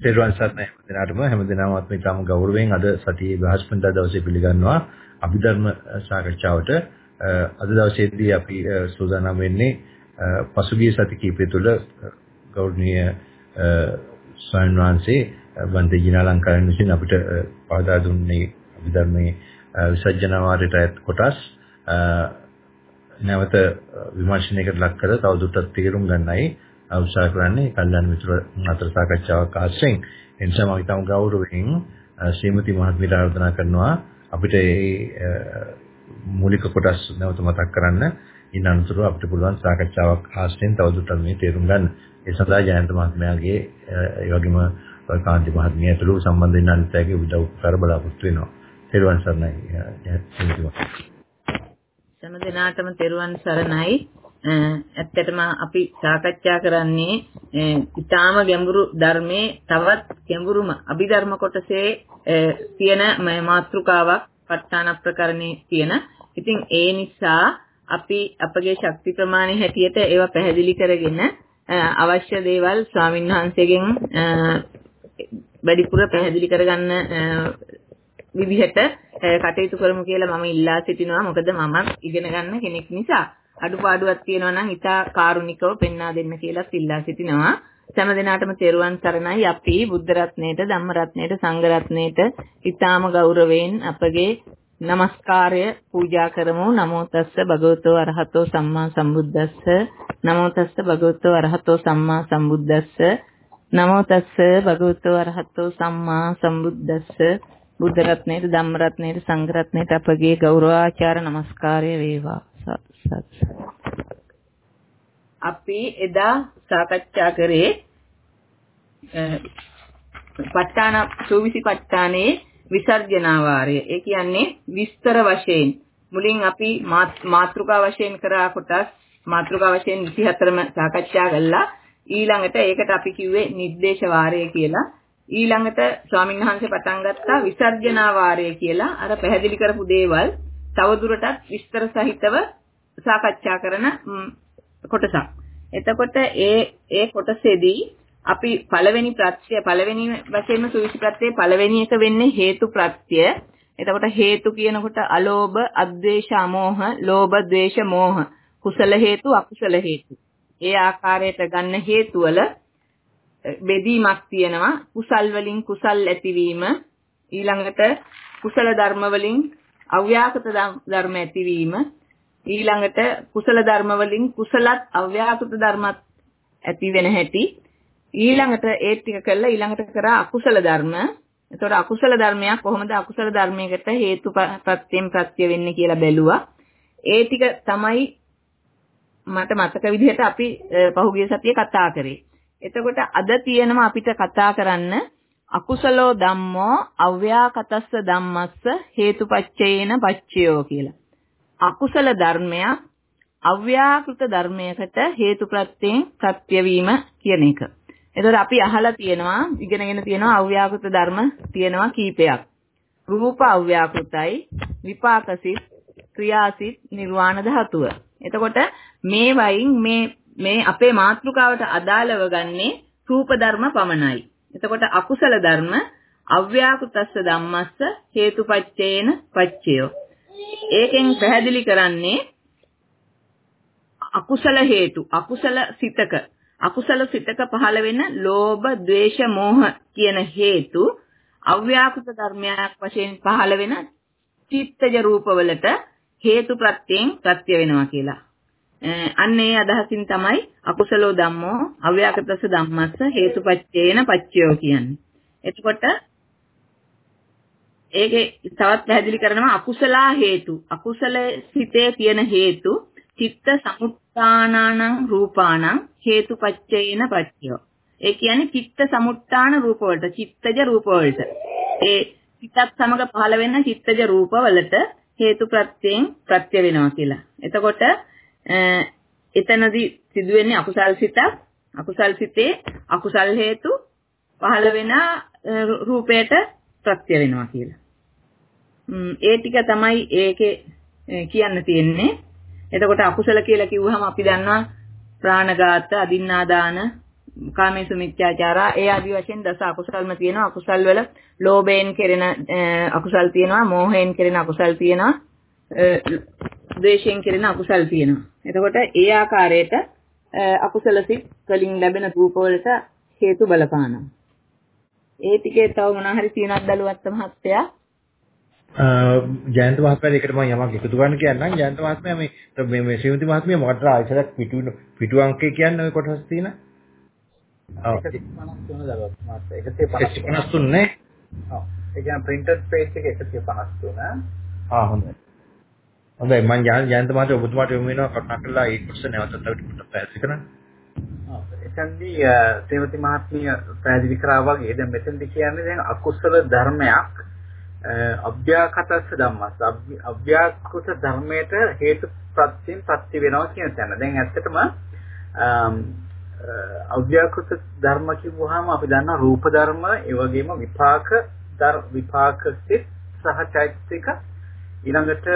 තෙරුවන් සරණයි. හැමදිනාටම හැමදිනම ආත්ම ඉතාම ගෞරවයෙන් අද සතියේ බ්‍රහස්පතින්දා දවසේ පිළිගන්නවා. අභිධර්ම සාකච්ඡාවට. අද දවසේදී අපි සූදානම් වෙන්නේ පසුගිය සති කිහිපය තුළ ගෞරවනීය ස්වාමීන් වහන්සේ වන්දේ ජිනාලංකාරයන් විසින් අපිට පහදා දුන්නේ අභිධර්මයේ විසර්ජන වාරයට කොටස්. නැවත විමර්ශනයකට ලක් කර තවදුරටත් තේරුම් ගන්නයි. උත්සාහ කරන්නේ කල්යනා මිත්‍ර අතර සාකච්ඡාවක් ආශ්‍රයෙන් එනිසා මම ඊටම ගෞරවයෙන් ශ්‍රීමති මහත්මියට ආරාධනා කරනවා අපිට මේ මූලික කොටස් නැවත මතක් කරන්න ඉන්න අනුතුරු අපිට පුළුවන් සාකච්ඡාවක් ආශ්‍රයෙන් තවදුරටත් මේ තේරුම් ගන්න. ඒ සඳහා ජයන්ත මහත්මයාගේ ඒ වගේම කාන්ති මහත්මිය ඇතුළු සම්බන්ධ වෙන අනිත් අයගේ උදව් උපකාර බලාපොරොත්තු වෙනවා. තෙරුවන් සරණයි. සෑම දිනාටම තෙරුවන් සරණයි. ඇත්තටම අපි සාකච්ඡා කරන්නේ ඊටාම ගැඹුරු ධර්මයේ තවත් ගැඹුරුම අභිධර්ම කොටසේ තියෙන මාතෘකාවක් ප ဋ ාණ ප්‍රකරණේ තියෙන. ඉතින් ඒ නිසා අපි අපගේ ශක්ති ප්‍රමාණය හැටියට ඒවා පැහැදිලි කරගෙන අවශ්‍ය දේවල් ස්වාමින්වහන්සේගෙන් වැඩිපුර පැහැදිලි කරගන්න විදිහට කටයුතු කරමු කියලා මම ඉල්ලා සිටිනවා. මොකද මම ඉගෙන ගන්න කෙනෙක් නිසා. අඩුපාඩුවක් තියෙනවා නම් ඉතා කාරුණිකව පෙන්වා දෙන්න කියලා ඉල්ලා සිටිනවා. සෑම දිනාටම තෙරුවන් සරණයි. අපි බුද්ධ රත්නයේට ධම්ම රත්නයේට සංඝ රත්නයේට ඊටාම ගෞරවයෙන් අපගේ নমස්කාරය පූජා කරමු. නමෝ තස්ස භගවතෝ අරහතෝ සම්මා සම්බුද්දස්ස. නමෝ තස්ස භගවතෝ අරහතෝ සම්මා සම්බුද්දස්ස. නමෝ තස්ස භගවතෝ අරහතෝ සම්මා සම්බුද්දස්ස. බුද්ධ රත්නයේට ධම්ම රත්නයේට සංඝ රත්නයේට අපගේ ගෞරවාචාර නමස්කාරය වේවා. සත් අපි එදා සාකච්ඡා කරේ ප ဋ ාණ සූවිසි ප ဋ ාණේ විසර්ජනාවාරය. ඒ කියන්නේ විස්තර වශයෙන් මුලින් අපි මාත්‍රිකා වශයෙන් කරා කොටස් මාත්‍රිකා වශයෙන් 24ම සාකච්ඡා කළා. ඊළඟට ඒකට අපි කිව්වේ නිर्देश වාරය කියලා. ඊළඟට ස්වාමීන් වහන්සේ පටන් ගත්තා විසර්ජනා වාරය කියලා. අර පැහැදිලි කරපු දේවල් තවදුරටත් විස්තර සහිතව සාකච්ඡා කරන කොටසක්. එතකොට ඒ ඒ කොටසේදී අපි පළවෙනි ප්‍රත්‍ය පළවෙනි වශයෙන්ම සුවිසි ප්‍රත්‍යයේ පළවෙනි එක වෙන්නේ හේතු ප්‍රත්‍ය. එතකොට හේතු කියනකොට අලෝභ, අද්වේෂ, අමෝහ, ලෝභ, ද්වේෂ, මෝහ. කුසල හේතු, අකුසල හේතු. ඒ ආකාරයට ගන්න හේතු වල බෙදීමක් තියෙනවා. කුසල් වලින් කුසල් ඇතිවීම, ඊළඟට කුසල ධර්ම වලින් අව්‍යාකృత ධර්ම ඇතිවීම, ඊළඟට කුසල ධර්ම වලින් කුසලත් අව්‍යාකෘත ධර්මත් ඇති වෙන හැටි. ඊළඟට ඒ ටික කළා ඊළඟට කරා අකුසල ධර්ම. එතකොට අකුසල ධර්මයක් කොහොමද අකුසල ධර්මයකට හේතු ප්‍රත්‍යයෙන් ප්‍රත්‍ය වෙන්නේ කියලා බැලුවා. ඒ ටික තමයි මට මතක විදිහට අපි පහුගිය සතියේ කතා කරේ. එතකොට අද තියෙනවා අපිට කතා කරන්න අකුසලෝ ධම්මෝ අව්‍යාකතස්ස ධම්මස්ස හේතුපච්චයේන පච්චයෝ කියලා. අකුසල ධර්මයක් අව්‍යාකෘත ධර්මයකට හේතුප්‍රත්‍යයෙන් ප්‍රත්‍යවීම කියන එක. එතකොට අපි අහලා තියෙනවා ඉගෙනගෙන තියෙනවා අව්‍යාකෘත ධර්ම තියෙනවා කීපයක්. රූප අව්‍යාකෘතයි, විපාකසිත, ක්‍රියාසිත, නිර්වාණ ධාතුව. එතකොට මේ වයින් මේ මේ අපේ මාතෘකාවට අදාළව ගන්නේ රූප ධර්ම පමණයි. එතකොට අකුසල ධර්ම අව්‍යාකෘතස්ස ධම්මස්ස හේතුපච්චේන පච්චයෝ ඒකෙන් පැහැදිලි කරන්නේ අකුසල හේතු අකුසල සිතක අකුසල සිතක පහළ වෙන ලෝභ, ද්වේෂ, මෝහ කියන හේතු අව්‍යාකෘත ධර්මයක් වශයෙන් පහළ වෙන චිත්තජ රූපවලට හේතු ප්‍රත්‍යයෙන් ප්‍රත්‍ය වෙනවා කියලා. අන්න ඒ අදහසින් තමයි අකුසලෝ ධම්මෝ අව්‍යාකෘතස ධම්මස්ස හේතුපච්චේන පච්චයෝ කියන්නේ. එතකොට ඒකේ තවත් පැහැදිලි කරනවා අකුසලා හේතු. අකුසල සිතේ තියෙන හේතු චිත්ත සමුත්ථානානං රූපාණං හේතුපච්චේන පච්චයෝ. ඒ කියන්නේ චිත්ත සමුත්ථාන රූප වලට, චිත්තජ රූප වලට. ඒ සිතත් සමග පහළ වෙන චිත්තජ රූප වලට හේතු ප්‍රත්‍යයෙන් ප්‍රත්‍ය වෙනවා කියලා. එතකොට එතනදී සිදුවෙන්නේ අකුසල් සිතක්. අකුසල් සිතේ අකුසල් හේතු පහළ වෙන රූපයට ප්‍රත්‍ය වෙනවා කියලා. ඒ ටික තමයි ඒකේ කියන්න තියෙන්නේ. එතකොට අකුසල කියලා කිව්වහම අපි දන්නවා ප්‍රාණඝාත, අදින්නාදාන, කාමේසු මිත්‍යාචාරා ඒ ආදි වශයෙන් දස අකුසල්ම තියෙනවා අකුසල් වල ලෝභයෙන් කෙරෙන අකුසල් තියෙනවා මෝහයෙන් කෙරෙන අකුසල් තියෙනවා ද්වේෂයෙන් කෙරෙන අකුසල් තියෙනවා එතකොට ඒ ආකාරයට අකුසල සිත් වලින් ලැබෙන රූප වලට හේතු බලපානවා ඒ ටිකේ තව මොනවා හරි තියෙනවද දලුවත් මහත්තයා ජයන්ත මහත්මයා ඒකට මම යමක් එකතු කරන්න කියන්නම්. ජයන්ත මහත්මයා මේ මේ මේ ශ්‍රීමති මහත්මිය මට ආයතනක් පිටු පිටු අංකේ කියන්නේ ඔය කොටස් තියෙන? ඔව්. 153 දරුවක් මාත් 153 නේ ඔව්. ඒ කියන්නේ printed page එක 153 ආ හොඳයි. හොඳයි. මම ජයන්ත මහත්මයා ඔබතුමාට යොමු වෙනවා කරුණා කරලා ඒ කොටස නැවතත් අපිට පැහැදිලි කරන්න එතෙන්දී ශ්‍රීමති මහත්මිය පැහැදිලි කරා වගේ දැන් මෙතෙන්දී කියන්නේ දැන් අකුසල ධර්මයක් අභ්‍යාකතස්ස ධම්මස් අභ්‍යාකෘත ධර්මයට හේතු ප්‍රත්‍යයෙන් ප්‍රත්‍ය වෙනවා කියන තැන. දැන් ඇත්තටම අභ්‍යාකෘත ධර්ම කිව්වහම අපි දන්නවා රූප ධර්ම, ඒ වගේම විපාක විපාක සිත් සහ චෛතසික ඊළඟට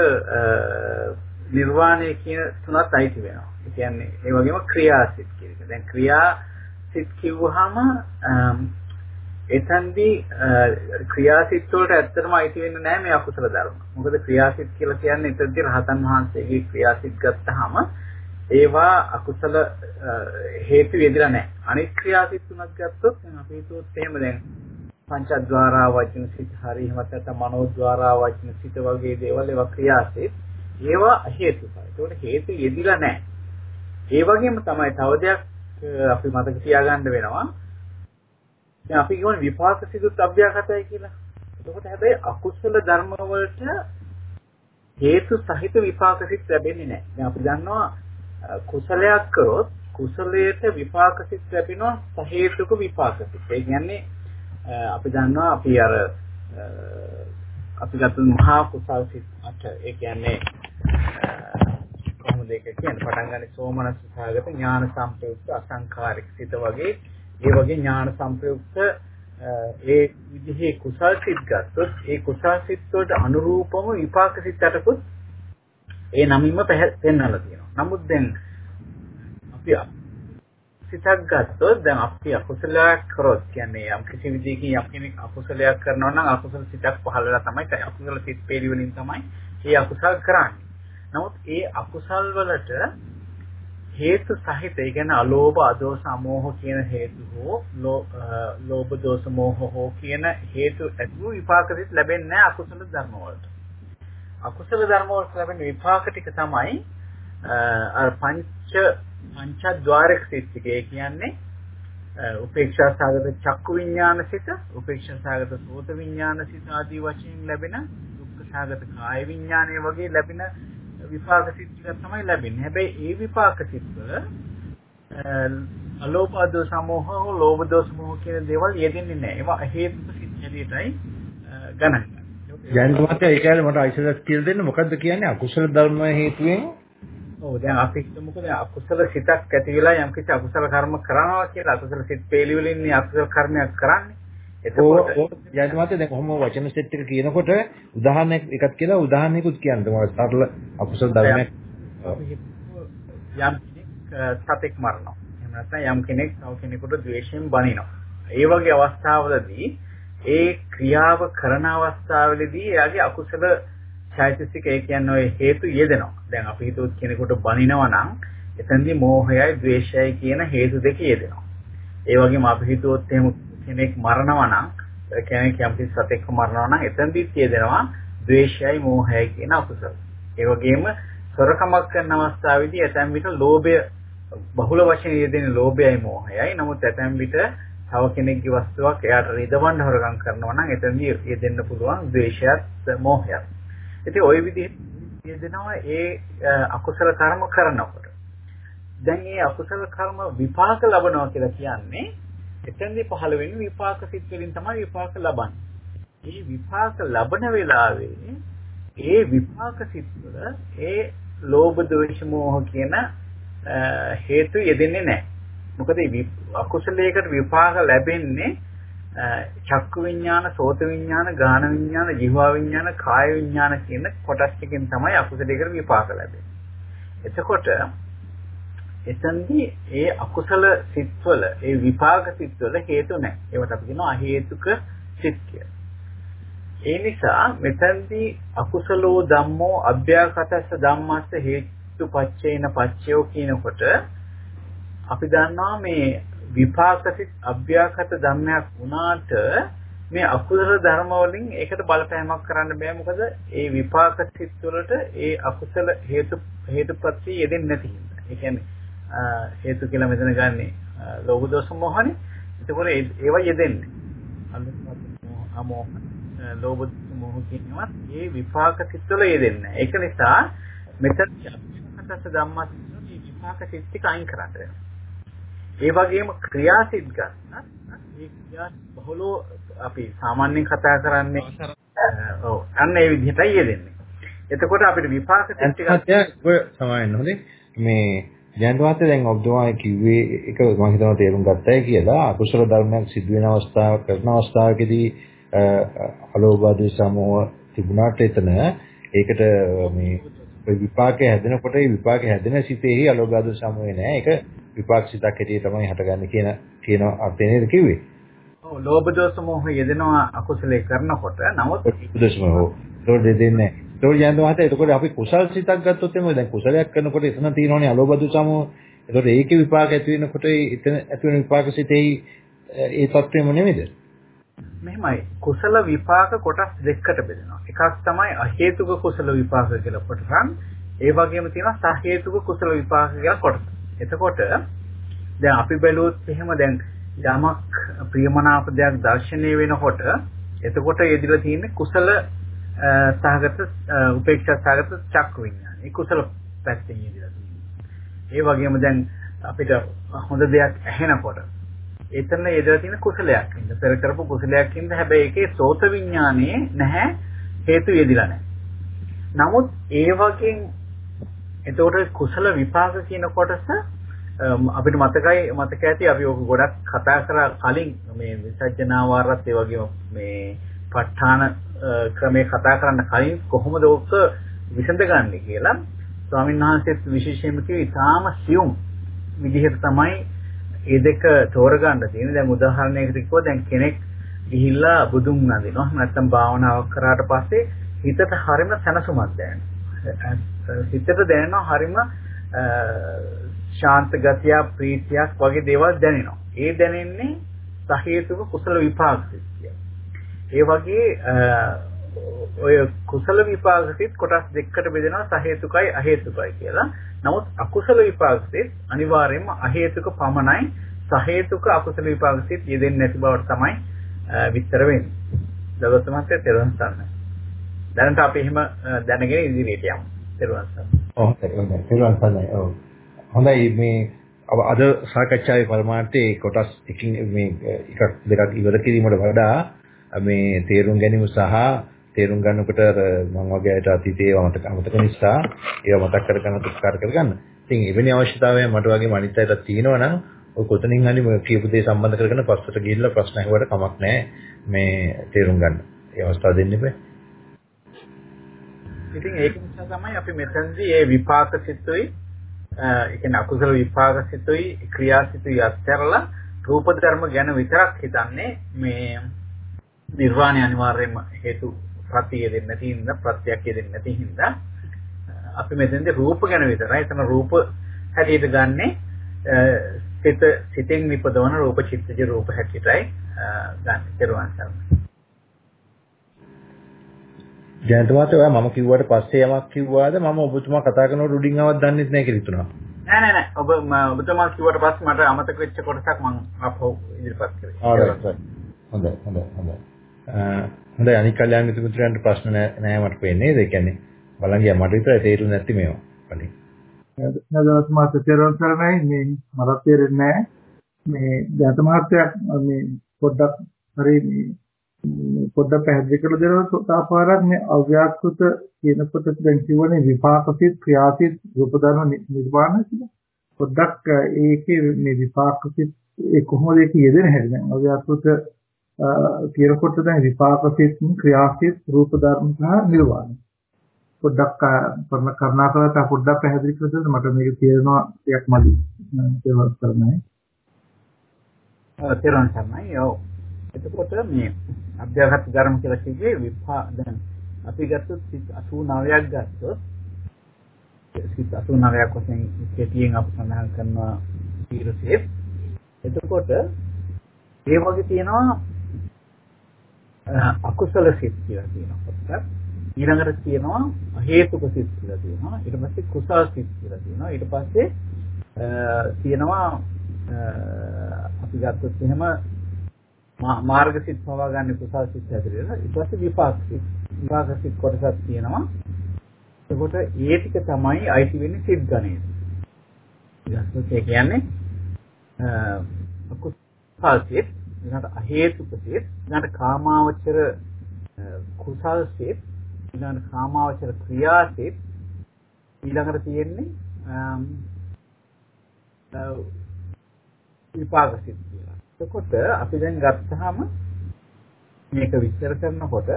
නිර්වාණය කියන තුනත් අයිති වෙනවා. ඒ කියන්නේ ඒ වගේම ක්‍රියාසිත කියන එක. දැන් ක්‍රියාසිත කිව්වහම එතෙන්දී ක්‍රියාසිත වලට ඇත්තටම අයිති වෙන්නේ නැහැ මේ අකුසල ධර්ම. මොකද ක්‍රියාසිත කියලා කියන්නේ එතෙන්දී රහතන් වහන්සේගේ ක්‍රියාසිත ගත්තාම ඒවා අකුසල හේතු වෙදිලා නැහැ. අනිත් ක්‍රියාසිත තුනක් ගත්තොත් අපි හිතුවොත් එහෙම දැන් පංචද්වාරා වචන සිත හරි එහෙමත් නැත්නම් මනෝද්වාරා වචන සිත වගේ දේවල් ඒවා ක්‍රියාසිත ඒවා හේතුයි. ඒකට හේතු යෙදිලා නැහැ. ඒ වගේම තමයි තව දෙයක් අපි මතක තියාගන්න වෙනවා. දැන් අපි කියවන විපාක සිදුත් අභ්‍යාගතයි කියලා. එතකොට හැබැයි අකුසල ධර්ම වලට හේතු සහිත විපාක සිත් ලැබෙන්නේ නැහැ. දැන් අපි දන්නවා කුසලයක් කරොත් කුසලයට විපාක සිත් ලැබෙනවා සහේතුක විපාක සිත්. ඒ කියන්නේ අපි දන්නවා අපි අර අපි ගත්ත මහා කුසල් සිත් අට ඒ කියන්නේ කොහොමද ඒක කියන්නේ පටන් ගන්න සෝමනස් සහගත ඥාන සම්ප්‍රයුක්ත අසංකාරික සිත වගේ ඒ වගේ ඥාන සංප්‍රයුක්ත ඒ විදිහේ කුසල් සිත් ගත්තොත් ඒ කුසල් සිත් වලට අනුරූපම විපාක සිත් අටකුත් ඒ නමින්ම පෙන්වලා තියෙනවා. නමුත් දැන් අපි සිතක් ගත්තොත් දැන් අපි අකුසලයක් කරොත් කියන්නේ යම් කිසි විදිහකින් යම් කෙනෙක් අකුසලයක් කරනවා නම් අකුසල සිතක් පහළ වෙලා තමයි ඒ අකුසල සිත් පේලි වලින් තමයි ඒ අකුසල් කරන්නේ. නමුත් ඒ අකුසල් වලට හේතු සහිත ඒ කියන්නේ අලෝභ අදෝස අමෝහ කියන හේතු හෝ ලෝභ දෝස මෝහ හෝ කියන හේතු ඇතුළු විපාක දෙත් ලැබෙන්නේ නැහැ අකුසල ධර්ම වලට. අකුසල ධර්ම වලට ලැබෙන විපාක ටික තමයි අර පංච පංචද්වාරක සිත් ටික. ඒ කියන්නේ උපේක්ෂා සාගත චක්කු විඥාන සිත, උපේක්ෂා සාගත සෝත විඥාන සිත ආදී වශයෙන් ලැබෙන දුක්ඛ සාගත කාය විඥානය වගේ ලැබෙන විපාක ටික තමයි ලැබෙන්නේ. හැබැයි ඒ විපාක සිත් වල අලෝභ දෝස සමෝහ හෝ ලෝභ දෝස මොහ කියන දේවල් යෙදෙන්නේ නැහැ. ඒවා හේතුක සිත් හැටියටයි ගණන් ගන්න. ජයන්ත මහත්තයා ඒ කියන්නේ මට අයිසලස් කියලා දෙන්න මොකද්ද කියන්නේ අකුසල ධර්ම හේතුවෙන් ඔව් දැන් අපි හිතමුකෝ දැන් අකුසල සිතක් ඇති වෙලා යම් කිසි අකුසල කර්ම කරනවා කියලා අකුසල සිත් පේලි වලින් අකුසල කර්මයක් කරන්නේ. එතකොට ජයන්ත මහත්තයා දැන් කොහොම වචන සෙට් එක කියනකොට උදාහරණයක් එකක් කියලා උදාහරණයකුත් කියන්න මම සරල අකුසල ධර්මයක් යම් කෙනෙක් සතෙක් මරනවා. එහෙම නැත්නම් යම් කෙනෙක් තව කෙනෙකුට ද්වේෂයෙන් බනිනවා. ඒ වගේ අවස්ථාවලදී ඒ ක්‍රියාව කරන අවස්ථාවලදී එයාගේ අකුසල චෛතසික ඒ කියන්නේ ඔය හේතු යෙදෙනවා. දැන් අපි හිතුවොත් කෙනෙකුට බනිනවා නම් එතනදී මෝහයයි ද්වේෂයයි කියන හේතු දෙක යෙදෙනවා. ඒ වගේම අපි හිතුවොත් එහෙම කෙනෙක් මරනවා නම් කෙනෙක් යම් කිසි සතෙක්ව මරනවා නම් එතනදී යෙදෙනවා ද්වේෂයයි මෝහයයි කියන අකුසල. ඒ වගේම සොරකමක් කරන අවස්ථාවේදී ඇතැම් විට ලෝභය බහුල වශයෙන් යෙදෙන ලෝභයයි මෝහයයි. නමුත් ඇතැම් විට තව කෙනෙක්ගේ වස්තුවක් එයාට රිදවන්න හොරගම් කරනවා නම් එතනදී යෙදෙන්න පුළුවන් ද්වේෂයත් මෝහයත්. ඉතින් ওই විදිහට යෙදෙනවා ඒ අකුසල කර්ම කරනකොට. දැන් මේ අකුසල කර්ම විපාක ලබනවා කියලා කියන්නේ එතෙන්දී පහළ වෙන විපාක සිත් වලින් තමයි විපාක ලබන්නේ. මේ විපාක ලබන වෙලාවේ ඒ විපාක සිත් වල ඒ ලෝභ ද්වේෂ මෝහ කියන හේතු යෙදෙන්නේ නැහැ. මොකද අකුසලයකට විපාක ලැබෙන්නේ චක්කු විඥාන, සෝත විඥාන, ගාන විඥාන, ජීවා විඥාන, කාය විඥාන කියන කොටස් ටිකෙන් තමයි අකුසලයකට විපාක ලැබෙන්නේ. එතකොට එතනදී ඒ අකුසල සිත්වල ඒ විපාක සිත්වල හේතු නැහැ. ඒවට අපි කියනවා අහේතුක සිත් කියලා. ඒ නිසා මෙතනදී අකුසලෝ ධම්මෝ අභ්‍යාකතස්ස ධම්මස්ස හේතුපච්චේන පච්චයෝ කියනකොට අපි දන්නවා මේ විපාක සිත් අභ්‍යාකත ධම්මයක් වුණාට මේ අකුසල ධර්ම වලින් ඒකට බලපෑමක් කරන්න බෑ මොකද ඒ විපාක සිත් වලට ඒ අකුසල හේතු හේතුපත්‍ය යෙදෙන්නේ නැති හින්දා. ඒ කියන්නේ හේතු කියලා මෙතන ගන්නෙ ලෝභ දෝෂ මොහනේ. එතකොට ඒවා යෙදෙන්නේ. අමෝහ ලෝභ මොහ කියනවා ඒ විපාක සිත් වල යෙදෙන්නේ. ඒක නිසා මෙතන අභ්‍යාකත ධම්මස් විපාක සිත් ටික අයින් කරන්න වෙනවා. ඒ වගේම ක්‍රියාසිට ගන්න ඒ ක්‍රියා බහුලෝ අපි සාමාන්‍යයෙන් කතා කරන්නේ ඔව් අන්න ඒ විදිහටයි යෙදෙන්නේ. එතකොට අපිට විපාක ටික ඔය සමාවෙන්න හොඳේ මේ ජයන්තවාතේ දැන් ඔබතුමා කිව්වේ එක මම හිතනවා තේරුම් ගත්තයි කියලා. අකුසල ධර්මයක් සිදු වෙන අවස්ථාව කරන අවස්ථාවකදී අලෝභ සමෝහ තිබුණාට එතන ඒකට මේ විපාකේ හැදෙනකොට ඒ විපාකේ හැදෙන සිතෙහි අලෝභ සමෝහේ නෑ. ඒක විපාක සිතක් හැටියට තමයි හටගන්නේ කියන කියන අර්ථය නේද කිව්වේ? ඔව් ලෝභ දෝෂ මොහ යෙදෙනවා අකුසලයේ කරනකොට. නමුත් දෝෂ මොහ. ඒකට දෙන්නේ නැහැ. ඒකට යන වාත එතකොට අපි කුසල් සිතක් ගත්තොත් එමෙ දැන් කුසලයක් කරනකොට එතන තියෙනවනේ අලෝභ දෝෂ මොහ. ඒකට ඒකේ විපාක ඇති වෙනකොට එතන ඇති වෙන විපාක සිතෙහි ඒ තත්ත්වෙම නෙමෙයිද? මෙහෙමයි කුසල විපාක කොටස් දෙකකට බෙදෙනවා. එකක් තමයි අහේතුක කුසල විපාක කියලා කොටසක්. ඒ වගේම තියෙනවා සහේතුක කුසල විපාක කියලා කොටස. එතකොට දැන් අපි බැලුවොත් එහෙම දැන් යමක් ප්‍රියමනාප දෙයක් දර්ශනය වෙනකොට එතකොට යෙදিলা තියෙන්නේ කුසල සහගත උපේක්ෂා සහගත චක්ක විඥාන. ඒ කුසල පැත්තෙන් යෙදিলা තියෙන්නේ. ඒ වගේම දැන් අපිට හොඳ දෙයක් ඇහෙනකොට එතන යෙදලා තියෙන කුසලයක් ඉන්න. පෙර කරපු කුසලයක් ඉන්න හැබැයි ඒකේ සෝත විඥානේ නැහැ හේතු යෙදිලා නැහැ. නමුත් ඒ වගේ එතකොට කුසල විපාක කියන කොටස අපිට මතකයි මතක ඇති අපි ඔක ගොඩක් කතා කරා කලින් මේ විසර්ජනාවාරත් ඒ වගේම මේ ප ဋ ාණ ක්‍රමේ කතා කරන්න කලින් කොහොමද ඔක විසඳගන්නේ කියලා ස්වාමීන් වහන්සේත් විශේෂයෙන්ම කිව්වේ ඊටාම සියුම් විදිහට තමයි මේ දෙක තෝරගන්න තියෙන්නේ. දැන් උදාහරණයකට කිව්වොත් දැන් කෙනෙක් ගිහිල්ලා බුදුන් නඳිනවා. නැත්තම් භාවනාවක් කරාට පස්සේ හිතට හරිම සැනසුමක් දැනෙනවා. හිතට දැනෙනවා හරිම ශාන්ත ගතිය ප්‍රීතියක් වගේ දේවල් දැනෙනවා. ඒ දැනෙන්නේ සහේතුක කුසල විපාක ඒ වගේ ඔය කුසල විපාක සිත් කොටස් දෙකකට බෙදෙනවා සහේතුකයි අහේතුකයි කියලා. නමුත් අකුසල විපාක සිත් අනිවාර්යයෙන්ම අහේතුක පමණයි සහේතුක අකුසල විපාක සිත් යෙදෙන්නේ නැති බවට තමයි විස්තර වෙන්නේ. දවස් මාසයේ තෙරුවන් සරණයි. දැනට අපි එහෙම දැනගෙන ඉදිරියට යමු. තෙරුවන් සරණයි. ඔව් හොඳයි. තෙරුවන් සරණයි. ඔව්. හොඳයි මේ අද සාකච්ඡාවේ පරමාර්ථයේ කොටස් එකින් මේ එකක් දෙකක් ඉවර කිරීමට වඩා මේ තේරුම් ගැනීම සහ තේරුම් ගන්නකොට මම වගේ අයට අතීතයේ මතක අමතක නිසා ඒවා මතක් කරගන්න උත්සාහ කරගන්න. ඉතින් එවැනි අවශ්‍යතාවයක් මට වගේ අනිත් අයට තියෙනවා නම් ඔය කොතනින් හරි මේ කියපු දේ සම්බන්ධ කරගෙන පස්සට ගිහිල්ලා ප්‍රශ්න අහුවට කමක් නැහැ. මේ තේරුම් ගන්න. ඒ අවස්ථාව දෙන්න එපා. ඉතින් ඒක නිසා තමයි අපි මෙතනදී මේ විපාක සිතුයි ඒ කියන්නේ අකුසල විපාක සිතුයි ක්‍රියා සිතුයි අත්හැරලා රූප ධර්ම ගැන විතරක් හිතන්නේ මේ නිර්වාණය අනිවාර්යයෙන්ම හේතු ප්‍රත්‍යය දෙන්නේ නැති හින්දා ප්‍රත්‍යක් දෙන්නේ නැති හින්දා අපි මෙතෙන්දී රූප ගැන විතරයි එතන රූප හැටියට ගන්නෙ සිත සිතෙන් නිපදවන රූප චිත්තජ රූප හැටියටයි ගන්න කෙරුවන් සරණයි. ජයන්තමාත ඔයා මම කිව්වට පස්සේ යමක් කිව්වාද මම ඔබතුමා කතා කරනකොට උඩින් ආවක් දන්නෙත් නැහැ කියලා හිතුණා. නෑ නෑ නෑ ඔබ ඔබතුමා කිව්වට පස්සේ මට අමතක වෙච්ච කොටසක් මම අපහු ඉදිරිපත් කරේ. හොඳයි හොඳයි හොඳයි. හොඳයි අනික් කල්යාණ මිත්‍ර මිත්‍රයන්ට ප්‍රශ්න නෑ මට පේන්නේ. ඒ කියන්නේ බලන් ගියා මට විතරයි තේරුන්නේ නැති මේවා. කලින්. නදවත් මාත් තේරුම් කරන්නේ මේ මට තේරෙන්නේ නෑ. මේ දැත මහත්තයා මේ පොඩ්ඩක් හරි පොඩ්ඩක් පැහැදිලි කරලා දෙනවා තාපාරක් මේ අව්‍යාකෘත කියනකොට දැන් කියවනේ විපාකසිත ක්‍රියාසිත රූප ධර්ම නිර්මාණ කියලා. පොඩ්ඩක් ඒකේ මේ විපාකසිත ඒ කොහොමද ඒක යෙදෙන හැටි දැන් අව්‍යාකෘත කියනකොට දැන් විපාක සිත් ක්‍රියාසිත රූප ධර්ම සහ නිර්වාණ. පොඩ්ඩක් කරුණාකරලා තා පොඩ්ඩක් පැහැදිලි කරලා මට මේක තේරෙනවා ටිකක් මදි. ඒක කරන්නේ තේරුම් ගන්නයි. ඔව්. එතකොට මේ අභ්‍යාගත ධර්ම කියලා කිව්වේ විපා දැන් අපි ගත්තොත් 89ක් ගත්තොත් සිත් 89ක් වශයෙන් කෙටියෙන් අප සඳහන් කරනවා ඊරසේ එතකොට ඒ වගේ තියෙනවා අකුසල සිත් කියලා තියෙනවා ඊළඟට තියෙනවා හේතුක සිත් කියලා තියෙනවා ඊට පස්සේ කුසල සිත් කියලා තියෙනවා ඊට පස්සේ තියෙනවා අපි ගත්තොත් එහෙම මාර්ග සිත් පවා ගන්න කුසල සිත් ඇතුළේ ඊට පස්සේ විපාක සිත්. විපාක සිත් කොටසක් තියෙනවා. එතකොට ඒ ටික තමයි අයිති වෙන්නේ සිත් ගණයට. ඊට ඒ කියන්නේ අකුසල් සිත්. ඊළඟට අහේතුක සිත් ඊළඟට කාමාවචර කුසල් සිත් ඊළඟට කාමාවචර ක්‍රියා සිත් ඊළඟට තියෙන්නේ විපාක සිත් කියලා. එතකොට අපි දැන් ගත්තාම මේක විස්තර කරනකොට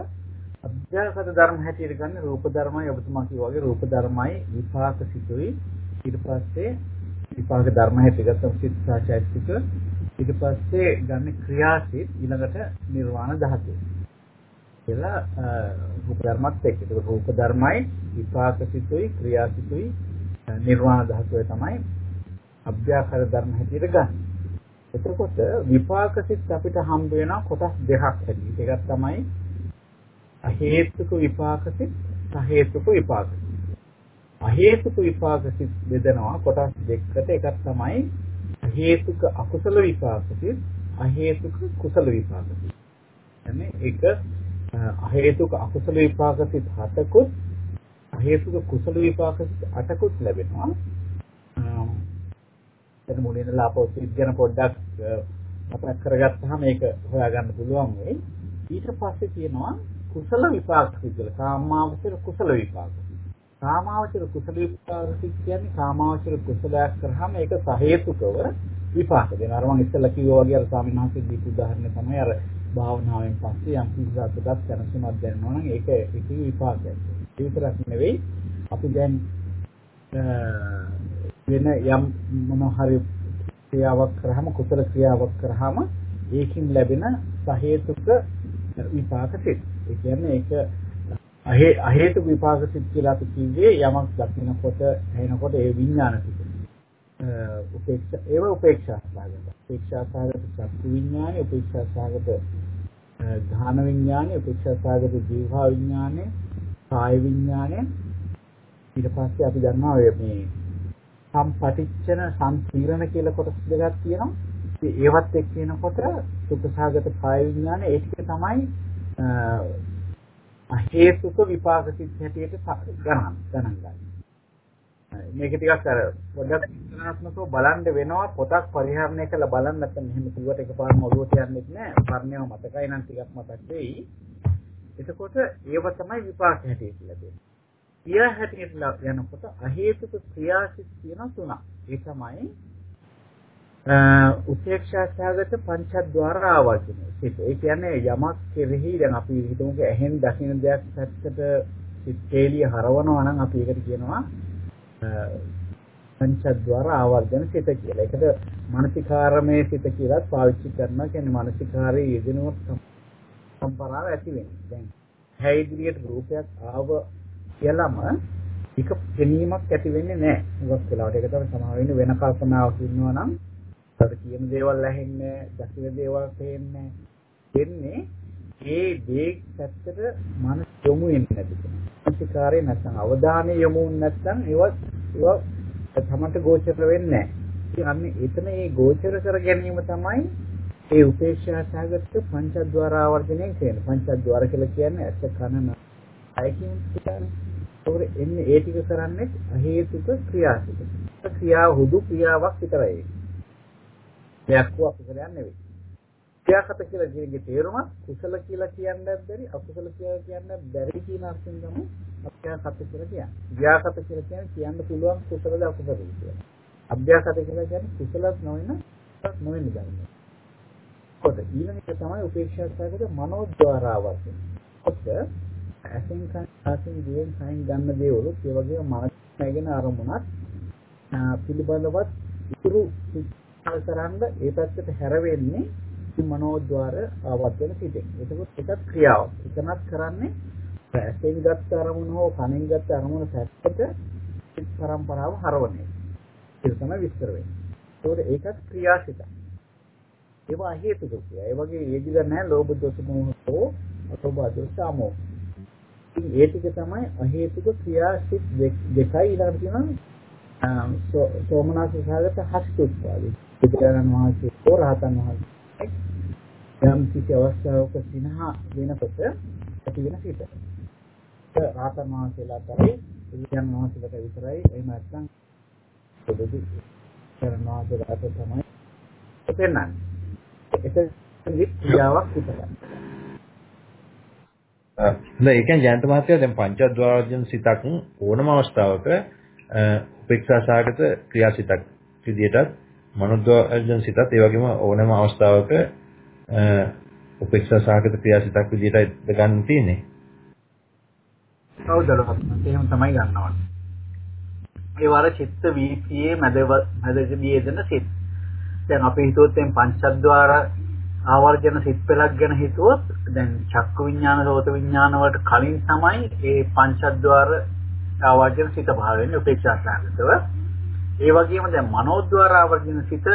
අභ්‍යාසගත ධර්ම හැටියට ගන්න රූප ධර්මයි ඔබතුමා කිව්වා වගේ රූප ධර්මයි විපාක සිතුයි ඊට පස්සේ විපාක ධර්ම හැටියට ගත්තම සිත් සාචෛතසික ඊට පස්සේ ගන්න ක්‍රියාසිත ඊළඟට නිර්වාණ ධාතුව කියලා රූප ධර්මත් එක්ක ඒක රූප ධර්මයි විපාක සිතුයි ක්‍රියාසිතුයි නිර්වාණ ධාතුව තමයි අභ්‍යාකර ධර්ම හැටියට ගන්න. එතකොට විපාක සිත් අපිට හම්බ වෙන කොටස් දෙකක් හැටියට. එකක් තමයි අහේතුක විපාක සිත් සහේතුක විපාක අහේතුක විපාක සිත් බෙදනවා කොටස් දෙකකට එකක් තමයි අහේතුක අකුසල විපාක සිත් අහේතුක කුසල විපාක සිත් එන්නේ ඒක අහේතුක අකුසල විපාක සිත් හතකුත් අහේතුක කුසල විපාක සිත් අටකුත් ලැබෙනවා. එතන මුලින්ම ලාපෝ සිත් ගැන පොඩ්ඩක් මතක් කරගත්තාම මේක හොයාගන්න පුළුවන් වෙයි. ඊට පස්සේ කියනවා කුසල විපාක කියලා. කාමාවචර කුසල විපාක. කාමාවචර කුසල විපාක කියන්නේ කාමාවචර කුසලයක් කරාම ඒක සහේතුකව විපාක දෙනවා. අර මම ඉස්සෙල්ලා කිව්වා වගේ අර ස්වාමීන් වහන්සේ දීපු උදාහරණය තමයි අර භාවනාවෙන් පස්සේ යම් කිසි සතුටක් දැනසුමක් දැනනවා නම් ඒක ඒක විපාකයක්. ඒ විතරක් නෙවෙයි අපි දැන් වෙන යම් මොන හරි ක්‍රියාවක් කරාම කුසල ක්‍රියාවක් කරාම ඒකින් ලැබෙන සහේතුක විපාක සිත්. ඒ කියන්නේ ඒක අහේ අහේතු විපාක සිත් කියලා අපි කිව්වේ යමක් දකිනකොට ඇහෙනකොට ඒ විඥාන සිත්. උපේක්ෂා ඒව උපේක්ෂා සාගත. උපේක්ෂා සාගත චක්කු විඥානය, උපේක්ෂා සාගත ධාන විඥානය, උපේක්ෂා සාගත ජීවා විඥානය, කාය විඥානය. ඊට පස්සේ අපි දන්නවා මේ සම්පටිච්ඡන සම්පීරණ කියලා කොටස් දෙකක් තියෙනවා. ඒවත් එක්ක එනකොට සුඛසාගත කාය විඥානය ඒ ටික තමයි හේතුක විපාක සිත් හැටියට ගණන් ගණන් ගන්න. මේක ටිකක් අර පොඩ්ඩක් විස්තරාත්මකව බලන්න වෙනවා පොතක් පරිහරණය කරලා බලන්න නැත්නම් මෙහෙම කිව්වට එකපාරම ඔළුවට යන්නේ නැහැ. පර්ණේව මතකයි නම් ටිකක් මතක් වෙයි. එතකොට ඒව තමයි විපාක හැටියට ලැබෙන්නේ. ක්‍රියා හැටියට යනකොට අහේතුක ක්‍රියාසිත තියෙන තුනක්. ඒ තමයි උපේක්ෂා සාගත පංචද්වාර ආවර්ජන. ඒ කියන්නේ යමක් කෙරෙහි දැන් අපි හිතමුකෝ ඇහෙන් දකින දෙයක් පැත්තට සිත්ේලිය හරවනවා නම් අපි ඒකට කියනවා පංචද්වාර ආවර්ජන සිත කියලා. ඒකට මානසිකාරමේ සිත කියලා පාවිච්චි කරනවා. කියන්නේ මානසිකාරයේ යෙදෙනොත් සම්පරාව ඇති වෙන්නේ. දැන් හැයි ඉදිරියට රූපයක් ආව කියලාම එක ගැනීමක් ඇති වෙන්නේ නැහැ. මොකක් වෙලාවට ඒක තමයි සමා වෙන්නේ වෙන කල්පනාවක් ඉන්නවා නම් අර කියන දේවල් ඇහෙන්නේ, දකින දේවල් තේන්නේ. දෙන්නේ ඒ දේ පැත්තට මනස යොමු වෙන්නේ නැති කෙනා. මානසිකාරේ නැත්නම් අවධානය යොමු නැත්නම් ඒවත් ඒවා තමන්ට ගෝචර වෙන්නේ නැහැ. අන්නේ එතන ඒ ගෝචර කර ගැනීම තමයි ඒ උපේක්ෂා සාගත පංචද්වාර ආවර්ජනය කියන්නේ. පංචද්වාර කියලා කියන්නේ ඇස කන අයකින් කියන්නේ. එන්නේ ඒ ටික කරන්නේ අහේතුක ක්‍රියාසික. ක්‍රියාව හුදු ක්‍රියාවක් විතරයි. දෙයක් වූ අකුසලයක් නෙවෙයි. ක්‍රියාකත කියලා කියනගේ තේරුම කුසල කියලා කියන්නත් බැරි අකුසල කියලා කියන්නත් බැරි කියන අර්ථයෙන් තමයි අභ්‍යාසත කියලා කියන්නේ. ක්‍රියාකත කියලා කියන්නේ කියන්න පුළුවන් කුසලද අකුසලද කියලා. අභ්‍යාසත කියලා කියන්නේ කුසලත් නොවන නොවෙන ධර්ම. කොට ඊළඟ එක තමයි උපේක්ෂා සාගත මනෝද්වාරාවර්තන. කොට ඇසින් කන්සෙන් දිවෙන් සයින් ගන්න දේවලු ඒ වගේම මනස නැගෙන අරමුණක් පිළිබඳවත් ඉතුරු කරන්න ඒ පැත්තට හැරෙන්නේ මනෝද්වාර ආවර්තන සිටෙන්. එතකොට එකක් ක්‍රියාවක්. එකනක් කරන්නේ ඇසෙන් ගත්ත අරමුණ හෝ කනෙන් ගත්ත අරමුණ පැත්තට පරම්පරාව හරවන එක. ඒක තමයි විස්තර වෙන්නේ. ඒකට ඒකත් ක්‍රියාසිත. ඒවා හේතුක ක්‍රියා. ඒ වගේ යෙදිලා නැහැ ලෝභ දෝෂ මොහ හෝ අසෝභ දෝෂ ආමෝ. ඉතින් ඒ ටික තමයි අහේතුක ක්‍රියාසිත දෙකයි ඊළඟට කියනවා සෝමනාස සහගත හස්තුත්වාදී. බුදුරජාණන් වහන්සේ හෝ රහතන් වහන්සේ යම් කිසි අවස්ථාවක සිනහ වෙනකොට ඇති වෙන සිත. රහතන් වහන්සේලා කරේ බුදුන් වහන්සේලාට විතරයි එහෙම නැත්නම් පොදුදු කරනවාදට තමයි පෙන්වන්නේ. ඒක ක්‍රියාවක් විතරයි. නෑ ඒ කියන්නේ ජයන්ත මහත්තයා දැන් පංචද්වාරජන සිතක් ඕනම අවස්ථාවක උපේක්ෂා සාගත ක්‍රියාසිතක් විදියටත් මනෝද්වාරජන සිතත් ඒ වගේම ඕනම අවස්ථාවක උපේක්ෂා සාගත ක්‍රියාසිතක් විදියට ගන්න තියෙන්නේ. කවුදලවත් එහෙම තමයි ගන්නවන්නේ. ඒ වර චිත්ත වීතියේ මැද මැදදී යෙදෙන සිත්. දැන් අපි හිතුවොත් දැන් පංචද්වාර ආවර්ජන සිත් පෙළක් ගැන හිතුවොත් දැන් චක්කු විඥාන සෝත විඥාන වලට කලින් තමයි මේ පංචද්වාර ආවර්ජන සිත පහළ වෙන්නේ උපේක්ෂා සාගතව. ඒ වගේම දැන් මනෝද්වාර ආවර්ජන සිත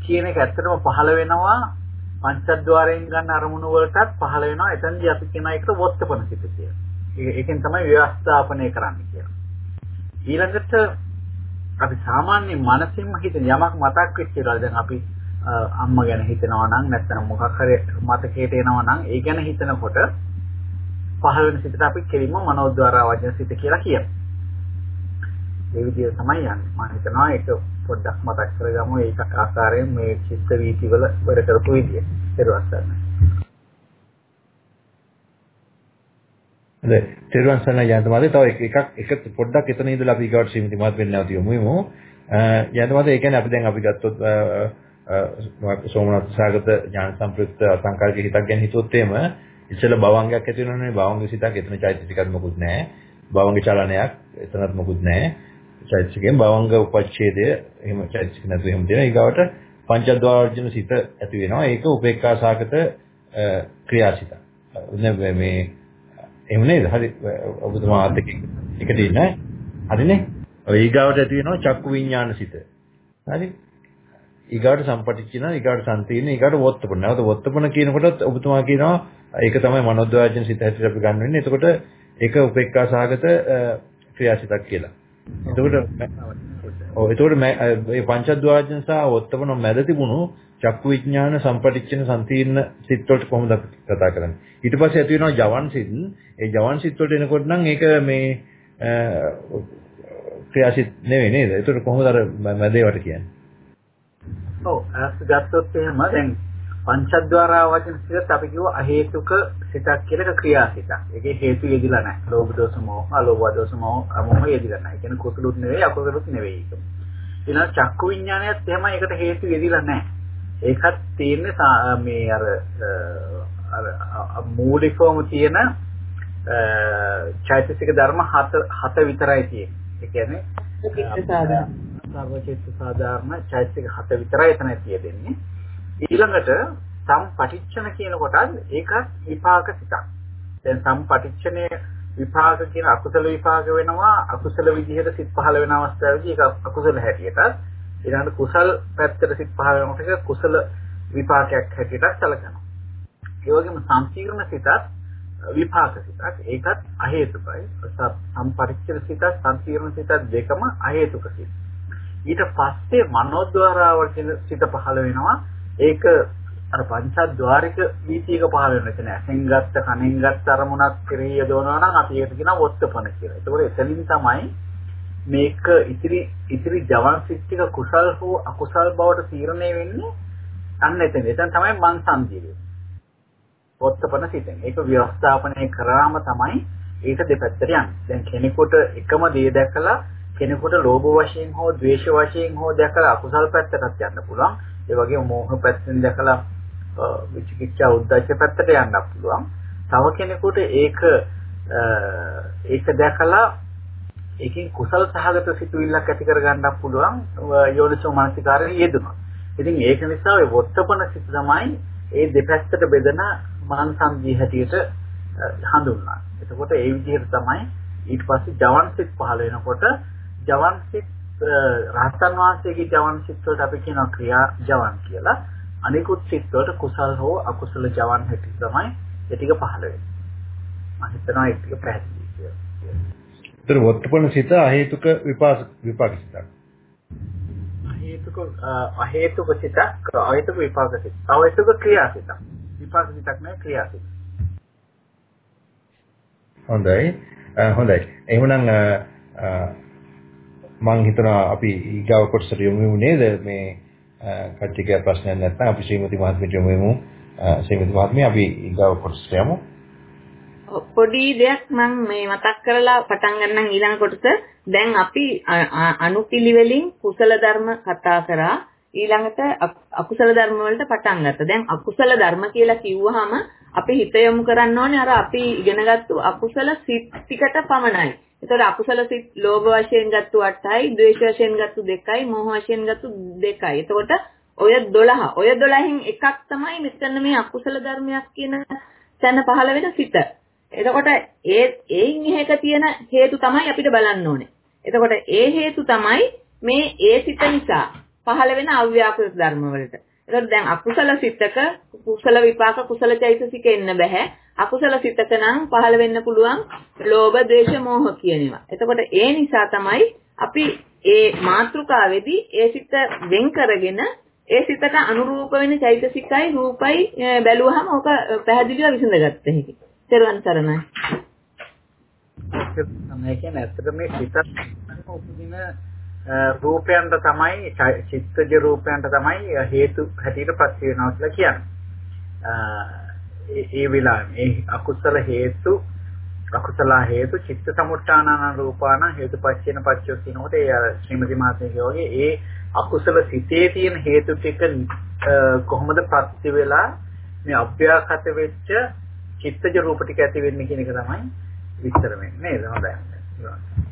කියන එක ඇත්තටම පහළ වෙනවා පංචද්වාරයෙන් ගන්න අරමුණු වලටත් පහළ වෙනවා. එතනදී අපි කියන එකට වොත්තපන සිත කියලා. ඒකෙන් තමයි ව්‍යවස්ථාපනය කරන්නේ කියලා. ඊළඟට අපි සාමාන්‍ය මනසින්ම හිතන යමක් මතක් වෙච්ච එක දැන් අපි අම්මා ගැන හිතනවා නම් නැත්නම් මොකක් හරි මතකයට එනවා නම් ඒ ගැන හිතනකොට පහළ වෙන සිතට අපි කෙලින්ම මනෝද්වාර වචන සිත කියලා කියනවා. ඒ විදිහ තමයි යන්නේ. මම හිතනවා ඒක පොඩ්ඩක් මතක් කරගමු ඒක ආකාරයෙන් මේ චිත්ත වීති වල වැඩ කරපු විදිය. ඊට පස්සේ හරි. තෙරුවන් සරණයි යන්තමාදේ තව එකක් එක පොඩ්ඩක් එතන ඉඳලා අපි ඊගාවට ශ්‍රීමති මහත්මයාට නැවත යමුමු. යන්තමාදේ ඒ කියන්නේ අපි දැන් අපි ගත්තොත් සෝමනාත් සාගත ඥාන සම්ප්‍රයුක්ත අසංකාරික හිතක් ගැන හිතුවොත් එහෙම ඉස්සෙල්ලා භවංගයක් ඇති වෙනවනේ භවංග සිතක් එතන චෛතසිකත් මොකුත් නැහැ. භවංග චලනයක් එතනත් මොකුත් නැහැ. චෛතසිකයෙන් භවංග උපච්ඡේදය එහෙම චෛතසික නැතුව එහෙම තියෙනවා. ඊගාවට පංචද්වාරජන සිත ඇති වෙනවා. ඒක උපේක්ඛා සාගත ක්‍රියාසිත. මේ එහෙම නේද? හරි ඔබතුමාත් එක්ක එකට ඉන්නේ. හරිනේ? ඔය ඊගාවට ඇති වෙනවා චක්කු විඥාන සිත. හරි? ඊගාවට සම්පටිච්චින, ඊගාවට සම්තීන, ඊගාවට වොත්තපන. නැවත වොත්තපන කියනකොටත් ඔබතුමා කියනවා ඒක තමයි මනෝද්වාජන සිත හැටියට අපි ගන්න වෙන්නේ. එතකොට ඒක උපේක්ඛා සහගත ක්‍රියාසිතක් කියලා. එතකොට ඔව් එතකොට මේ පංචද්වාජන සහ වොත්තපන මැද තිබුණු චක්කු විඥාන සම්පටිච්චන සම්තිර්ණ සිත් වලට කොහොමද කතා කරන්නේ? ඊට පස්සේ ඇති වෙනවා ජවන් සිත්. ඒ ජවන් සිත් වලට එනකොට නම් ඒක මේ ක්‍රියාසිත නෙවෙයි නේද? ඒතර කොහොමද අර මැදේවට කියන්නේ? ඔව් අස් ගත්තොත් එහෙම දැන් පංචද්වාරා වචන සිතත් අපි කිව්ව අහේතුක සිතක් කියලා එක ක්‍රියාසිතක්. ඒකේ හේතු යෙදිලා නැහැ. ලෝභ දෝෂ මොහ, අලෝභ දෝෂ මොහ, අමෝහ යෙදිලා නැහැ. කියන්නේ කුසලුත් නෙවෙයි අකුසලුත් නෙවෙයි ඒක. ඊළඟ චක්කු විඥානයත් එහෙම ඒකට හේතු යෙදිලා නැහැ. ඒකත් තියෙන්නේ මේ අර අර මූලිකවම තියෙන චෛතසික ධර්ම හත හත විතරයි තියෙන්නේ. ඒ කියන්නේ සර්වචිත්ත සාධාරණ චෛතසික හත විතරයි එතන තියෙන්නේ. ඊළඟට සම්පටිච්ඡන කියන කොටත් ඒකත් විපාක සිතක්. දැන් සම්පටිච්ඡනේ විපාක කියන අකුසල විපාක වෙනවා අකුසල විදිහට සිත් පහළ වෙන අවස්ථාවේදී ඒක අකුසල හැටියටත් ඊළඟට කුසල් පැත්තට සිත් පහළ වෙනකොට ඒක කුසල විපාකයක් හැටියට සැලකනවා. ඒ වගේම සම්පීර්ණ සිතත් විපාක සිතක් ඒකත් අහේතුකයි. සම්පරිච්ඡේද සිතත් සම්පීර්ණ සිතත් දෙකම අහේතුක සිත්. ඊට පස්සේ මනෝද්වාරාවර්ජන සිත පහළ වෙනවා. ඒක අර පංචද්වාරික වීතියක පහළ වෙන එක නෑ. ඇසෙන් ගත්ත කනෙන් ගත්ත අරමුණක් කෙරෙහි යොදවනවා නම් අපි ඒකට කියනවා වොත්තපන කියලා. ඒකෝර එතනින් තමයි මේක ඉතිරි ඉතිරි ජවන් සිත්තික කුසල් හෝ අකුසල් බවට තීරණය වෙන්නේ අන්න එතන. එතන තමයි මන් සංජීවය. පොත්තපන සිතෙන්. ඒක ව්‍යවස්ථාපනය කරාම තමයි ඒක දෙපැත්තට යන්නේ. දැන් කෙනෙකුට එකම දේ දැකලා කෙනෙකුට ලෝභ වශයෙන් හෝ ද්වේෂ වශයෙන් හෝ දැකලා අකුසල් පැත්තටත් යන්න පුළුවන්. ඒ වගේම මෝහ පැත්තෙන් දැකලා විචිකිච්ඡා උද්දච්ච පැත්තට යන්න පුළුවන්. තව කෙනෙකුට ඒක ඒක දැකලා ඒකෙන් කුසල සහගත සිතුවිල්ලක් ඇති කරගන්නත් පුළුවන් යෝනිසෝ මනසිකාරයේ යෙදුණා. ඉතින් ඒක නිසා ඔය වොත්තපන සිත තමයි ඒ දෙපැත්තට බෙදෙන මන සංජී හැටියට හඳුන්වන්නේ. එතකොට ඒ විදිහට තමයි ඊට පස්සේ ජවන් සිත් පහළ වෙනකොට ජවන් සිත් රහතන් වහන්සේගේ ජවන් සිත් වලට අපි කියනවා ක්‍රියා ජවන් කියලා. අනිකුත් සිත් වලට කුසල් හෝ අකුසල ජවන් හැටි තමයි ඒ ටික පහළ වෙන්නේ. මම හිතනවා ඒක ටික පැහැදිලි කියලා. ඒතර වොත්තපන සිත අහේතුක විපාක විපාක සිතක්. අහේතුක අහේතුක සිතක් අහේතුක විපාක සිත. අහේතුක ක්‍රියා සිතක්. විපාක සිතක් නෙවෙයි ක්‍රියා සිත. හොඳයි. හොඳයි. එහෙනම් මම හිතනවා අපි ඊගාව කොටසට යමු නේද මේ කච්චිකේ ප්‍රශ්නයක් නැත්නම් අපි ශ්‍රීමති මහත්මියට යමු. ශ්‍රීමති මහත්මිය අපි ඊගාව කොටසට යමු. පොඩි දෙයක් මම මේ මතක් කරලා පටන් ගන්නම් ඊළඟ කොටස. දැන් අපි අනුපිළිවෙලින් කුසල ධර්ම කතා කරා. ඊළඟට අකුසල ධර්ම වලට පටන් ගත්තා. දැන් අකුසල ධර්ම කියලා කිව්වහම අපි හිත යොමු කරන්න ඕනේ අර අපි ඉගෙනගත්තු අකුසල සිත් ටිකට පමණයි. ඒතකොට අකුසල සිත් ලෝභ වශයෙන් ගත්තු 8යි, ද්වේෂ වශයෙන් ගත්තු 2යි, මෝහ වශයෙන් ගත්තු 2යි. එතකොට ඔය 12, ඔය 12න් එකක් තමයි මෙතන මේ අකුසල ධර්මයක් කියන තැන පහළ වෙන සිත. එතකොට ඒ ඒයින් එහෙක තියෙන හේතු තමයි අපිට බලන්න ඕනේ. එතකොට ඒ හේතු තමයි මේ ඒ සිත නිසා පහළ වෙන අව්‍යාකෘත ධර්ම වලට. එතකොට දැන් අකුසල සිතක කුසල විපාක කුසල චෛතසික එන්න බෑ. අකුසල සිතක නම් පහළ වෙන්න පුළුවන් ලෝභ, ද්වේෂ, මෝහ කියන ඒවා. එතකොට ඒ නිසා තමයි අපි ඒ මාත්‍රිකාවේදී ඒ සිත වෙන් කරගෙන ඒ සිතට අනුරූප වෙන චෛතසිකයි රූපයි බැලුවහම ඕක පැහැදිලිව විසඳගත්ත හැකි. තෙරුවන් සරණයි. ඒ කියන්නේ ඇත්තට මේ සිත උපදින රූපයන්ට තමයි චිත්තජ රූපයන්ට තමයි හේතු හැටියට පස්සේ වෙනවා කියලා කියන්නේ. ඒ විලාම ඒ අකුසල හේතු අකුසල හේතු චිත්ත සමුත්ථානන රූපාන හේතුපච්චේන පච්චෝ කියනකොට ඒ ශ්‍රීමති මාතේ වගේ ඒ අකුසල සිතේ තියෙන හේතු ටික කොහොමද ප්‍රත්‍ය වෙලා මේ අභ්‍යාසත වෙච්ච චිත්තජ රූප ටික ඇති වෙන්නේ කියන එක තමයි විස්තර වෙන්නේ නේද හොඳයි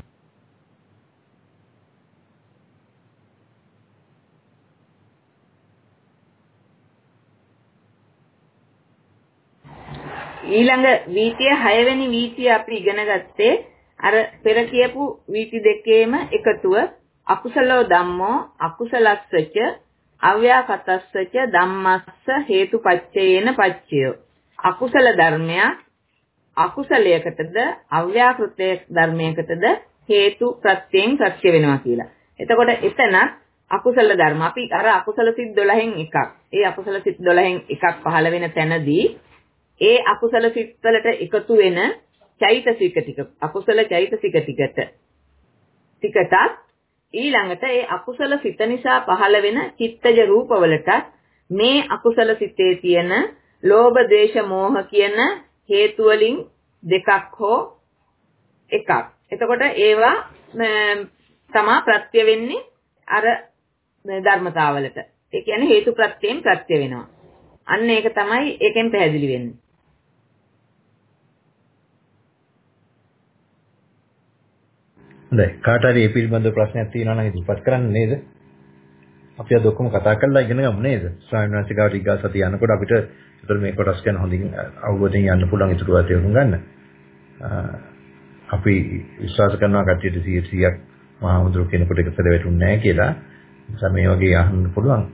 ඊළඟ වීතිය 6 වෙනි වීතිය අපි ඉගෙන ගත්තේ අර පෙර කියපු වීති දෙකේම එකතුව අකුසලෝ ධම්මෝ අකුසලස්සච අව්‍යාකතස්සච ධම්මස්ස හේතුපච්චයේන පච්චයෝ අකුසල ධර්මයක් අකුසලයකටද අව්‍යාකෘත ධර්මයකටද හේතු ප්‍රත්‍යයෙන් ප්‍රත්‍ය වෙනවා කියලා. එතකොට එතන අකුසල ධර්ම අපි අර අකුසල සිත් 12න් එකක්. ඒ අකුසල සිත් 12න් එකක් පහළ වෙන තැනදී ඒ අකුසල සිත් වලට එකතු වෙන චෛතසික ටික අකුසල චෛතසික ටිකට ටිකටත් ඊළඟට ඒ අකුසල සිත නිසා පහළ වෙන චිත්තජ රූපවලට මේ අකුසල සිතේ තියෙන ලෝභ දේශ මෝහ කියන හේතු වලින් දෙකක් හෝ එකක්. එතකොට ඒවා තමා ප්‍රත්‍ය වෙන්නේ අර ධර්මතාවලට. ඒ කියන්නේ හේතු ප්‍රත්‍යයෙන් ප්‍රත්‍ය වෙනවා. අන්න ඒක තමයි ඒකෙන් පැහැදිලි වෙන්නේ. හොඳයි. කාට හරි මේ පිළිබඳව ප්‍රශ්නයක් තියෙනවා නම් ඉදිරිපත් කරන්න නේද? අපි අද ඔක්කොම කතා කරලා ඉගෙන ගමු නේද? ස්වාමීන් වහන්සේ ගාවට ඊගා සතිය යනකොට අපිට ඒතර මේ කොටස් ගැන හොඳින් අවබෝධයෙන් යන්න පුළුවන් ඉතුරු වා තේරුම් ගන්න. අපි විශ්වාස කරනවා කට්ටියට 100ක් මහා මුද්‍ර කෙනෙකුට එකතර වැටුන්නේ නැහැ කියලා. නිසා මේ වගේ අහන්න පුළුවන්.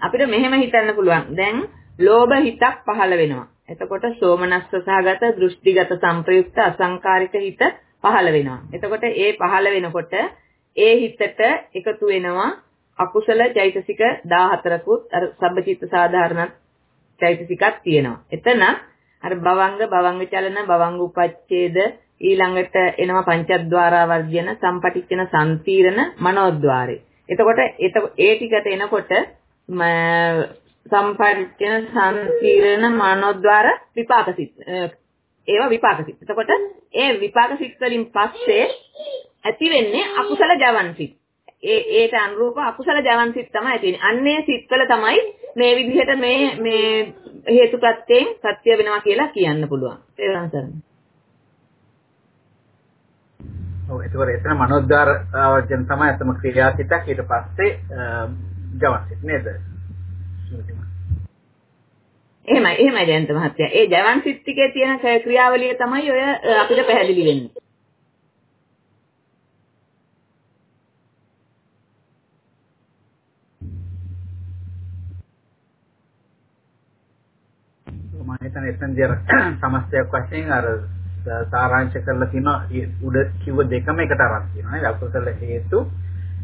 අපිට මෙහෙම හිතන්න පුළුවන්. දැන් ලෝභ හිතක් පහළ වෙනවා. එතකොට සෝමනස්ස සහගත දෘෂ්ටිගත සංප්‍රයුක්ත අසංකාරික හිත පහළ වෙනවා. එතකොට ඒ පහළ වෙනකොට ඒ හිතට එකතු වෙනවා අකුසල චෛතසික 14කුත් අර සබ්බචිත්ත සාධාරණ චෛතසිකක් තියෙනවා. එතන අර භවංග භවංග චලන භවංග උපච්ඡේද ඊළඟට එනවා පංචද්වාරා වර්ජන සම්පටිච්චන සම්පීරණ මනෝද්වාරේ. එතකොට ඒ ටිකට එනකොට සම්පරිච්ඡන සංකීර්ණ මනෝද්වාර විපාක සිත් ඒවා විපාක සිත්. එතකොට ඒ විපාක සිත් වලින් පස්සේ ඇති වෙන්නේ අකුසල ජවන් සිත්. ඒ ඒට අනුරූප අකුසල ජවන් සිත් තමයි ඇති වෙන්නේ. අන්නේ සිත්වල තමයි මේ විදිහට මේ මේ හේතුප්‍රත්‍යයෙන් සත්‍ය වෙනවා කියලා කියන්න පුළුවන්. තේරුම් ගන්න. ඔව් ඒකවල එතන මනෝද්වාර ආවර්ජන තමයි අතම ක්‍රියාසිතක් ඊට පස්සේ ජවන්සිත නේද? එහෙමයි එහෙමයි ජයන්ත මහත්තයා. ඒ ජවන්සිත ටිකේ තියෙන ක්‍රියාවලිය තමයි ඔය අපිට පැහැදිලි වෙන්නේ. මම හිතන්නේ එතනදී අර සමස්තයක් වශයෙන් අර සාරාංශ කරලා තියෙනවා උඩ කිව්ව දෙකම එකට අරන් තියෙනවා නේද අකුසල හේතු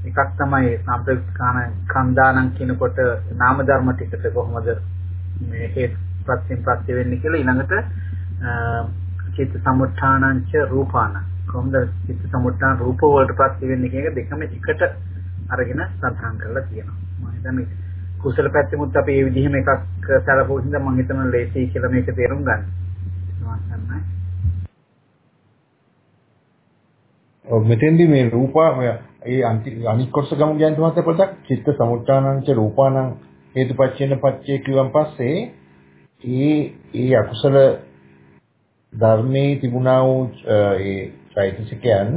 එකක් තමයි සම්ප්‍රේක්ෂාන කන්දානම් කියනකොට නාම ධර්ම ටිකට කොහොමද මේ හේතු ප්‍රත්‍යයෙන් ප්‍රත්‍ය වෙන්නේ කියලා ඊළඟට චිත්ත සමුත්ථානංච රූපාන කොහොමද චිත්ත සමුත්ථාන රූප වලට ප්‍රත්‍ය වෙන්නේ කියන එක දෙකම එකට අරගෙන සඳහන් කරලා තියෙනවා මම හිතන්නේ කුසල පැත්තෙමුත් අපි මේ විදිහම එකක් සැලකුවොත් හින්දා මම හිතනවා ලේසි කියලා මේක තේරුම් ගන්න. ඔව් මෙතෙන්දි මේ රූපා ඒ අනිත් කොටස ගමු කියන්න තමයි පොඩක් චිත්ත සමුත්ථානංච රූපානං හේතුපච්චේන පච්චේ කිව්වන් පස්සේ ඒ ඒ අකුසල ධර්මයේ තිබුණා වූ ඒ චෛතසිකයන්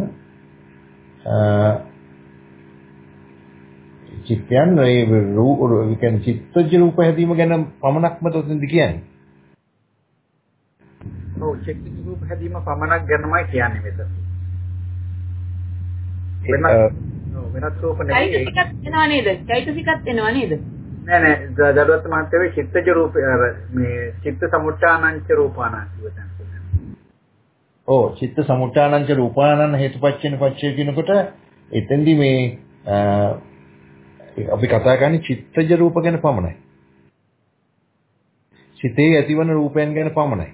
චිත්තයන් ඒ රූප ඒ කියන්නේ චිත්තජ රූප හැදීම ගැන පමණක්ම තොතින්ද කියන්නේ. ඔව් චිත්තජ රූප හැදීම පමණක් ගැනමයි කියන්නේ මෙතන. වෙනත් වෙනත් රූප නෙවෙයි. චෛතසිකත් එනවා නේද? චෛතසිකත් එනවා නේද? නෑ නෑ දඩුවත් මහත්තයා චිත්තජ රූප මේ චිත්ත සමුත්ථානංච රූපානං කියවතන. ඔව් චිත්ත සමුත්ථානංච රූපානං හේතුපච්චේන පච්චේ කියනකොට එතෙන්දි මේ අපි කතා කරන්නේ චිත්තජ රූප ගැන පමණයි. සිතේ ඇතිවන රූපයන් ගැන පමණයි.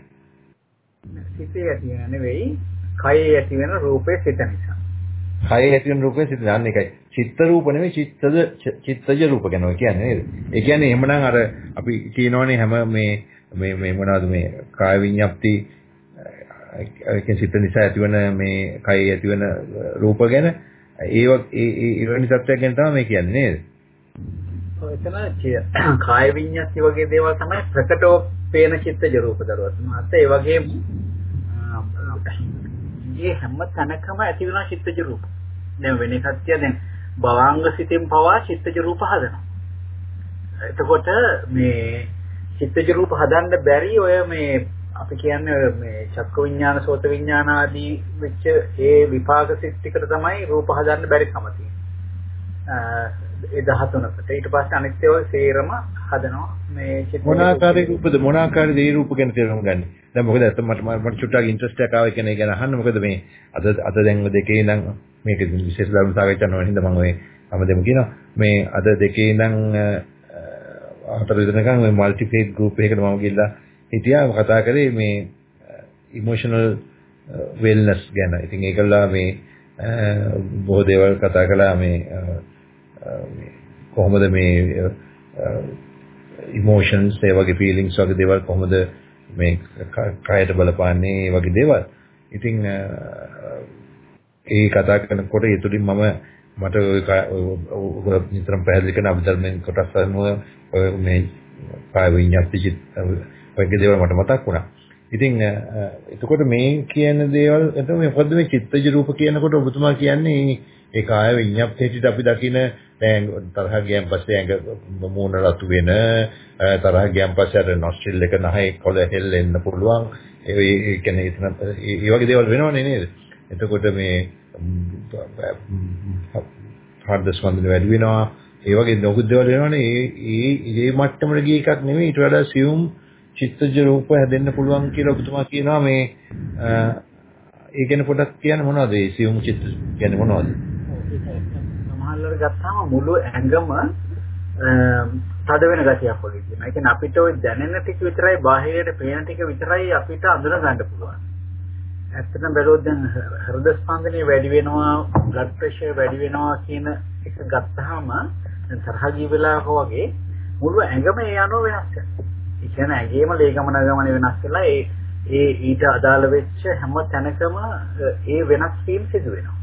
සිතේ ඇතිවන නෙවෙයි, කයේ ඇතිවන රූපේ සිත නිසා. කයේ ඇතිවන රූපේ සිත යන්නේ එකයි. චිත්ත රූප නෙවෙයි චිත්තද චිත්තජ රූප ගැන ඔය කියන්නේ නේද? ඒ කියන්නේ එහෙමනම් අර අපි කියනෝනේ හැම මේ මේ මේ මොනවද මේ කාය විඤ්ඤාප්ති ඒ සිත නිසා ඇතිවන මේ කයේ ඇතිවන රූප ගැන ඒ ඒ ඒ වෙනි තත්ත්වයක් ගැන තමයි මේ කියන්නේ නේද? එතන කාය විඤ්ඤාති වගේ දේවල් තමයි ප්‍රකටව පේන චිත්තජ රූප දරුවත්. මාත් ඒ වගේම මේ හැම තැනකම ඇති වෙන චිත්තජ රූප. දැන් වෙන එකක් තියා දැන් භවාංග සිතෙන් පවා චිත්තජ රූප හදනවා. එතකොට මේ චිත්තජ රූප හදන්න බැරි ඔය මේ අපි කියන්නේ මේ චක්ක විඥාන සෝත විඥාන ආදී වෙච්ච ඒ විපාක සිත් ටිකට තමයි රූප හදන්න බැරි කම තියෙන්නේ. ඒ 13කට ඊට පස්සේ අනිත් ඒවා සේරම හදනවා. මේ චිත්ත මොනාකාරයේ රූපද මොනාකාරයේ දේ රූප ගැන තේරුම් ගන්න. දැන් මොකද අත මට මට චුට්ටක් ඉන්ට්‍රස්ට් එකක් ආව කියන එක ගැන අහන්න. මොකද මේ අද අද දැන් දෙකේ ඉඳන් මේක විශේෂ ධර්ම සාකච්ඡා කරනවා හින්දා මම ඔය හැමදේම කියනවා. මේ අද දෙකේ ඉඳන් හතර දිනකන් මේ মালටි ෆේත් ගෲප් එකකට මම ගිහිල්ලා හිටියා. කතා කරේ මේ ඉමෝෂනල් වෙල්නස් ගැන. ඉතින් ඒකලා මේ බොහෝ දේවල් කතා කළා. මේ කොහොමද මේ ඉමෝෂන්ස් ඒ වගේ ෆීලිංස් වගේ දේවල් කොහොමද මේ කයට බලපාන්නේ වගේ දේවල්. ඉතින් ඒ කතා කරනකොට ඒ තුලින් මම මට ඔය නිතරම පැහැදිලි කරන අභිධර්මයෙන් කොටස් අනුව මේ කාය විඤ්ඤාති චිත්ත වගේ දේවල් මට මතක් වුණා. ඉතින් එතකොට මේ කියන දේවල් එතකොට මොකද්ද මේ චිත්තජ රූප කියනකොට ඔබතුමා කියන්නේ ඒ කාය විඤ්ඤාප්තියට අපි දකින දැන් තරහ ගියන් පස්සේ ඇඟ මූණ රතු වෙන තරහ ගියන් පස්සේ අර නොස්ට්‍රිල් එක නැහැ කොළ හෙල්ලෙන්න පුළුවන්. ඒ කියන්නේ ඒ වගේ දේවල් වෙනවනේ නේද? එතකොට මේ හෘද ස්පන්දන වැඩි වෙනවා. ඒ වගේ නොකුත් දේවල් වෙනවනේ. ඒ ඒ ඒ මට්ටමට ගිය එකක් නෙමෙයි. ඊට වඩා සියුම් චිත්තජ රූප හැදෙන්න පුළුවන් කියලා ඔබතුමා කියනවා මේ ඒ ගැන පොඩ්ඩක් කියන්න මොනවද? ඒ සියුම් චිත්ත කියන්නේ මොනවද? සමහරවල් ගත්තාම මුළු ඇඟම තද වෙන ගතියක් වගේ තියෙනවා. ඒ කියන්නේ අපිට ওই දැනෙන ටික විතරයි බාහිරයට පේන ටික විතරයි අපිට අඳුන ගන්න පුළුවන්. ඇත්තටම බැලුවොත් දැන් හෘද ස්පන්දනය වැඩි වෙනවා, බ්ලඩ් ප්‍රෙෂර් වැඩි වෙනවා කියන එක ගත්තාම දැන් තරහ ගිය වෙලාවක වගේ මුළු ඇඟම ඒ අනුව වෙනස් වෙනවා. ඒ කියන්නේ ඇඟේම ලේ ගමන ගමන වෙනස් වෙලා ඒ ඒ ඊට අදාළ වෙච්ච හැම තැනකම ඒ වෙනස් වීම සිදු වෙනවා.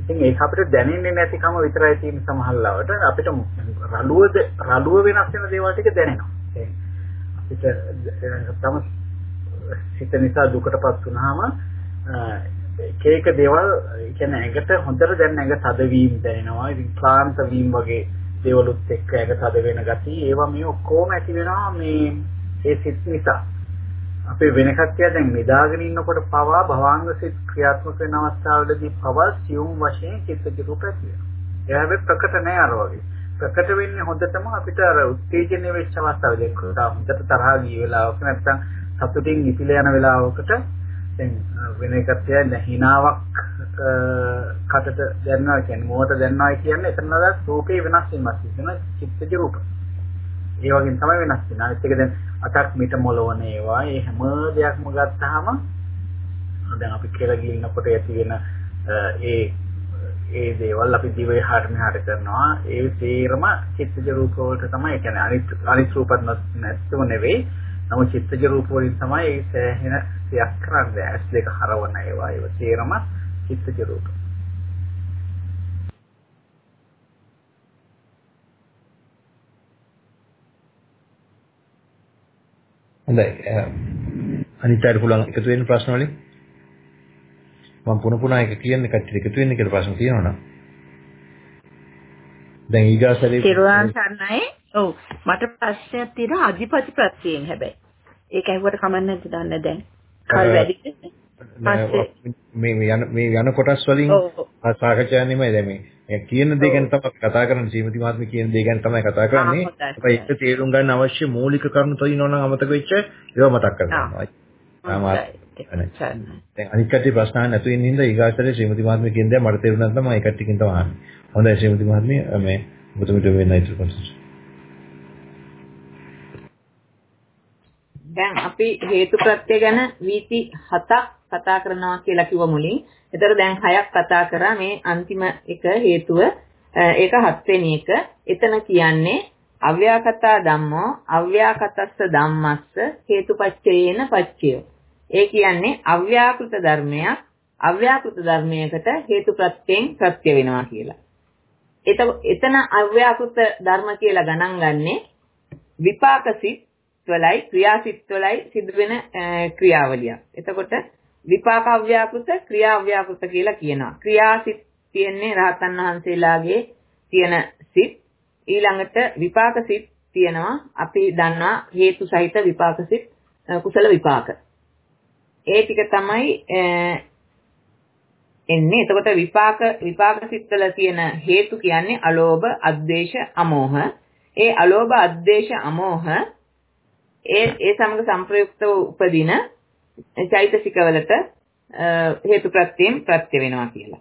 ඉතින් ඒක අපිට දැනෙන්නේ නැතිකම විතරයි තියෙන සමහරවට අපිට රළුවද රළුව වෙනස් වෙන දේවල් ටික දැනෙනවා. සිත තම සිත නිසා දුකටපත් වුනහම එක එක දේවල් කියන්නේ ඇඟට හොඳට දැන් ඇඟ තදවීම දැනෙනවා. ඉතින් ක්ලාන්ත වීම වගේ දේවලුත් එක්ක ඇඟ තද වෙන ගතිය ඒවා මේ ඔක්කොම ඇති වෙනවා මේ ඒ සිත් නිසා. අපේ වෙන කට්ටිය දැන් නිදාගෙන ඉන්නකොට පවා භවාංග සිත් ක්‍රියාත්මක වෙන අවස්ථාවලදී පවා සියුම් වශයෙන් චිත්තජ රූප ඇති වෙනවා. ඒ හැබැයි ප්‍රකට නැහැ අර වගේ. ප්‍රකට වෙන්නේ හොඳටම අපිට අර උත්තේජනය වෙච්ච අවස්ථාවදී හොඳට තරහා ගිය වෙලාවක නැත්තම් සතුටින් ඉතිල යන වෙලාවකට දැන් වෙන එකක් කියන්නේ හිනාවක් කටට දැනනවා කියන්නේ මොහොත දැනනවා කියන්නේ එතනලා රූපේ වෙනස් වීමක් තියෙනවා චිත්තජ රූප. ඒ වගේම තමයි වෙනස් වෙනවා. අනිත් එක දැන් අතක් මිට මොලවන ඒවා ඒ හැම දෙයක්ම ගත්තාම දැන් අපි කියලා ගිනනකොට ඇති වෙන ඒ ඒ දේවල් අපි දිවේ හාට මෙහාට කරනවා ඒ තේරම චිත්තජ රූප වලට තමයි ඒ කියන්නේ අනිත් අනිත් රූපත් නැත්නම් නෙවෙයි නමුත් චිත්තජ රූප වලින් තමයි ඒ සෑහෙන දෙයක් කරන්නේ. ඇස් දෙක හරවන ඒවා ඒව තේරම චිත්තජ රූප. හොඳයි. අනිත් අයට පුළුවන් එකතු වෙන්න ප්‍රශ්න වලින් මම පුන පුනා එක කියන්නේ කට්ටිය එකතු වෙන්න කියලා ප්‍රශ්න තියෙනවා නම් දැන් ඊගාසරේ තිරුවන් සරණයි ඔව් මට ප්‍රශ්නයක් තියෙනවා අධිපති ප්‍රත්‍යයෙන් හැබැයි. ඒක ඇහුවට කමක් නැද්ද දන්නේ දැන්. කල් වැඩිද? මේ මේ යන මේ යන කොටස් වලින් සාකච්ඡා නෙමෙයි දැන් මේ කියන දේ ගැන තමයි කතා කරන්නේ සීමති මහත්මිය කියන දේ ගැන තමයි කතා කරන්නේ. ඒක ඒක තේරුම් ගන්න අවශ්‍ය මූලික කරුණු තියෙනවා නම් අමතක වෙච්ච ඒවා මතක් කරගන්නවා. දැන් අනිත් කටේ ප්‍රශ්න නැතුව ඉන්න හින්දා ඊගාසරේ ශ්‍රීමති මහත්මිය කියන දේ මට තේරුණා තමයි ඒ කට්ටියකින් තමයි අහන්නේ. හොඳයි ශ්‍රීමති මහත්මිය මේ ඔබතුමිට වෙන්න ඉතුරු කොටස. දැන් අපි හේතු ප්‍රත්‍ය ගැන වීති 7ක් කතා කරනවා කියලා කිව්ව මුලින්. ඒතර දැන් 6ක් කතා කරා මේ අන්තිම එක හේතුව ඒක 7 වෙනි එක. එතන කියන්නේ අව්‍යාකතා ධම්මෝ අව්‍යාකතස්ස ධම්මස්ස හේතුපච්චයේන පච්චය. ඒ කියන්නේ අව්‍යාකෘත ධර්මයක් අව්‍යාකෘත ධර්මයකට හේතු ප්‍රත්‍යයෙන් ප්‍රත්‍ය වෙනවා කියලා. එතන අව්‍යාකෘත ධර්ම කියලා ගණන් ගන්නේ විපාක සිත් වලයි ක්‍රියාසිට වලයි සිදුවෙන ක්‍රියාවලියක්. එතකොට විපාක අව්‍යාකෘත ක්‍රියා අව්‍යාකෘත කියලා කියනවා. ක්‍රියාසිට කියන්නේ රහතන් වහන්සේලාගේ තියෙන සිත් ඊළඟට විපාක සිත් තියෙනවා අපි දන්නා හේතු සහිත විපාක සිත් කුසල විපාක. ඒ ටික තමයි එන්නේ. එතකොට විපාක විපාක සිත්වල තියෙන හේතු කියන්නේ අලෝභ, අද්වේෂ, අමෝහ. ඒ අලෝභ, අද්වේෂ, අමෝහ ඒ ඒ සමග සංප්‍රයුක්තව උපදින චෛතසිකවලට හේතු ප්‍රත්‍යයෙන් ප්‍රත්‍ය වෙනවා කියලා.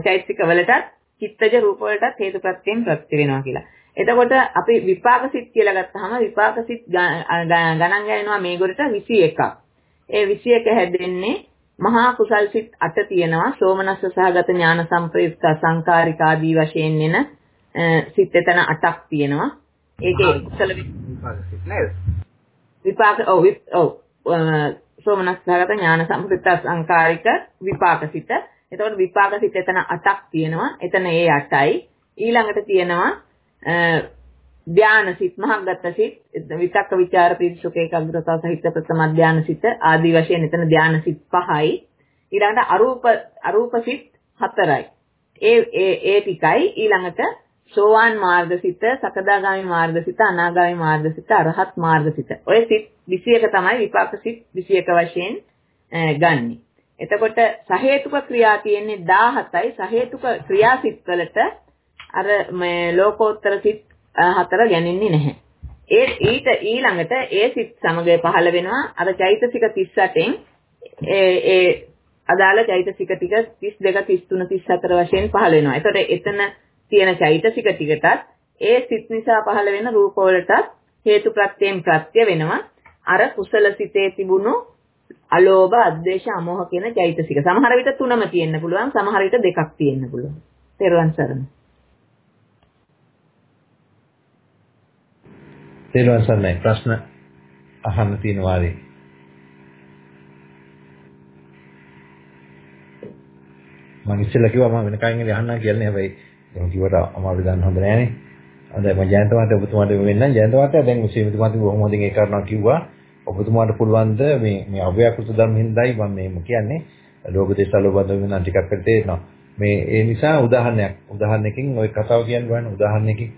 චෛතසිකවලටත් චිත්තජ රූප වලටත් හේතු ප්‍රත්‍යයෙන් ප්‍රත්‍ය වෙනවා කියලා. එතකොට අපි විපාක සිත් කියලා ගත්තාම විපාක සිත් ගණන් ගන්නවා මේගොල්ලට 21ක්. ඒ 21 හැදෙන්නේ මහා කුසල් සිත් 8 තියෙනවා සෝමනස්ස සහගත ඥාන සංප්‍රයුක්ත සංකාරික ආදී වශයෙන් එන සිත් එතන 8ක් තියෙනවා. ඒකේ කුසල විපාක සිත් නේද? විපාක ඔව් ඔව් සෝමනස්සගත ඥාන සම්ප්‍රිත සංකාරික විපාක සිත. එතකොට විපාක සිත එතන 8ක් තියෙනවා. එතන ඒ 8යි. ඊළඟට තියෙනවා ධාන සිත් මහග්ගත සිත් විතක්ක ਵਿਚාර පිරිසුක ඒකාග්‍රතාව සහිත ප්‍රථම ධාන සිත් ආදී වශයෙන් එතන ධාන සිත් 5යි. ඊළඟට අරූප අරූප සිත් 4යි. ඒ ඒ ඒ ටිකයි ඊළඟට සෝවාන් මාර්ගසිත, සකදාගාමි මාර්ගසිත, අනාගාමි මාර්ගසිත, අරහත් මාර්ගසිත. ඔය සිත් 21 තමයි විපාක සිත් 21 වශයෙන් ගන්නෙ. එතකොට සහේතුක ක්‍රියා තියෙන්නේ 17යි සහේතුක ක්‍රියා සිත් වලට අර මේ ලෝකෝත්තර සිත් හතර ගැනෙන්නේ නැහැ. ඒ ඊට ඊළඟට ඒ සිත් සමග පහළ වෙනවා අර චෛතසික 38න් ඒ ඒ අදාළ චෛතසික ටික 32 33 34 වශයෙන් පහළ වෙනවා. එතකොට එතන තියෙන චෛතසික ටිකටත් ඒ සිත් නිසා පහළ වෙන රූප වලටත් හේතු ප්‍රත්‍යයෙන් ප්‍රත්‍ය වෙනවා. අර කුසල සිතේ තිබුණු අලෝභ අද්වේෂ අමෝහ කියන චෛතසික සමහර විට තුනම තියෙන්න පුළුවන් සමහර විට දෙකක් තියෙන්න පුළුවන්. තෙරුවන් සරණයි. තෙරුවන් සරණයි. ප්‍රශ්න අහන්න තියෙන වාරේ. මම ඉස්සෙල්ලා කිව්වා මම වෙනකන් ඉන්නේ අහන්න කියන්නේ හැබැයි එහෙම කිව්වට අමාරු ගන්න හොඳ නෑනේ. හොඳයි මම ජයන්ත මහත්තයා ඔබතුමාට වෙන්නම් ජයන්ත මහත්තයා දැන් ශ්‍රීමති මහත්මිය බොහොම හොඳින් ඒ කාරණා කිව්වා. ඔබතුමාට පුළුවන්ද මේ මේ අව්‍යාකෘත ධර්ම හින්දායි මම මේ කියන්නේ. ලෝක දේශා ලෝක බඳ වෙන ටිකක් කර තේරෙනවා මේ ඒ නිසා උදාහරණයක්. උදාහරණයකින් ওই කතාව කියන්න බලන්න උදාහරණයකින්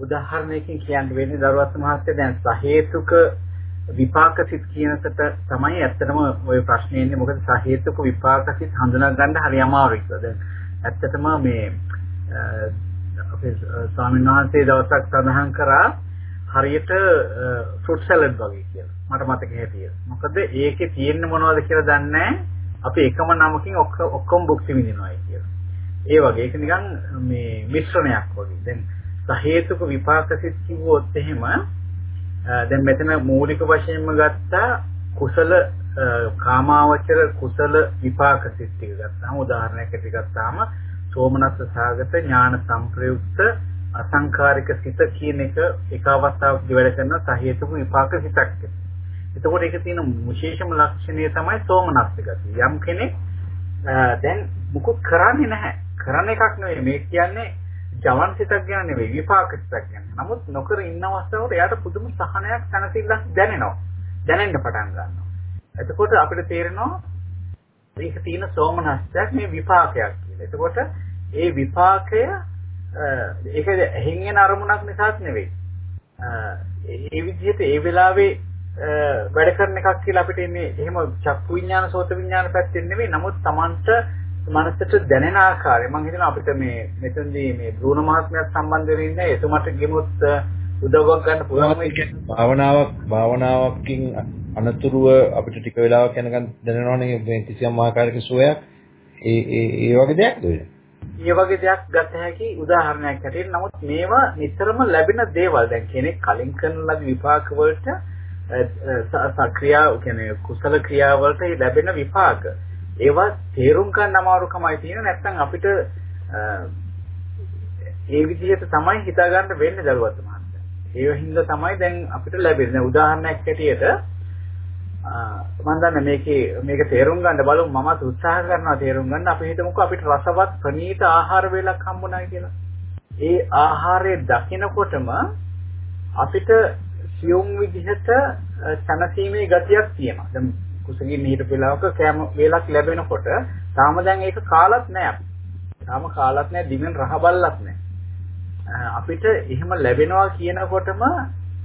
උදාහරණයකින් කියන්න වෙන්නේ දරුවත් මහත්තයා දැන් සහේතුක විපාක සිත් කියනකට තමයි ඇත්තටම ওই ප්‍රශ්නේ එන්නේ මොකද සහේතුක විපාක සිත් හඳුනා ගන්න හරි අමාරුයි කියලා. දැන් ඇත්තටම මේ අපේ ස්වාමීන් වහන්සේ දවසක් සඳහන් කරා හරියට ෆෘට් සලාඩ් වගේ කියලා. මට මතක හැටියට. මොකද ඒකේ තියෙන්නේ මොනවද කියලා දන්නේ අපි එකම නමකින් ඔක්කොම භුක්ති විඳිනවායි කියලා. ඒ වගේ ඒක නිකන් මේ මිශ්‍රණයක් වගේ. දැන් සහේතුක විපාක සිත් කිව්වොත් එහෙම දැන් මෙතන මූලික වශයෙන්ම ගත්තා කුසල කාමාවචර කුසල විපාක සිත් ටික ගත්තාම උදාහරණයක් ඇති ගත්තාම සෝමනස්ස සාගත ඥාන සංප්‍රයුක්ත අසංකාරික සිත කියන එක එක අවස්ථාවක වැඩ කරන සහේතුක විපාක සිතක්. එතකොට ඒක තියෙන විශේෂම ලක්ෂණය තමයි සෝමනස්ස ගතිය. යම් කෙනෙක් දැන් මුකුත් කරන්නේ නැහැ. කරන එකක් නෙවෙයි මේ කියන්නේ ජවන් සිතක් ගැන නෙවෙයි විපාක සිතක් ගැන. නමුත් නොකර ඉන්න අවස්ථාවට එයාට පුදුම සහනයක් තනසිල්ලක් දැනෙනවා. දැනෙන්න පටන් ගන්නවා. එතකොට අපිට තේරෙනවා මේක තියෙන සෝමනස්යක් මේ විපාකයක් කියලා. එතකොට ඒ විපාකය ඒක ඇහෙන් එන අරමුණක් නිසාත් නෙවෙයි. ඒ විදිහට ඒ වෙලාවේ වැඩ කරන එකක් කියලා අපිට ඉන්නේ එහෙම චක්කු විඥාන සෝත විඥාන පැත්තෙන් නෙවෙයි. නමුත් Tamanට මනසට දැනෙන ආකාරය. මම හිතනවා අපිට මේ මෙතනදී මේ බ්‍රූන මහත්මයාත් සම්බන්ධ වෙන්නේ එතුමාට ගෙමුත් උදව්වක් ගන්න පුළුවන් භාවනාවක් භාවනාවකින් අනතුරුව අපිට ටික වෙලාවක් යනකම් දැනෙනවනේ මේ කිසියම් ආකාරයක සුවයක්. ඒ ඒ ඒ වගේ දෙයක්ද ඔය ඒ වගේ දෙයක් ගත හැකි උදාහරණයක් හැටියට. නමුත් මේවා නිතරම ලැබෙන දේවල්. දැන් කෙනෙක් කලින් කරන ලද විපාක වලට සක්‍රියා කියන්නේ කුසල ක්‍රියාවලට ලැබෙන විපාක ඒවා තේරුම් ගන්න අමාරුකමයි තියෙන නැත්නම් අපිට ඒ විදිහට තමයි හිතා ගන්න වෙන්නේ දරුවත් මහත්තයා. ඒ හින්දා තමයි දැන් අපිට ලැබෙන්නේ. උදාහරණයක් ඇටියට මම දන්නේ මේකේ මේක තේරුම් ගන්න බලමු මමත් උත්සාහ කරනවා තේරුම් ගන්න. අපි හිතමුකෝ අපිට රසවත් ප්‍රණීත ආහාර වේලක් හම්බුනායි කියලා. ඒ ආහාරය දකිනකොටම අපිට සියුම් විදිහට සනසීමේ ගතියක් තියෙනවා. දැන් කුසගින්න හිටපු වෙලාවක කෑම වේලක් ලැබෙනකොට තාම දැන් ඒක කාලත් නෑ. තාම කාලත් නෑ දිවෙන් රහ බල්ලත් නෑ. අපිට එහෙම ලැබෙනවා කියනකොටම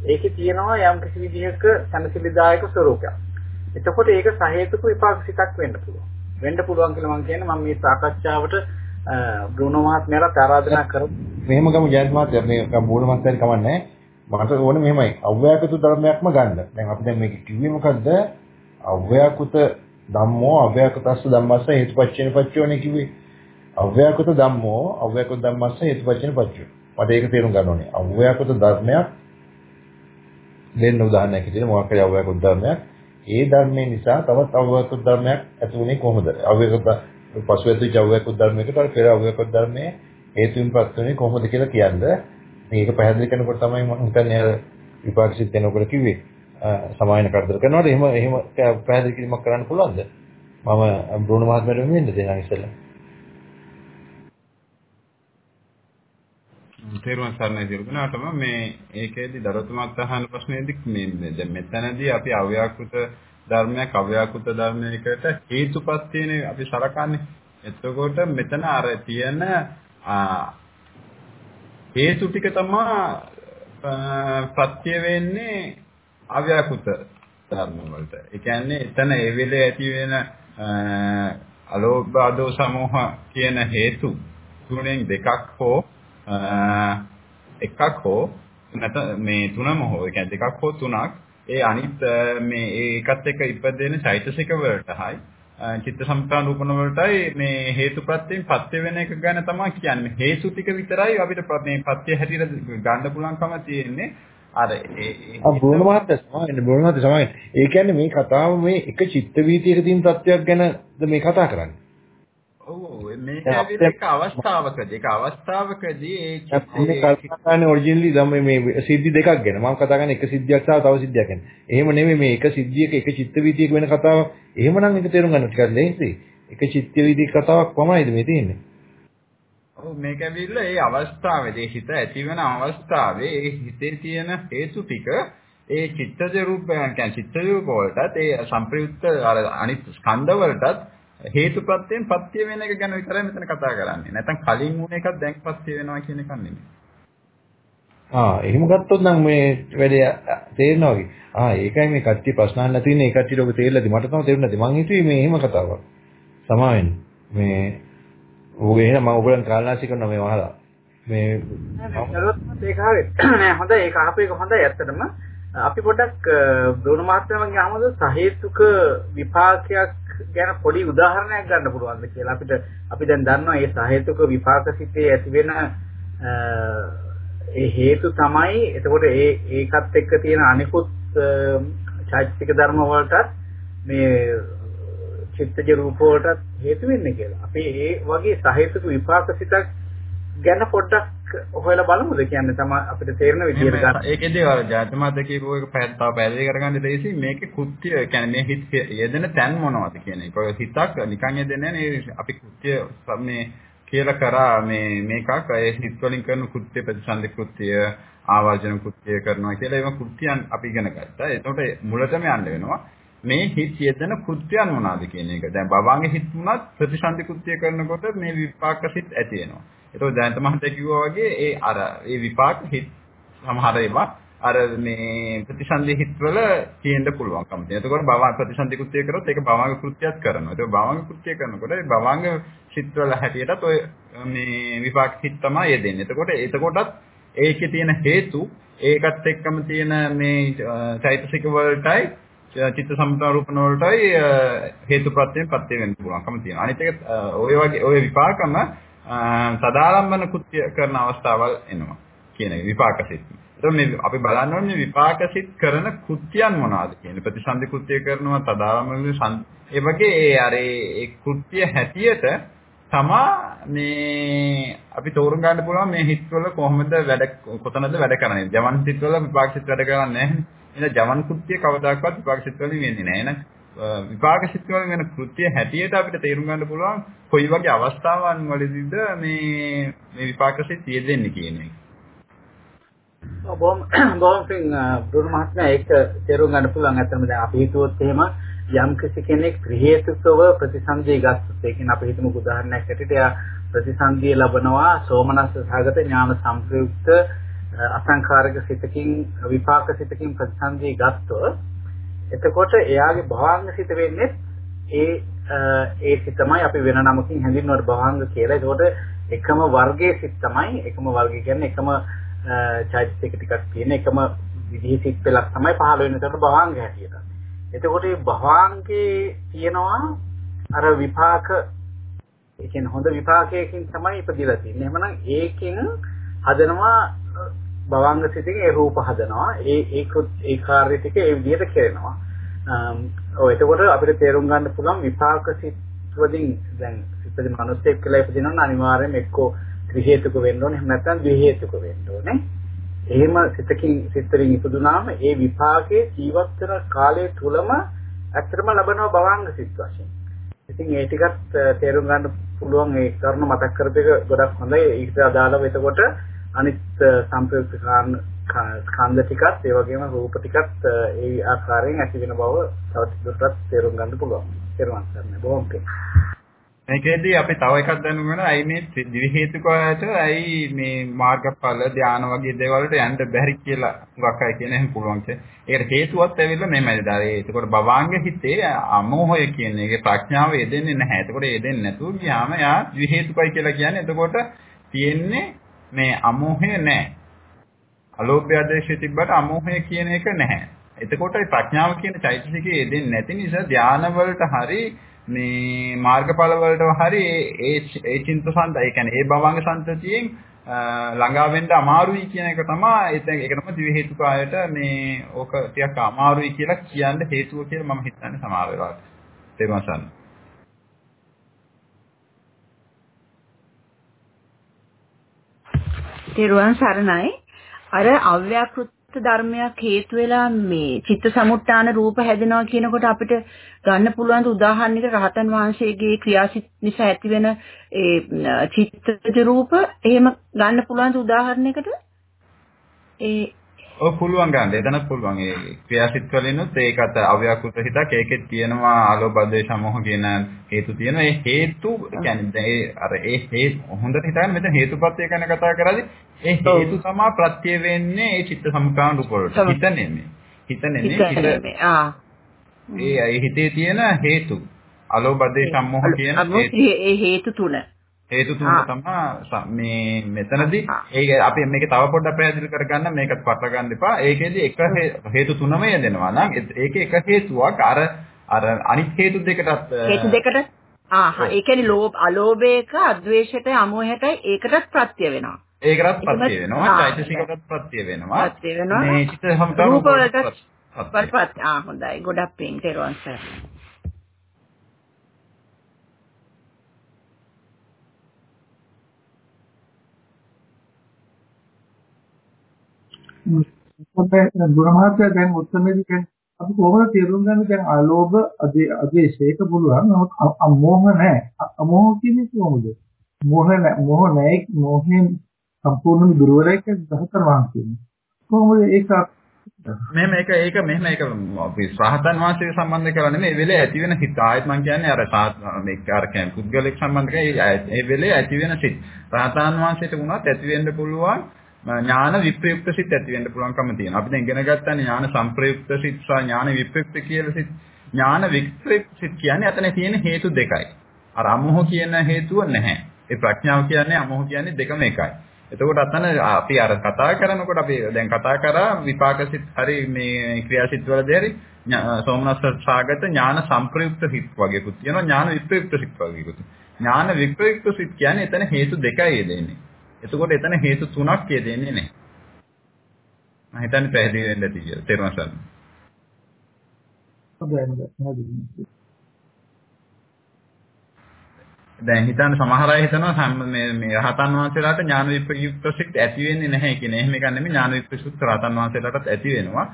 ඒකේ තියෙනවා යම් කිසි විදිහක සනසිලිදායක ස්වરૂපයක්. එතකොට ඒක සහේතුක විපාක සිතක් වෙන්න පුළුවන්. වෙන්න පුළුවන් කියලා මම කියන්නේ මම මේ සාකච්ඡාවට බ්‍රුනෝ මහත්මයාට ආරාධනා කරමු. මෙහෙම ගමු ජයන්ත මහත්තයා මේ බ්‍රුනෝ මහත්මයාට කමන්නේ මට ඕනේ මෙහෙමයි අව්‍යාකෘත ධර්මයක්ම ගන්න. දැන් අපි දැන් මේක කිව්වේ මොකද්ද? අව්‍යාකෘත ධම්මෝ අව්‍යාකෘතස්ස ධම්මස්ස හේතුපච්චේන පච්චෝනේ කිව්වේ. අව්‍යාකෘත ධම්මෝ අව්‍යාකෘත ධම්මස්ස හේතුපච්චේන පච්චෝ. මට ඒක තේරුම් ගන්න ඕනේ. අව්‍යාකෘත ධර්මයක් දෙන්න උදාහරණයක් විදිහට මොකක් හරි අව්‍යාකෘත ධර්මයක් ඒ ධර්මයේ නිසා තවත් අව්‍යාකෘත ධර්මයක් ඇති වුණේ කොහොමද? අව්‍යාකෘත පසු ඇති අව්‍යාකෘත ධර්මයකට අර පෙර අව්‍යාකෘත ධර්මයේ හේතුන් පත් වුණේ කොහොමද කියලා කියන්නේ. මේක පැහැදිලි කරනකොට තමයි මම හිතන්නේ අර විපාක සිත් වෙනකොට කිව්වේ. සමායන කරදර කරනකොට එහෙම එහෙම පැහැදිලි කිරීමක් කරන්න පුළුවන්ද? මම බ්‍රුණ මහත්මයාට මෙන්න දෙනවා ඉස්සෙල්ලා. තේරුම් ගන්නයි දිරුණාටම මේ ඒකේදී දරතුමාත් අහන ප්‍රශ්නේදී මේ දැන් මෙතනදී අපි අව්‍යාකෘත ධර්මයක් අව්‍යාකෘත ධර්මයකට හේතුපත්තියනේ අපි සලකන්නේ. එතකොට මෙතන අර තියෙන හේතු ටික තමයි ප්‍රත්‍ය වෙන්නේ අව්‍යාකෘත ධර්ම වලට. ඒ කියන්නේ එතන ඒ වෙලේ ඇති වෙන අලෝභ ආදෝ සමෝහ කියන හේතු තුනෙන් දෙකක් හෝ එකක් හෝ නැත මේ තුනම හෝ ඒ කියන්නේ දෙකක් හෝ තුනක් ඒ අනිත් මේ ඒකත් එක්ක ඉපදෙන චෛතසික වලටයි චිත්ත සම්ප්‍රාණ රූපන වලටයි මේ හේතුප්‍රත්‍යයෙන් පත්‍ය වෙන එක ගැන තමයි කියන්නේ හේතු ටික විතරයි අපිට මේ පත්‍ය හැටියට ගන්න පුළුවන්කම තියෙන්නේ අර ඒ බ්‍රෝණ මහත්තයා සමාවෙන්න බ්‍රෝණ මහත්තයා සමාවෙන්න. ඒ කියන්නේ මේ කතාව මේ එක චිත්ත වීතියක තියෙන තත්වයක් ගැනද මේ කතා කරන්නේ. ඔව් මේක එක අවස්ථාවකදී ඒක අවස්ථාවකදී ඒ චිත්තේ කල්පනානේ ඔරිජිනලි දැන් මේ සිද්ධි දෙකක් ගැන මම කතා කරන්නේ එක සිද්ධියක් සහ තව සිද්ධියක් ගැන. එහෙම නෙමෙයි මේ එක සිද්ධියක එක චිත්ත වීතියක වෙන කතාව. එහෙමනම් ඒක තේරුම් ගන්න ටිකක් ලේසියි. එක චිත්ත විදි කතාවක් පමණයිද මේ තියෙන්නේ? ඔව් මේක ඇවිල්ලා ඒ අවස්ථාවේදී හිත ඇති වෙන අවස්ථාවේ ඒ හිතේ තියෙන හේතු ටික ඒ චිත්තජ රූප කියන්නේ චිත්තජ රූප වලටත් ඒ සම්ප්‍රයුක්ත අර අනිත් ස්කන්ධ වලටත් හේතුප්‍රත්‍යයෙන් පත්‍ය වෙන එක ගැන විතරයි මෙතන කතා කරන්නේ. නැත්නම් කලින් වුණ එකක් දැන් පත්‍ය වෙනවා කියන එක නෙමෙයි. ආ එහෙම ගත්තොත් නම් මේ වැඩේ තේරෙනවා වගේ. ආ ඒකයි මේ කට්ටිය ප්‍රශ්න අහන්න තියෙන්නේ. ඒ කට්ටියට ඔබ තේරෙලාද? මට තමයි තේරුන්නේ නැති. මං හිතුවේ මේ එහෙම කතාවක්. සමාවෙන්න. මේ ඔබ එහෙනම් මම ඔයගලන් කාලනාසි කරනවා මේ වහලා. මේ ඒක හරි. නෑ හොඳයි ඒක අහපු එක හොඳයි ඇත්තටම. අපි පොඩ්ඩක් බ්‍රෝණ මහත්මයාගෙන් අහමුද සහේතුක විපාකයක් ගැන පොඩි උදාහරණයක් ගන්න පුළුවන්ද කියලා අපිට අපි දැන් දන්නවා මේ සහේතුක විපාක සිතේ ඇති වෙන ඒ හේතු තමයි එතකොට ඒ ඒකත් එක්ක තියෙන අනිකුත් චෛතසික ධර්ම වලටත් මේ චිත්තජ රූප වලටත් හේතු වෙන්නේ කියලා. අපි ඒ වගේ සහේතුක විපාක සිතක් ගැන පොඩ්ඩක් හොයලා බලමුද කියන්නේ තමයි අපිට තේරෙන විදිහට ගන්න. ඒකෙදී අර ජාතමාත කියපුව එක පැත්තව පැහැදිලි කරගන්න දෙයිසි මේකේ කෘත්‍ය කියන්නේ මේ හිත යෙදෙන තැන් මොනවද කියන එක. ඔය හිතක් නිකන් යෙදෙන්නේ නේ අපි කෘත්‍ය මේ කියලා කරා මේ මේකක් ඒ හිත වලින් කරන කෘත්‍ය ප්‍රතිසන්දි කෘත්‍ය ආවර්ජන කෘත්‍ය කරනවා කියලා ඒවා කෘත්‍යයන් අපි ඉගෙන ගත්තා. එතකොට මුලටම යන්න වෙනවා. මේ හිත යෙදෙන කෘත්‍යයන් මොනවාද කියන එක. දැන් බවාගේ හිත වුණත් ප්‍රතිසන්දි කෘත්‍ය කරනකොට මේ විපාක සිත් ඇති වෙනවා. ඒතකොට දැන් මහත්තයා කිව්වා වගේ ඒ අර ඒ විපාක හිත සමහර ඒවා අර මේ ප්‍රතිසන්දි හිත්වල තියෙන්න පුළුවන්කම තියෙනවා. එතකොට භව ප්‍රතිසන්දි කෘත්‍ය කරොත් ඒක භවංග කෘත්‍යයක් කරනවා. ඒක භවංග කෘත්‍ය කරනකොට ඒ භවංග හිත්වල හැටියටත් ඔය මේ විපාක හිත් තමයි යෙදෙන්නේ. එතකොට එතකොටත් ඒකේ තියෙන හේතු ඒකත් එක්කම තියෙන මේ චෛතසික වලටයි චිත්ත සම්ප්‍රදාන රූපන වලටයි හේතුප්‍රත්‍යයෙන් පත්‍ය වෙන්න පුළුවන්කම තියෙනවා. අනිත් එක ඔය වගේ ඔය විපාකම සදාලම්බන කෘත්‍ය කරන අවස්ථාවල් එනවා කියන එක විපාක සිත්. එතකොට මේ අපි බලන්න ඕනේ විපාක සිත් කරන කෘත්‍යයන් මොනවාද කියන ප්‍රතිසන්දි කෘත්‍ය කරනවා තදාලම්බන ඒ වගේ ඒ අර ඒ කෘත්‍ය හැටියට තමා මේ අපි තෝරන් ගන්න පුළුවන් මේ හිත්වල කොහොමද වැඩ කොතනද වැඩ කරන්නේ. ජවන් හිත්වල විපාක සිත් වැඩ කරන්නේ නැහැ. එහෙනම් ජවන් කෘත්‍ය කවදාකවත් විපාක සිත් වලින් වෙන්නේ නැහැ. එහෙනම් විපාක සිත් වලින් වෙන කෘත්‍ය හැටියට අපිට තේරුම් ගන්න පුළුවන් කොයි වගේ අවස්ථාවන් වලදීද මේ මේ විපාක සිත් යෙදෙන්නේ කියන එක. බොම් බොම් පින් බුදු මහත්මයා ඒක තේරුම් ගන්න පුළුවන්. අතනම දැන් අපි හිතුවොත් එහෙම යම් කෙනෙක් ත්‍රි හේතුකව ප්‍රතිසන්දිය ගත්තොත් ඒ කියන්නේ අපි හිතමු උදාහරණයක් ඇටියට එයා ප්‍රතිසන්දිය ලබනවා සෝමනස්ස සහගත ඥාන සංප්‍රයුක්ත අසංඛාරික සිතකින් විපාක සිතකින් ප්‍රතිසන්දිය ගත්තොත් එතකොට එයාගේ භවංග සිත වෙන්නේ ඒ ඒ සිතමයි අපි වෙන නමකින් හැඳින්වන භවංග කියලා. ඒකට එකම වර්ගයේ සිත තමයි එකම වර්ගය කියන්නේ එකම චෛතසික ටිකක් තියෙන එකම විදිහේ සිත් පෙළක් තමයි පහළ වෙන එතකොට භවංග හැටියට. එතකොට මේ භවාංගේ තියෙනවා අර විපාක ඒ කියන්නේ හොඳ විපාකයකින් තමයි ඉපදිලා තියෙන්නේ. එහෙමනම් ඒකෙන් හදනවා භවංග සිතකින් ඒ රූප හදනවා. ඒ ඒක ඒ කාර්ය ටික ඒ විදිහට කරනවා. ඔය එතකොට අපිට තේරුම් ගන්න පුළුවන් විපාක සිත් වලින් දැන් සිතේ මිනිස්සෙක් කියලා ඉපදිනවා අනිවාර්යයෙන්ම එක්කෝ ත්‍රි හේතුක වෙන්න ඕනේ. එහෙම නැත්නම් ද්වි හේතුක වෙන්න ඕනේ. එහෙම සිතකින් සිතරින් ඉපදුනාම ඒ විපාකයේ ජීවත් වෙන කාලය තුලම ඇත්තටම ලබනවා භවංග සිත් වශයෙන්. ඉතින් ඒ ටිකත් තේරුම් ගන්න පුළුවන් ඒ කරුණ මතක් කරපේක ගොඩක් හොඳයි. ඒකට අදාළව එතකොට අනිත් සංප්‍රයුක්ත ස්කන්ධ ටිකත් ඒ වගේම රූප ටිකත් ඒ ආකාරයෙන් ඇති වෙන බව තවත් දුරටත් තේරුම් ගන්න පුළුවන්. තේරුම් ගන්න බොහොම පිං. මේකෙදී අපි තව එකක් දැනුම් වෙනවා ඇයි මේ දිවි හේතුකයට ඇයි මේ මාර්ගඵල ධාන වගේ දේවල් වලට යන්න බැරි කියලා හුඟක් අය කියන එහෙම පුළුවන් කියලා. ඒකට හේතුවත් ඇවිල්ලා මෙහෙමයි. දැන් ඒකකොට භවාංග හිතේ අමෝහය කියන එකේ ප්‍රඥාව යෙදෙන්නේ නැහැ. ඒකකොට යෙදෙන්නේ නැතුව ගියාම යා දිවි හේතුකයි කියලා කියන්නේ එතකොට තියෙන්නේ මේ අමෝහය නැහැ. අලෝභය දේශේ තිබ්බට අමෝහය කියන එක නැහැ. එතකොට ප්‍රඥාව කියන චෛතසිකයේ යෙදෙන්නේ නැති නිසා ධාන වලට හරි මේ මාර්ගඵල වලට හරි ඒ ඒ චින්තසන්ත ඒ කියන්නේ ඒ භවංග සම්තතියෙන් ළඟා වෙන්න අමාරුයි කියන එක තමයි එතන ඒක තමයි දිවි හේතුකායට මේ ඕක ටිකක් අමාරුයි කියලා කියන්න හේතුව කියලා මම හිතන්නේ සමහර වෙලාවට තේරුම්සන් තෙරුවන් සරණයි. අර අව්‍යාකෘත ධර්මයක් හේතු වෙලා මේ චිත්ත සමුට්ඨාන රූප හැදෙනවා කියනකොට අපිට ගන්න පුළුවන් උදාහරණයක රහතන් වහන්සේගේ ක්‍රියාසිත නිසා ඇතිවෙන ඒ චිත්තජ රූප එහෙම ගන්න පුළුවන් උදාහරණයකට? ඒ ඔව් පුළුවන් ගන්න. එතනත් පුළුවන්. ඒ ක්‍රියාසිත වලිනුත් ඒකට අව්‍යාකෘත හිතක් ඒකෙත් තියෙනවා ආලෝපද්වේ සමෝහ කියන හේතු තියෙනවා. ඒ හේතු කියන්නේ ඒ අර ඒ හේතු හොඳට හිතන්න මෙතන හේතුපත්‍ය ගැන කතා කරද්දී ඒ හේතු තමයි ප්‍රත්‍ය වෙන්නේ ඒ චිත්ත සමුප්පාද රූප වලට. හිත නෙමෙයි. හිත නෙමෙයි. ආ. ඒ හිතේ තියෙන හේතු. ආලෝපද්වේ සමෝහ කියන ඒ හේතු තුන. හේතු තුන තමයි මේ මෙතනදී ඒක අපි මේක තව පොඩ්ඩක් පැහැදිලි කරගන්න මේකත් පටල ගන්න එපා. ඒකෙදි එක හේතු තුනම යෙදෙනවා නම් ඒකේ එක හේතුවක් අර අර අනිත් හේතු දෙකටත් හේතු දෙකට ආහා ඒ කියන්නේ ලෝභ අලෝභයක අද්වේෂයට අමෝහයට ඒකටත් ප්‍රත්‍ය වෙනවා. ඒකටත් ප්‍රත්‍ය වෙනවා. චෛතසිකටත් ප්‍රත්‍ය වෙනවා. ප්‍රත්‍ය වෙනවා. මේ චිත්ත සම්පූර්ණ රූප වලට ප්‍රත්‍ය. ආ හොඳයි. ගොඩක් පින් තේරුවන් සර්. මොකද ගුණමාත්‍ය දැන් උත්තරමේදී කියන්නේ අපි කොහොමද තේරුම් ගන්න? දැන් අලෝභ අධේශේක පුළුවන් නමුත් අමෝහ නැහැ. අමෝහ කියන්නේ කොහොමද? මෝහ මෝහ නැහැ. මෝහෙන් සම්පූර්ණම දුර්වලයක් දහතර වහන්සේ කොහොමද ඒක? මෙහෙම ඒක ඒක මෙහෙම ඒක අපි රහතන් වහන්සේ සම්බන්ධ කරලා නෙමෙයි. වෙලේ ඇති වෙන හිත ආයෙත් මම කියන්නේ අර මේක අර කියන්නේ පුද්ගලික සම්බන්ධ කරේ ඒ වෙලේ ඇති වෙන සිත්. රහතන් වහන්සේට වුණත් ඇති වෙන්න පුළුවන් ඥාන විප්‍රයුක්ත සිත් ඇති වෙන්න පුළුවන්කම තියෙනවා. අපි දැන් ඉගෙන ගත්තානේ ඥාන සංප්‍රයුක්ත සිත් සහ ඥාන විප්‍රයුක්ත කියලා සිත්. ඥාන විප්‍රයුක්ත සිත් කියන්නේ අතන තියෙන හේතු දෙකයි. අර අමෝහ කියන හේතුව නැහැ. ඒ ප්‍රඥාව කියන්නේ අමෝහ කියන්නේ දෙකම එකයි. එතකොට අතන අපි අර කතා කරනකොට අපි දැන් කතා කරා විපාක සිත් හරි මේ ක්‍රියාසිත වලදී හරි සෝමනස්ස සාගත ඥාන සංප්‍රයුක්ත සිත් වගේකුත් තියෙනවා ඥාන විප්‍රයුක්ත සිත් වගේකුත්. ඥාන විප්‍රයුක්ත සිත් කියන්නේ එතන හේතු දෙකයි දෙන්නේ. එතකොට එතන හේතු තුනක් යෙදෙන්නේ නැහැ. මම හිතන්නේ පැහැදිලි වෙන්න ඇති කියලා. තේරුම් ගන්න. දැන් හිතන්න සමහර අය හිතනවා මේ මේ රහතන් වහන්සේලාට ඥාන විප්‍රයුක්ත සිත් ඇති වෙන්නේ නැහැ කියන. එහෙම එකක් නෙමෙයි ඥාන විප්‍රයුක්ත රහතන් වහන්සේලාටත් ඇති වෙනවා.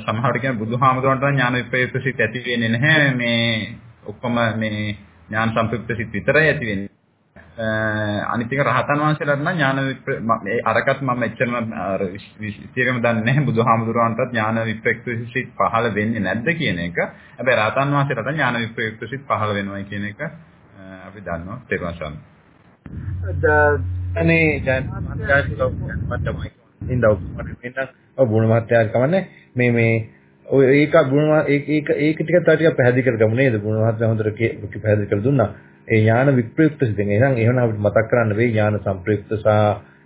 සමහරවිට කියන බුදුහාමුදුරන්ට ඥාන විප්‍රයුක්ත සිත් ඇති වෙන්නේ නැහැ. මේ ඔක්කොම මේ ඥාන සම්ප්‍රයුක්ත සිත් විතරයි ඇති වෙන්නේ. අනිත් එක රහතන් වහන්සේලාට නම් ඥාන මේ අරකට මම එච්චරම අර විශ්තිරම දන්නේ නැහැ. බුදුහාමුදුරුවන්ටත් ඥාන විප්‍රයුක්තසිත පහළ වෙන්නේ නැද්ද කියන එක. හැබැයි රහතන් වහන්සේලාට ඥාන විප්‍රයුක්තසිත පහළ වෙනවා කියන එක අපි දන්නවා. තේරුම් අනේ දැන් මතමයි ඉඳව මට ඔව් ගුණ මහත්යාට කමන්නේ. මේ මේ ඔය ඒක ගුණ ඒක ඒක ඒක ටික තව ටික පැහැදිලි කරගමු නේද? ගුණ මහත්යා හොඳට පැහැදිලි කරලා දුන්නා. ඒ ඥාන විප්‍රයුක්ත සිතෙන් එහෙනම් එහෙනම් අපිට මතක් කරන්න වෙයි ඥාන සංප්‍රයුක්ත සහ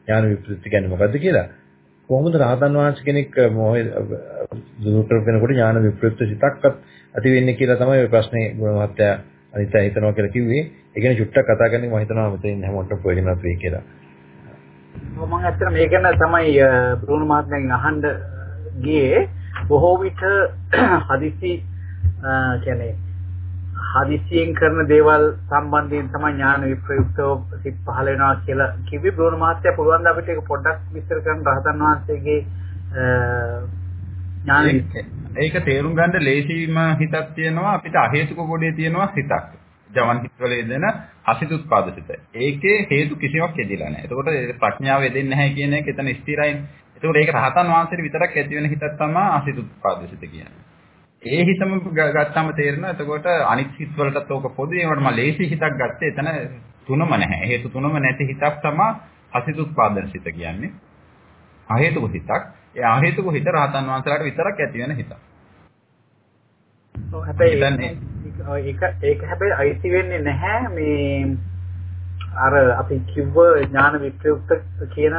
ඥාන විප්‍රයුක්ත කියන්නේ මොකද්ද කියලා. කොහොමද රහතන් වහන්සේ කෙනෙක් මොහේ දුරු කරගෙනකොට ඥාන විප්‍රයුක්ත සිතක්වත් ඇති වෙන්නේ කියලා තමයි ඔය ප්‍රශ්නේ ගුණ මහත්තයා අනිත් අය හිතනවා කියලා කිව්වේ. ඒ කියන්නේ චුට්ටක් කතා කරන්නේ මම හිතනවා මෙතන හැමෝටම ප්‍රයෝජනවත් වෙයි කියලා. ඔව් මම ඇත්තට මේක ගැන තමයි බ්‍රුණ මහත්මයාගෙන් අහන්න ගියේ බොහෝ විට හදිසි කියන්නේ හදිසියෙන් කරන දේවල් සම්බන්ධයෙන් තමයි ඥාන විප්‍රයුක්තව සිත් පහළ වෙනවා කියලා කිව්වේ බ්‍රෝණ මහත්තයා පුළුවන් ද අපිට ඒක පොඩ්ඩක් විස්තර කරන්න රහතන් වහන්සේගේ ඥාන ඒක තේරුම් ගන්න ලේසිම හිතක් තියෙනවා අපිට අහේතුක ගොඩේ තියෙනවා හිතක්. ජවන් හිතවල යෙදෙන අසිත උත්පාද සිත. ඒකේ හේතු කිසිවක් යෙදිලා නැහැ. එතකොට ප්‍රඥාව යෙදෙන්නේ නැහැ කියන එක එතන ස්ථිරයි. එතකොට ඒක රහතන් වහන්සේට විතරක් ඇති වෙන හිතක් තමයි අසිත උත්පාද සිත කියන්නේ. ඒ හිතම ගත්තාම තේරෙනවා. එතකොට අනිත් හිත් වලටත් ඕක පොදුයි. ඒවට මම ලේසි හිතක් ගත්තේ එතන තුනම නැහැ. හේතු තුනම නැති හිතක් තමයි අසිත උත්පාදන සිත කියන්නේ. අහේතුක හිතක්. ඒ අහේතුක හිත රහතන් වහන්සේලාට විතරක් ඇති වෙන හිතක්. ඔව් හැබැයි ඒක ඒක හැබැයි අයිති වෙන්නේ නැහැ. මේ අර අපි කිව්ව ඥාන විප්‍රයුක්ත කියන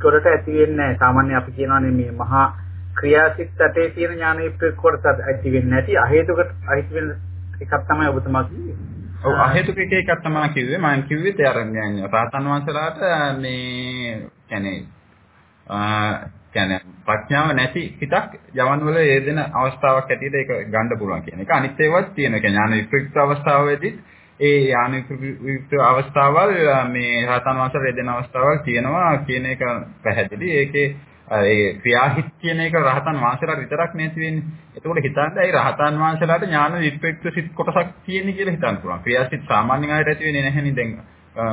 වලට ඇති වෙන්නේ නැහැ. සාමාන්‍ය අපි කියනවානේ මේ මහා ක්‍රියාසිත රටේ තියෙන ඥාන විප්‍රයුක්ත කොටස ඇති වෙන්නේ නැති අහේතුකට අහිත වෙන එකක් තමයි ඔබතුමා කිව්වේ. ඔව් අහේතුක එක එකක් තමයි කිව්වේ. මම කිව්වේ ඒ අර රාතන් වහන්සේලාට මේ කියන්නේ කියන්නේ ප්‍රඥාව නැති හිතක් යවන් වල යෙදෙන අවස්ථාවක් ඇටියට ඒක ගන්න පුළුවන් කියන එක. අනිත් ඒවාත් තියෙනවා. කියන්නේ ඥාන විප්‍රයුක්ත අවස්ථාවේදී ඒ ඥාන විප්‍රයුක්ත අවස්ථාවල් මේ රාතන් වහන්සේලා යෙදෙන අවස්ථාවල් තියෙනවා කියන එක පැහැදිලි. ඒකේ ඒ ක්‍රියාහිත කියන එක රහතන් වහන්සේලාට විතරක් නැති වෙන්නේ. එතකොට හිතන්න ඒ රහතන් වහන්සේලාට ඥාන විප්‍රයුක්ත සිත් කොටසක් තියෙන කියලා හිතන්න පුළුවන්. ක්‍රියාසිත සාමාන්‍යයෙන් ආයෙත් ඇති වෙන්නේ නැහෙනි දැන්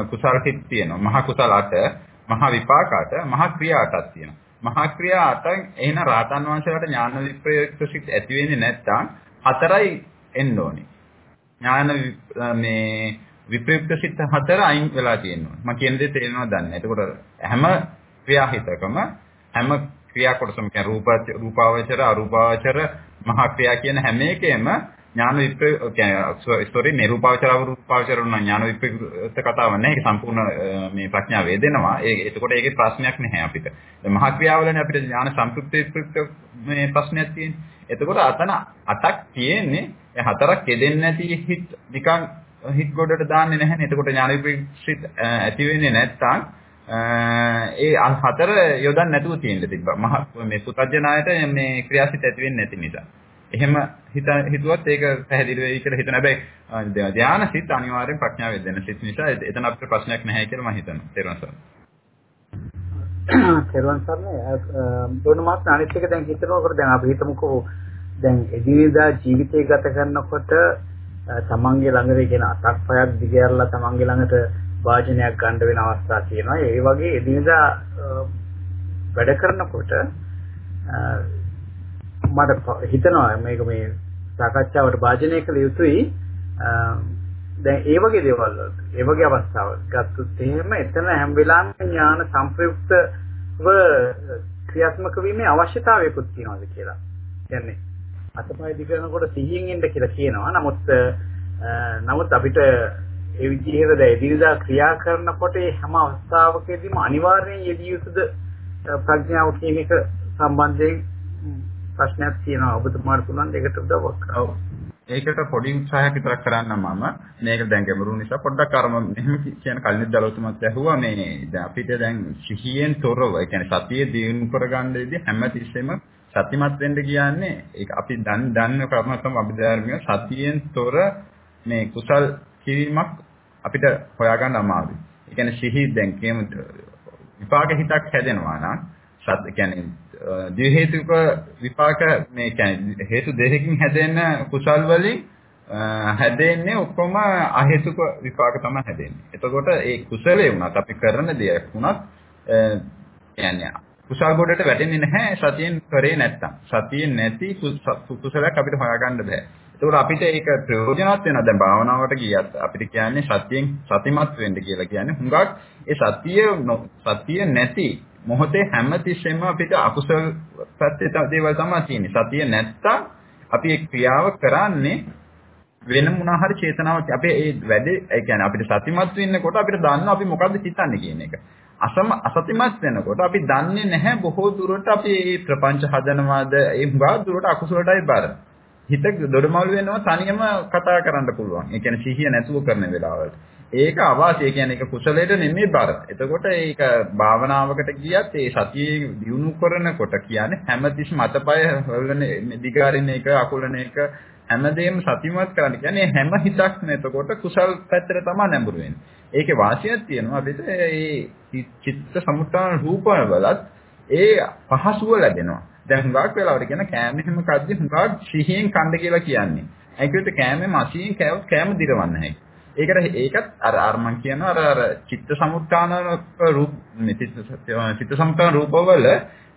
කුසල සිත් තියෙනවා. මහා කුසල 8, මහා විපාක 8, මහා ක්‍රියා 8ක් තියෙනවා. මහා ක්‍රියා 8න් එහෙනම් රහතන් වහන්සේලාට ඥාන විප්‍රයුක්ත සිත් ඇති වෙන්නේ නැත්නම් හතරයි එන්න ඕනේ. ඥාන මේ විප්‍රයුක්ත සිත් හතර අයින් වෙලා තියෙනවා. මම කියන දේ තේරෙනවද දන්නේ. එතකොට හැම ක්‍රියාහිතකම හැම ක්‍රියා කොටසම කියන රූප රූපාවචර අරූපාවචර මහා ක්‍රියා කියන හැම එකෙම ඥාන විප්‍රය කියන්නේ සෝරි මේ රූපාවචර අරූපාවචර උන ඥාන විප්‍රයුක්ත කතාවක් නෑ. ඒක සම්පූර්ණ මේ ප්‍රඥාව වේදෙනවා. ඒ එතකොට ඒකේ ප්‍රශ්නයක් නැහැ අපිට. මහා ක්‍රියාවලනේ අපිට ඥාන සම්ප්‍රුක්ත විප්‍රයුක්ත මේ ප්‍රශ්නයක් තියෙන්නේ. එතකොට අතන අටක් තියෙන්නේ. ඒ හතරක් කෙදෙන්නේ නැති හිත් නිකන් හිත් ගොඩට දාන්නේ නැහැනේ. එතකොට ඥාන විප්‍රයුක්ත ඇති වෙන්නේ නැත්තම් ඒ හතර යොදන්න නැතුව තියෙන්න තිබ්බා. මහ මේ පුතඥායට මේ ක්‍රියාසිත ඇති වෙන්නේ නැති නිසා. එහෙම හිත හිතුවත් ඒක පැහැදිලි වෙයි කියලා හිතන හැබැයි ධානය සිත් අනිවාර්යෙන් ප්‍රඥාව වෙදෙන සිත් නිසා එතන අපිට ප්‍රශ්නයක් නැහැ කියලා මම හිතනවා. තේරුණා සර්. තේරුවන් සර් දොන මාත් අනිත් එක දැන් හිතනකොට දැන් අපි හිතමුකෝ දැන් එදිනෙදා ජීවිතය ගත කරනකොට තමන්ගේ ළඟට කියන අතක් පයක් දිගහැරලා තමන්ගේ ළඟට වාජනයක් ගන්න වෙන අවස්ථා තියෙනවා. ඒ වගේ එදිනදා වැඩ කරනකොට මට හිතෙනවා මේක මේ සාකච්ඡාවට වාජනය කළ යුතුයි. දැන් ඒ වගේ දේවල් ඒ වගේ අවස්ථාවල් ගත්තොත් එහෙම එතන හැම වෙලාවෙම ඥාන සංප්‍රයුක්තව ක්‍රියාත්මක වීමේ අවශ්‍යතාවයකුත් තියෙනවාද කියලා. කියන්නේ අතපය දිගනකොට සිහියෙන් ඉන්න කියලා කියනවා. නමුත් නමුත් අපිට ඒ විදිහට දැන් එදිනදා ක්‍රියා කරනකොට හැම අවස්ථාවකදීම අනිවාර්යෙන් යෙදිය යුතුද ප්‍රඥාව කියන එක සම්බන්ධයෙන් ප්‍රශ්නයක් තියෙනවා ඔබතුමාට පුළුවන් දෙකට උදව්වක්. ඔව්. ඒකට පොඩි උත්සාහයක් විතරක් කරන්න මම මේක දැන් ගැඹුරු නිසා පොඩ්ඩක් අරම මෙහෙම කියන කලින් දලෝතුමත් ඇහුවා මේ දැන් අපිට දැන් සිහියෙන් තොරව ඒ කියන්නේ සතිය දිනු කරගන්නදී හැමතිස්සෙම සතිමත් වෙන්න කියන්නේ ඒක අපි දන් දන්න කර්ම තමයි අභිධර්මයේ සතියෙන් තොර මේ කුසල් කිරීමක් අපිට හොයාගන්න අමාරුයි. ඒ කියන්නේ සිහි දැන් කියමු විපාක හිතක් හැදෙනවා නම් සත් කියන්නේ ද්වි හේතුක විපාක මේ කියන්නේ හේතු දෙකකින් හැදෙන කුසල් වලින් හැදෙන්නේ ඔක්කොම අහේතුක විපාක තමයි හැදෙන්නේ. එතකොට ඒ කුසලයේ වුණත් අපි කරන දෙයක් වුණත් කියන්නේ කුසල් ගොඩට වැටෙන්නේ නැහැ සතියෙන් කරේ නැත්තම්. සතියෙන් නැති කුසලයක් අපිට හොයාගන්න බෑ. ඒකෝර අපිට ඒක ප්‍රයෝජනවත් වෙනවා. දැන් භාවනාවට ගියත් අපිට කියන්නේ සතියෙන් සතිමත් වෙන්න කියලා කියන්නේ. හුඟක් ඒ සතිය සතිය නැති මොහොතේ හැමතිස්සෙම අපිට අකුසල පැත්තේ දේවල් තමයි තියෙන්නේ. සතිය නැත්තම් අපි ඒ ක්‍රියාව කරන්නේ වෙන මොනවා හරි චේතනාවක් අපි ඒ වැඩේ ඒ කියන්නේ අපිට සතිමත් වෙන්නකොට අපිට දන්න අපි මොකද්ද හිතන්නේ කියන එක. අසම අසතිමත් වෙනකොට අපි දන්නේ නැහැ බොහෝ දුරට අපි මේ ප්‍රපංච හදනවාද ඒ හුඟා දුරට අකුසලටයි බර. හිත දොඩමළු වෙනවා තනියම කතා කරන්න පුළුවන්. ඒ කියන්නේ සිහිය නැතුව කරන වෙලාවලට. ඒක අවාසිය කියන්නේ ඒක කුසලයට නෙමෙයි බර. එතකොට ඒක භාවනාවකට ගියත් ඒ සතියේ දියුණු කරනකොට කියන්නේ හැමතිස්සම අතපය හොල්ලන දිගාරින එක අකුලන එක හැමදේම සතිමත් කරන්න කියන්නේ හැම හිතක්ම එතකොට කුසල් පැත්තට තමයි නැඹුරු වෙන්නේ. ඒකේ වාසියක් තියෙනවා අපිට ඒ චිත්ත සමුත්‍රාණ රූපවලත් ඒ පහසුව ලැබෙනවා. දැන් හුඟක් වෙලාවට කියන කෑම හැම කද්දි හුඟක් සිහියෙන් කන්න කියලා කියන්නේ. ඒකෙත් කෑමේ මසියෙන් කෑවොත් කෑම දිරවන්නේ නැහැ. ඒකට ඒකත් අර අර මං කියනවා අර අර චිත්ත සමුත්ථාන රූප චිත්ත සමුත්ථාන රූපවල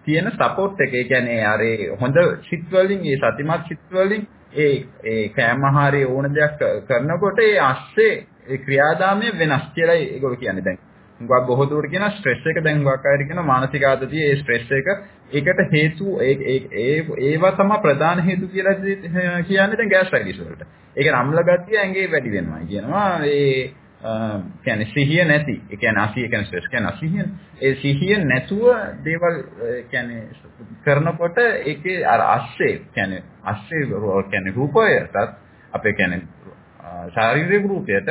තියෙන සපෝට් එක. ඒ කියන්නේ අර හොඳ සිත් වලින් ඒ සතිමත් සිත් වලින් ඒ ඒ කෑම ආහාරය ඕන දෙයක් කරනකොට ඒ ASCII ඒ ක්‍රියාදාමය වෙනස් කියලා ඒගොල්ලෝ කියන්නේ දැන්. හුඟක් බොහෝ දුරට කියන ස්ට්‍රෙස් එක දැන් හුඟක් අය කියන මානසික ආතතිය ඒ ස්ට්‍රෙස් එක ඒකට හේතු ඒ ඒ ඒවා තමයි ප්‍රධාන හේතු කියලා කියන්නේ දැන් ගෑස්ට්‍රයිටිස් වලට. ඒක අම්ල ගතිය ඇඟේ වැඩි වෙනවා කියනවා. ඒ කියන්නේ සිහිය නැති. ඒ කියන්නේ අසිය කියන්නේ ස්ට්‍රෙස් කියන්නේ අසිහිය. ඒ සිහිය නැතුව දේවල් කියන්නේ කරනකොට ඒකේ අර අස්සේ කියන්නේ අස්සේ කියන්නේ රූපයටත් අපේ කියන්නේ ශාරීරික රූපයට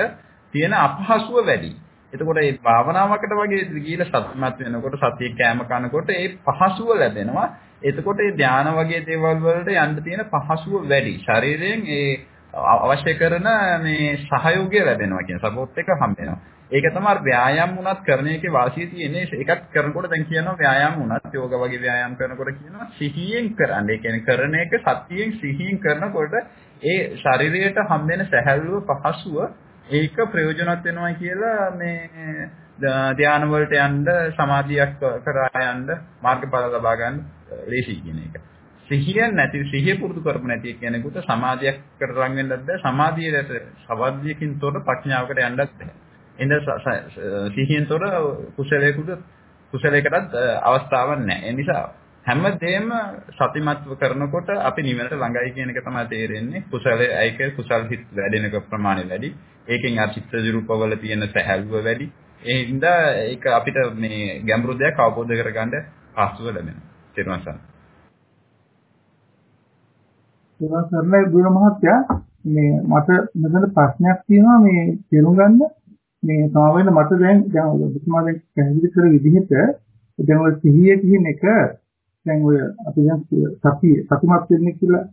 තියෙන අපහසුව වැඩි. එතකොට මේ භාවනාවකට වගේ ගිහිල්ලා සත්‍යමත් වෙනකොට සතිය කැම කනකොට ඒ පහසුව ලැබෙනවා. එතකොට මේ ධානා වගේ දේවල් වලට යන්න තියෙන පහසුව වැඩි. ශරීරයෙන් ඒ අවශ්‍ය කරන මේ සහයෝගය ලැබෙනවා කියන සපෝට් එක හම්බ වෙනවා. ඒක තමයි ව්‍යායාම වුණත් කරන එකේ වාසිය තියෙන්නේ. ඒකත් කරනකොට දැන් කියනවා ව්‍යායාම වුණත් යෝග වගේ ව්‍යායාම කරනකොට කියනවා සිහියෙන් කරන්න. ඒ කියන්නේ කරන එක සතියෙන් සිහියෙන් කරනකොට ඒ ශරීරයට හම්බෙන සැහැල්ලුව පහසුව ඒක ප්‍රයෝජනවත් වෙනවා කියලා මේ ධානය වලට යන්න සමාධියක් කරා යන්න මාර්ගඵල ලබා ගන්න ලේසි කියන එක. සිහිය නැති සිහිය පුරුදු කරපු නැති කෙනෙකුට සමාධියක් කරන් වෙන්නත් බෑ සමාධියට සවද්දියකින් තොර ප්‍රඥාවකට යන්නත් බෑ. එඳ සිහියෙන් තොර කුසලයකට කුසලයකටත් අවස්ථාවක් නැහැ. ඒ නිසා හැමදේම සතිමත්ව කරනකොට අපි නිවනට ළඟයි කියන එක තමයි තේරෙන්නේ. කුසලයේ ඒක කුසල් හිත් වැඩෙනක ප්‍රමාණය වැඩි. ඒකෙන් අර චිත්ත රූපවල තියෙන සැහැල්ලුව වැඩි. ඒ හින්දා ඒක අපිට මේ ගැඹුරු දෙයක් අවබෝධ කරගන්න පහසුව ලැබෙනවා. තේරුම් ගන්න. ඒවා කරලා ගුණ මහත්තයා මේ මට මෙතන ප්‍රශ්නයක් තියෙනවා මේ තේරුම් ගන්න මේ සාමාන්‍යයෙන් මට දැන් දැන් ඔබතුමා දැන් පැහැදිලි කර විදිහට දැන් ඔය සිහිය කියන එක දැන් ඔය අපි දැන් සති සතිමත් වෙන්නේ කියලා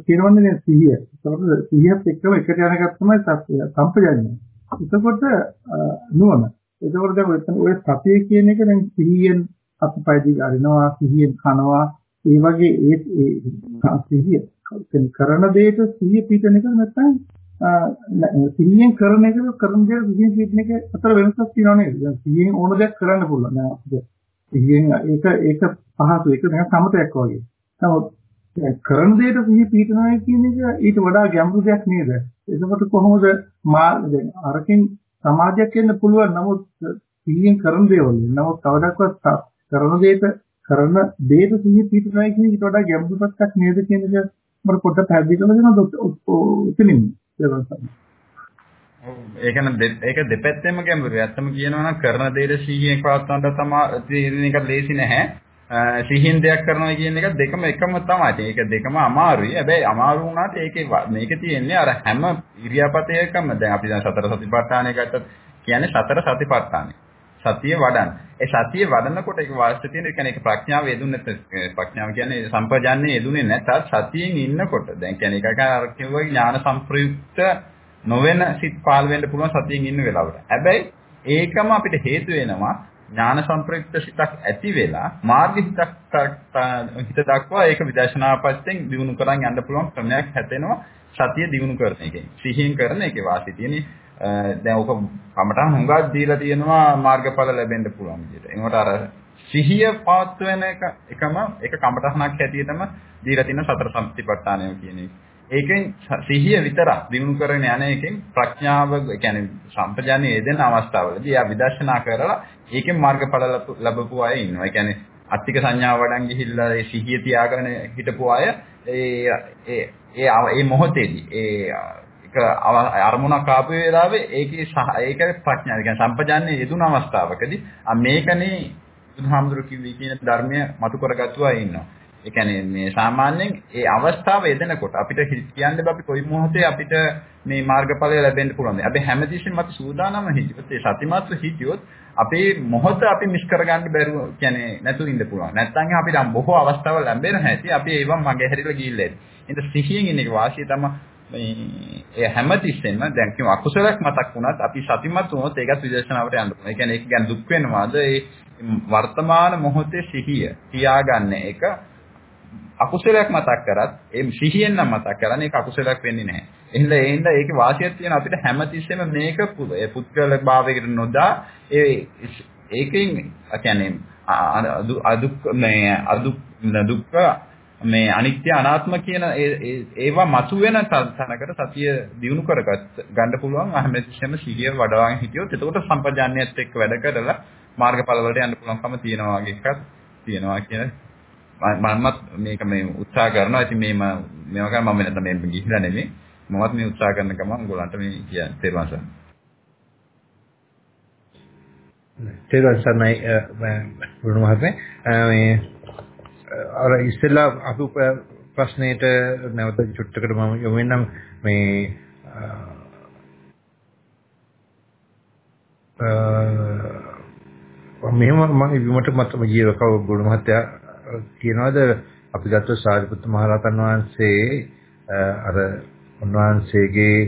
කියනවනේ සිහිය. ඒකට සිහියත් එක්කම එකට යනකත් තමයි සම්පජාඤ්ඤය. එතකොට නුවණ. එතකොට දැන් ඔය සතිය කියන එක දැන් සිහියෙන් අපපයිදී අරිනවා සිහියෙන් කනවා ඒ වගේ ඒ සිහිය කරන දෙයට සිහිය පිටන එක නැත්නම් සිහියෙන් කරන එක කරන දේ සිහියෙන් පිටන එක අතර වෙනසක් තියෙනව නේද? දැන් සිහියෙන් ඕන දෙයක් කරන්න පුළුවන්. නෑ අපිට සිහියෙන් ඒක ඒක පහසු ඒක නිකන් සමතයක් වගේ. නමුත් කරන දෙයට සිහිය පිටනවා කියන එක ඊට වඩා ගැඹුරු දෙයක් නේද? එතකොට කොහොමද මා දැන් අරකින් සමාජයක් වෙන්න පුළුවන් නමුත් සිහියෙන් කරන දේවල්. නමුත් කවදාවත් කරන දෙයට කරන දෙයට සිහිය පිටනවා කියන ඊට වඩා ගැඹුරු පැත්තක් නේද කියන එක මම පොඩ්ඩක් පැහැදිලි කරලා දෙනවා උතනින්. ඒක නම් ඒක දෙපැත්තෙම ගැඹුරුයි. ඇත්තම කියනවා නම් කරන දේට සිහියෙන් පවත්වන්න තමයි ඒක ලේසි නැහැ. සිහින් දෙයක් කරනවා කියන එක දෙකම එකම තමයි. ඒක දෙකම අමාරුයි. හැබැයි අමාරු වුණාට ඒකේ මේක තියෙන්නේ අර හැම ඉරියාපතයකම දැන් අපි දැන් සතර සතිපට්ඨානය ගත්තත් කියන්නේ සතර සතිපට්ඨානය. සතිය වඩන්න. ඒ සතිය වඩනකොට ඒක වාස්තු තියෙන ඒ කියන්නේ ඒක ප්‍රඥාව යෙදුන්නේ ප්‍රඥාව කියන්නේ සම්පජාන්නේ යෙදුනේ නැතත් සතියෙන් ඉන්නකොට දැන් කියන්නේ ඒක අර කිව්වා ඥාන සංප්‍රයුක්ත නොවන සිත් පාල් වෙන්න පුළුවන් සතියෙන් ඉන්න වෙලාවට. හැබැයි ඒකම අපිට හේතු වෙනවා ඥාන සංප්‍රයුක්ත සිතක් ඇති වෙලා මාර්ග හිතක් හිත දක්වා ඒක විදර්ශනාපස්යෙන් දිනු කරන් යන්න පුළුවන් ක්‍රමයක් හැදෙනවා සතිය දිනු කරන එකෙන්. සිහියෙන් කරන එකේ වාසිය තියෙන්නේ දැන් ඔක කමටහන් හුඟක් දීලා තියෙනවා මාර්ගඵල ලැබෙන්න පුළුවන් විදිහට. ඒකට අර සිහිය පාත් වෙන එක එකම එක කමටහනක් හැටියටම දීලා තියෙන සතර සම්පතිපට්ඨානය කියන එක. ඒකෙන් සිහිය විතරක් දිනු කරගෙන යන එකෙන් ප්‍රඥාව කියන්නේ සම්පජානිය යෙදෙන අවස්ථාවලදී ආ විදර්ශනා කරලා ඒකෙන් මාර්ගඵල ලැබපු අය ඉන්නවා. ඒ කියන්නේ අත්තික සංඥාව වඩන් ගිහිල්ලා ඒ සිහිය තියාගෙන හිටපු අය ඒ ඒ ඒ මොහොතේදී ඒ එක අරමුණක් ආපු වෙලාවේ ඒකේ ඒක ප්‍රඥා කියන්නේ සම්පජාන්නේ යෙදුන අවස්ථාවකදී මේකනේ බුදුහාමුදුරු කිව්වේ කියන ධර්මය මතු කරගත්තු අය ඉන්නවා. ඒ කියන්නේ මේ සාමාන්‍යයෙන් ඒ අවස්ථාව යෙදෙනකොට අපිට කියන්නේ අපි කොයි මොහොතේ අපිට මේ මාර්ගඵලය ලැබෙන්න පුළුවන්ද? අපි හැමතිස්සෙම අපි සූදානම හිටියොත් ඒ සතිමත්ව හිටියොත් අපේ මොහොත අපි මිස් කරගන්න බැරුව කියන්නේ නැතුව ඉන්න පුළුවන්. නැත්නම් අපිට බොහෝ අවස්ථාවල් ලැබෙන හැටි අපි ඒවම් මගේ හැරිලා ගිහිල්ලා ඉන්නේ. ඉතින් සිහියෙන් ඉන්න එක වාසිය තමයි මේ ඒ හැමතිස්සෙම දැන් කියමු අකුසලයක් මතක් වුණත් අපි සතිමත් වුණොත් ඒකත් විදර්ශනාවට යන්න පුළුවන්. ඒ කියන්නේ ඒක ගැන දුක් වෙනවාද ඒ වර්තමාන මොහොතේ සිහිය තියාගන්න එක අකුසලයක් මතක් කරත් ඒ සිහියෙන් නම් මතක් කරන්නේ ඒක අකුසලයක් වෙන්නේ නැහැ. එහෙනම් ඒ හින්දා ඒකේ වාසියක් තියෙන අපිට හැමතිස්සෙම මේක ඒ පුද්ගල භාවයකට නොදා ඒ ඒකෙන් කියන්නේ අදුක් මේ අදුක් දුක්ඛ මේ අනිත්‍ය අනාත්ම කියන ඒවා මතුවෙන තැනකට සතිය දිනු කරගත් ගන්න පුළුවන් හැමතිස්සෙම සිහිය වඩවාගෙන හිටියොත් එතකොට සම්පජාන්‍යයත් එක්ක වැඩ කරලා මාර්ගඵල වලට යන්න පුළුවන්කම තියෙනවා වගේ එකක් තියෙනවා කියන මමත් මේක මේ උත්සාහ කරනවා. ඉතින් මේ මේවා කරා මම නැත්නම් මේ ගිහිලා නෙමෙයි. මමත් මේ උත්සාහ කරන ගමන් උගලන්ට මේ කියන්නේ තේරුම් ගන්න. තේරුම් ගන්නයි වුණ මහත්මයා මේ අර ඉස්සෙල්ලා අහපු ප්‍රශ්නෙට නැවත චුට්ටකට මම යොමු වෙනම් මේ මෙහෙම මම විමට මත ජීවකව ගුණ මහත්තයා කියනවාද අපි ගත්ත සාරිපුත්ත මහ රහතන් වහන්සේ අර උන්වහන්සේගේ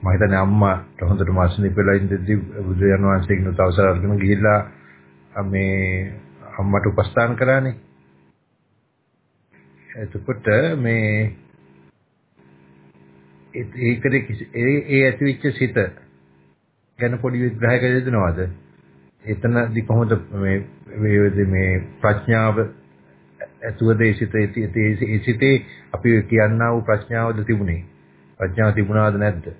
මම හිතන්නේ අම්මට හොඳට මාසනික වෙලා ඉඳිද්දි බුදුරජාණන් වහන්සේගෙන් අවසර අරගෙන ගිහිල්ලා මේ අම්මට උපස්ථාන කරානේ. එතකොට මේ ඒකද ඒ ඒ ඇතිවෙච්ච සිත ගැන පොඩි විග්‍රහයක දෙනවද? එතනදි කොහොමද මේ මේ ප්‍රඥාව ඇතුවද ඒ සිත ඒ සිතේ අපි කියන්නා වූ ප්‍රඥාවද තිබුණේ? ප්‍රඥාව තිබුණාද නැද්ද?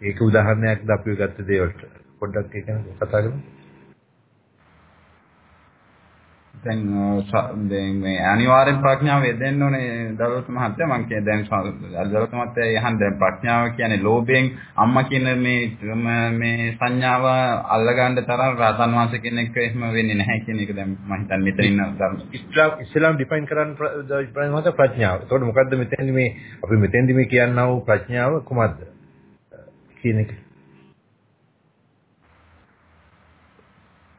ඒක උදාහරණයක්ද අපි ගත්ත දේවල්ට පොඩ්ඩක් ඒක කතා කරමු. දැන් දැන් මේ අනිවාර්යෙන් ප්‍රඥාව යෙදෙන්න ඕනේ දලුත් මහත්තයා මම කිය දැන් දලුත් මහත්තයා යහන් දැන් ප්‍රඥාව කියන්නේ ලෝභයෙන් අම්මා කියන මේ මේ සංඥාව අල්ලගන්න තරම් රාතන් වහන්සේ කෙනෙක් එහෙම වෙන්නේ නැහැ කියන එක දැන් මම හිතන්නේ මෙතන ඉන්න ඉස්ලාම් ඉස්ලාම් ඩිෆයින් කරන්න ප්‍රඥාව. ඒතකොට මොකද්ද මෙතෙන්දි මේ අපි මෙතෙන්දි මේ කියන්නා වූ ප්‍රඥාව කුමක්ද? කියන එක.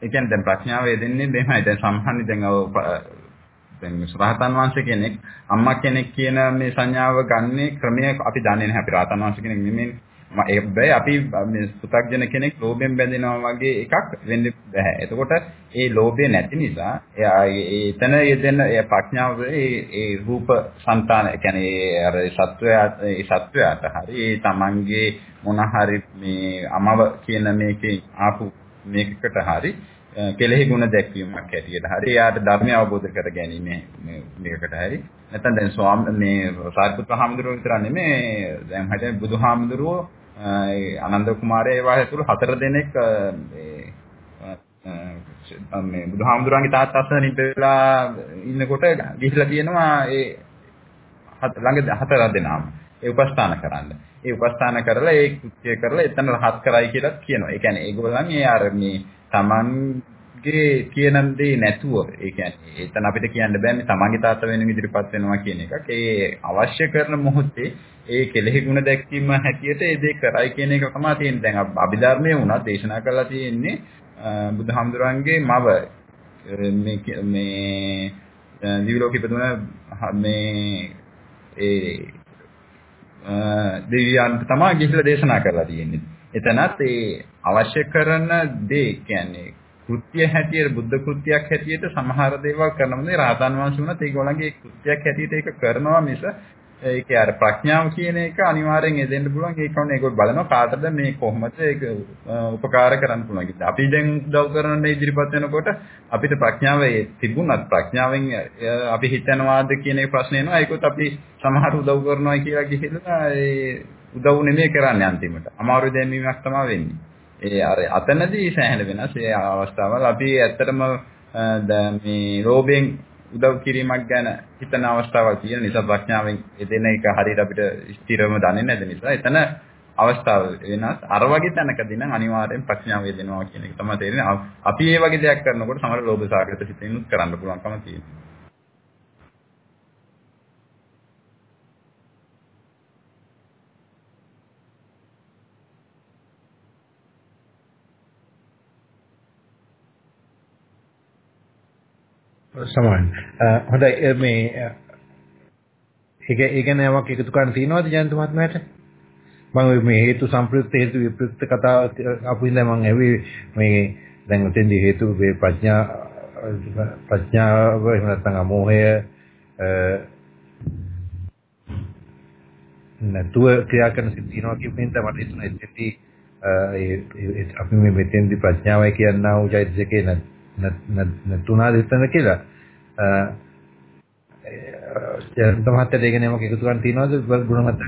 ඒ කියන්නේ දැන් ප්‍රඥාව යෙදෙන්නේ මෙහෙමයි. දැන් සම්හන්නේ දැන් දැන් රහතන් වහන්සේ කෙනෙක් අම්මා කෙනෙක් කියන මේ සංඥාව ගන්නේ ක්‍රමය අපි දන්නේ නැහැ. අපි රහතන් වහන්සේ කෙනෙක් නෙමෙයි. ඒ බෑ අපි මේ පු탁ජන කෙනෙක් ලෝභයෙන් බැඳෙනවා වගේ එකක් වෙන්න බෑ. එතකොට ඒ ලෝභය නැති නිසා එයාගේ එතන යෙදෙන ඒ ප්‍රඥාව ඒ ඒ රූප సంతාන කියන්නේ අර සත්වයාට ඒ සත්වයාට හරි ඒ තමන්ගේ මොන හරි මේ අමව කියන මේකේ ආපු මේකකට හරි කෙලෙහි ගුණ දැක්වීමක් හැටියට හරි එයාට ධර්මය අවබෝධ කර ගැනීම මේකට හරි. නැත්නම් දැන් ස්වාම මේ සාරිපුත්‍ර හාමුදුරුවෝ විතර නෙමෙයි දැන් හිතේ බුදුහාමුදුරුවෝ ආනන්ද කුමාරයා ඒවා ඇතුළු හතර දෙනෙක් මේ බුදුහාමුදුරන්ගේ තාත්තා අස්සනින් වෙලා ඉන්නකොට ගිහිලා කියනවා ඒ ළඟ හතර දෙනාම. ඒ උපස්ථාන කරන්න. ඒ උපස්ථාන කරලා ඒ කෘත්‍ය කරලා එතන රහත් කරයි කියලා කියනවා. ඒ කියන්නේ ඒගොල්ලන් ඒ අර මේ Tamanගේ කියන දේ නැතුව ඒ කියන්නේ එතන අපිට කියන්න බෑනේ Tamanගේ තාත්තා වෙන ඉදිරිපත් වෙනවා කියන එකක්. ඒ අවශ්‍ය කරන මොහොතේ ඒ කෙලෙහි ගුණ දැක්වීම හැටියට ඒ දේ කරයි කියන එක තමයි තියෙන්නේ. දැන් අභිධර්මයේ වුණා දේශනා කරලා තියෙන්නේ බුදුහාමුදුරන්ගේ මව මේ මේ දිවිලෝක ඉපදුන මේ ඒ දෙවියන්ට තමයි ගිහිල්ලා දේශනා කරලා තියෙන්නේ. එතනත් ඒ අවශ්‍ය කරන දේ කියන්නේ කෘත්‍ය හැටියට බුද්ධ කෘත්‍යයක් හැටියට සමහර දේවල් කරනමුනේ රහතන් වහන්සේ වුණත් ඒගොල්ලන්ගේ කෘත්‍යයක් හැටියට ඒක කරනවා මිස ඒකේ අර ප්‍රඥාව කියන එක අනිවාර්යෙන් එදෙන්න පුළුවන් ඒක වුණා ඒගොල්ලෝ බලනවා කාටද මේ කොහොමද ඒක උපකාර කරන්න පුළුවන් කියලා. අපි දැන් උදව් කරන්න ඉදිරිපත් වෙනකොට අපිට ප්‍රඥාව තිබුණත් ප්‍රඥාවෙන් අපි හිතනවාද කියන එක ප්‍රශ්න එනවා. ඒකත් අපි සමහර උදව් කරනවා කියලා ගිහිල්ලා ඒ උදව් නෙමෙයි කරන්නේ අන්තිමට. අමාරු දැමීමක් තමයි වෙන්නේ. ඒ අර අතනදී සෑහෙන වෙනස් ඒ අවස්ථාවල් අපි ඇත්තටම මේ රෝබෙන් උදව් කිරීමක් ගැන හිතන අවස්ථාවක් තියෙන නිසා ප්‍රඥාවෙන් එදෙන එක හරියට අපිට ස්ථිරවම දන්නේ නැති නිසා එතන අවස්ථාව වෙනස්. අර වගේ තැනකදී නම් අනිවාර්යෙන් ප්‍රඥාව යෙදෙනවා කියන එක තමයි තේරෙන්නේ. අපි මේ වගේ දෙයක් කරනකොට සමහර ලෝභ සාගත සිතෙනුත් කරන්න පුළුවන්කම තියෙනවා. සමාන. හොඳයි මේ ඒක ඒ ගැන යමක් එකතු කරන්න තියෙනවද ජයන්ත මහත්මයාට? මම මේ හේතු සම්ප්‍රයුක්ත හේතු විප්‍රයුක්ත කතාව අපු ඉඳලා මම ඇවි මේ දැන් උතෙන්දි හේතු මේ ප්‍රඥා ප්‍රඥාව එහෙම නැත්නම් අමෝහය නැතුව ක්‍රියා කරන සිත් තියෙනවා කියපින් තමයි මට හිතුණා එතෙන්දී ඒ අපි මේ මෙතෙන්දි ප්‍රඥාවයි කියනා වූ චෛතසිකේ නැතුණාද එතන කියලා. ජයන්ත මහත්තයා දෙගෙන යමක් එකතු කරන් තියනවද? ගුණවත්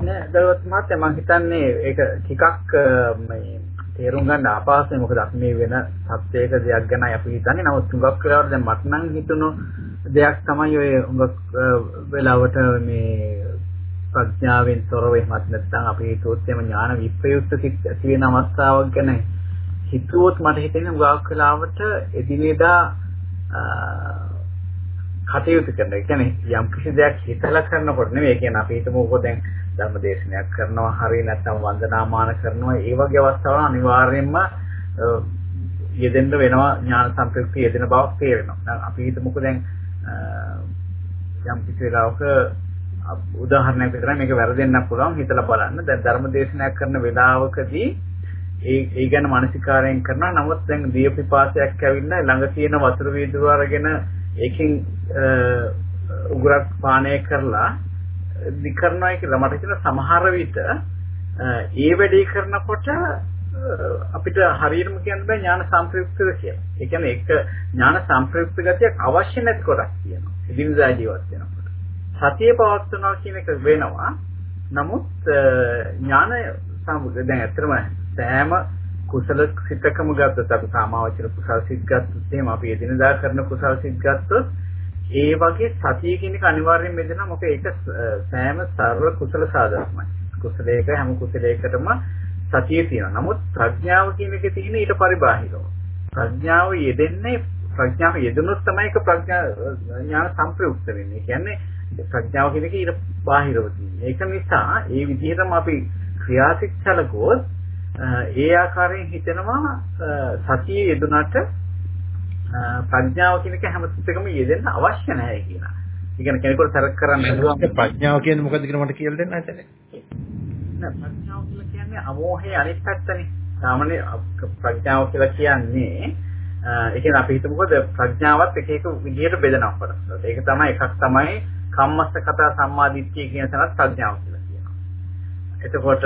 නෑ දලවත් මහත්තයා මම හිතන්නේ ඒක ටිකක් මේ තේරුම් ගන්න අපහසුයි. මොකද අපි මේ වෙන සත්‍යයක දෙයක් ගැනයි අපි හිතන්නේ. නමුත් තුඟක් වෙලාවට දැන් මට නම් හිතුණු දෙයක් තමයි ඔය උඟක් වෙලාවට මේ ප්‍රඥාවෙන් තොරව එහෙමත් නැත්නම් අපි හිතුවොත් එම ඥාන විප්‍රයුක්ත සිත් ඇති වෙන අවස්ථාවක් ගැන හිතුවොත් මට හිතෙන්නේ උගාක් වෙලාවට එදිනෙදා කටයුතු කරන. ඒ කියන්නේ යම් කිසි දෙයක් හිතලා කරනකොට නෙවෙයි. ඒ කියන්නේ අපි හිතමුකෝ දැන් ධර්ම දේශනයක් කරනවා හරිය නැත්නම් වන්දනාමාන කරනවා ඒ වගේ අවස්ථාවල අනිවාර්යයෙන්ම යෙදෙන්න වෙනවා ඥාන සම්ප්‍රයුක්තිය යෙදෙන බවක් තේරෙනවා. දැන් අපි හිතමුකෝ දැන් යම් කිසි වෙලාවක උදාහරණයක් විතරයි මේක වැරදෙන්නත් පුළුවන් හිතලා බලන්න. දැන් ධර්ම දේශනාවක් කරන වෙලාවකදී ඒ ඒ ගැන මානසිකාරයෙන් කරනවා. නමුත් දැන් දිය පිපාසයක් ඇවිල්ලා ළඟ තියෙන වතුර වීදුර අරගෙන ඒකෙන් උගුරක් පානය කරලා දිකරනවා කියලා මට හිතෙන සමහර විට ඒ වැඩේ කරනකොට අපිට හරියටම කියන්න බෑ ඥාන සම්ප්‍රයුක්තද කියලා. ඒ කියන්නේ ඒක ඥාන සම්ප්‍රයුක්ත ගතියක් අවශ්‍ය නැති කොටක් තියෙනවා. එදිනදා ජීවත් වෙනකොට. සතිය පවත්වනවා කියන එක වෙනවා. නමුත් ඥාන සම්බුද්ධ දැන් ඇත්තටම සෑම කුසල සිතකම ගත්තොත් අපි සාමාවචර කුසල සිත් ගත්තොත් එහෙම අපි එදිනදා කරන කුසල සිත් ගත්තොත් ඒ වගේ සතිය කියන එක අනිවාර්යෙන් මෙදෙනවා මොකද ඒක සෑම සර්ව කුසල සාධකමයි. කුසලයක හැම කුසලයකටම සතිය තියෙනවා. නමුත් ප්‍රඥාව කියන එකේ තියෙන ඊට පරිබාහිරව. ප්‍රඥාව යෙදෙන්නේ ප්‍රඥාව යෙදුනොත් තමයි ඒක ප්‍රඥා ඥාන සංප්‍රයුක්ත වෙන්නේ. ඒ කියන්නේ ප්‍රඥාව කියන එක ඊට බාහිරව තියෙන්නේ. ඒක නිසා ඒ විදිහටම අපි ක්‍රියාසිකලකෝත් ඒ ආකාරයෙන් හිතනවා සතිය යෙදුනට ප්‍රඥාව කියන එක හැම තිස්සකම යෙදෙන්න අවශ්‍ය නැහැ කියලා. ඒ කියන්නේ කෙනෙකුට තරක කරන්න පුළුවන් ප්‍රඥාව කියන්නේ මොකද්ද කියලා මට කියලා දෙන්න ඇතනේ. නෑ ප්‍රඥාව කියලා කියන්නේ අමෝහයේ අනිත් පැත්තනේ. සාමාන්‍ය ප්‍රඥාව කියලා කියන්නේ ඒ කියන්නේ අපි හිතමුකෝ ප්‍රඥාවත් එක එක විදිහට බෙදනවා කොටස්. ඒක තමයි එකක් තමයි කම්මස්ස කතා සම්මාදිට්ඨිය කියන තැනත් ප්‍රඥාව. එතකොට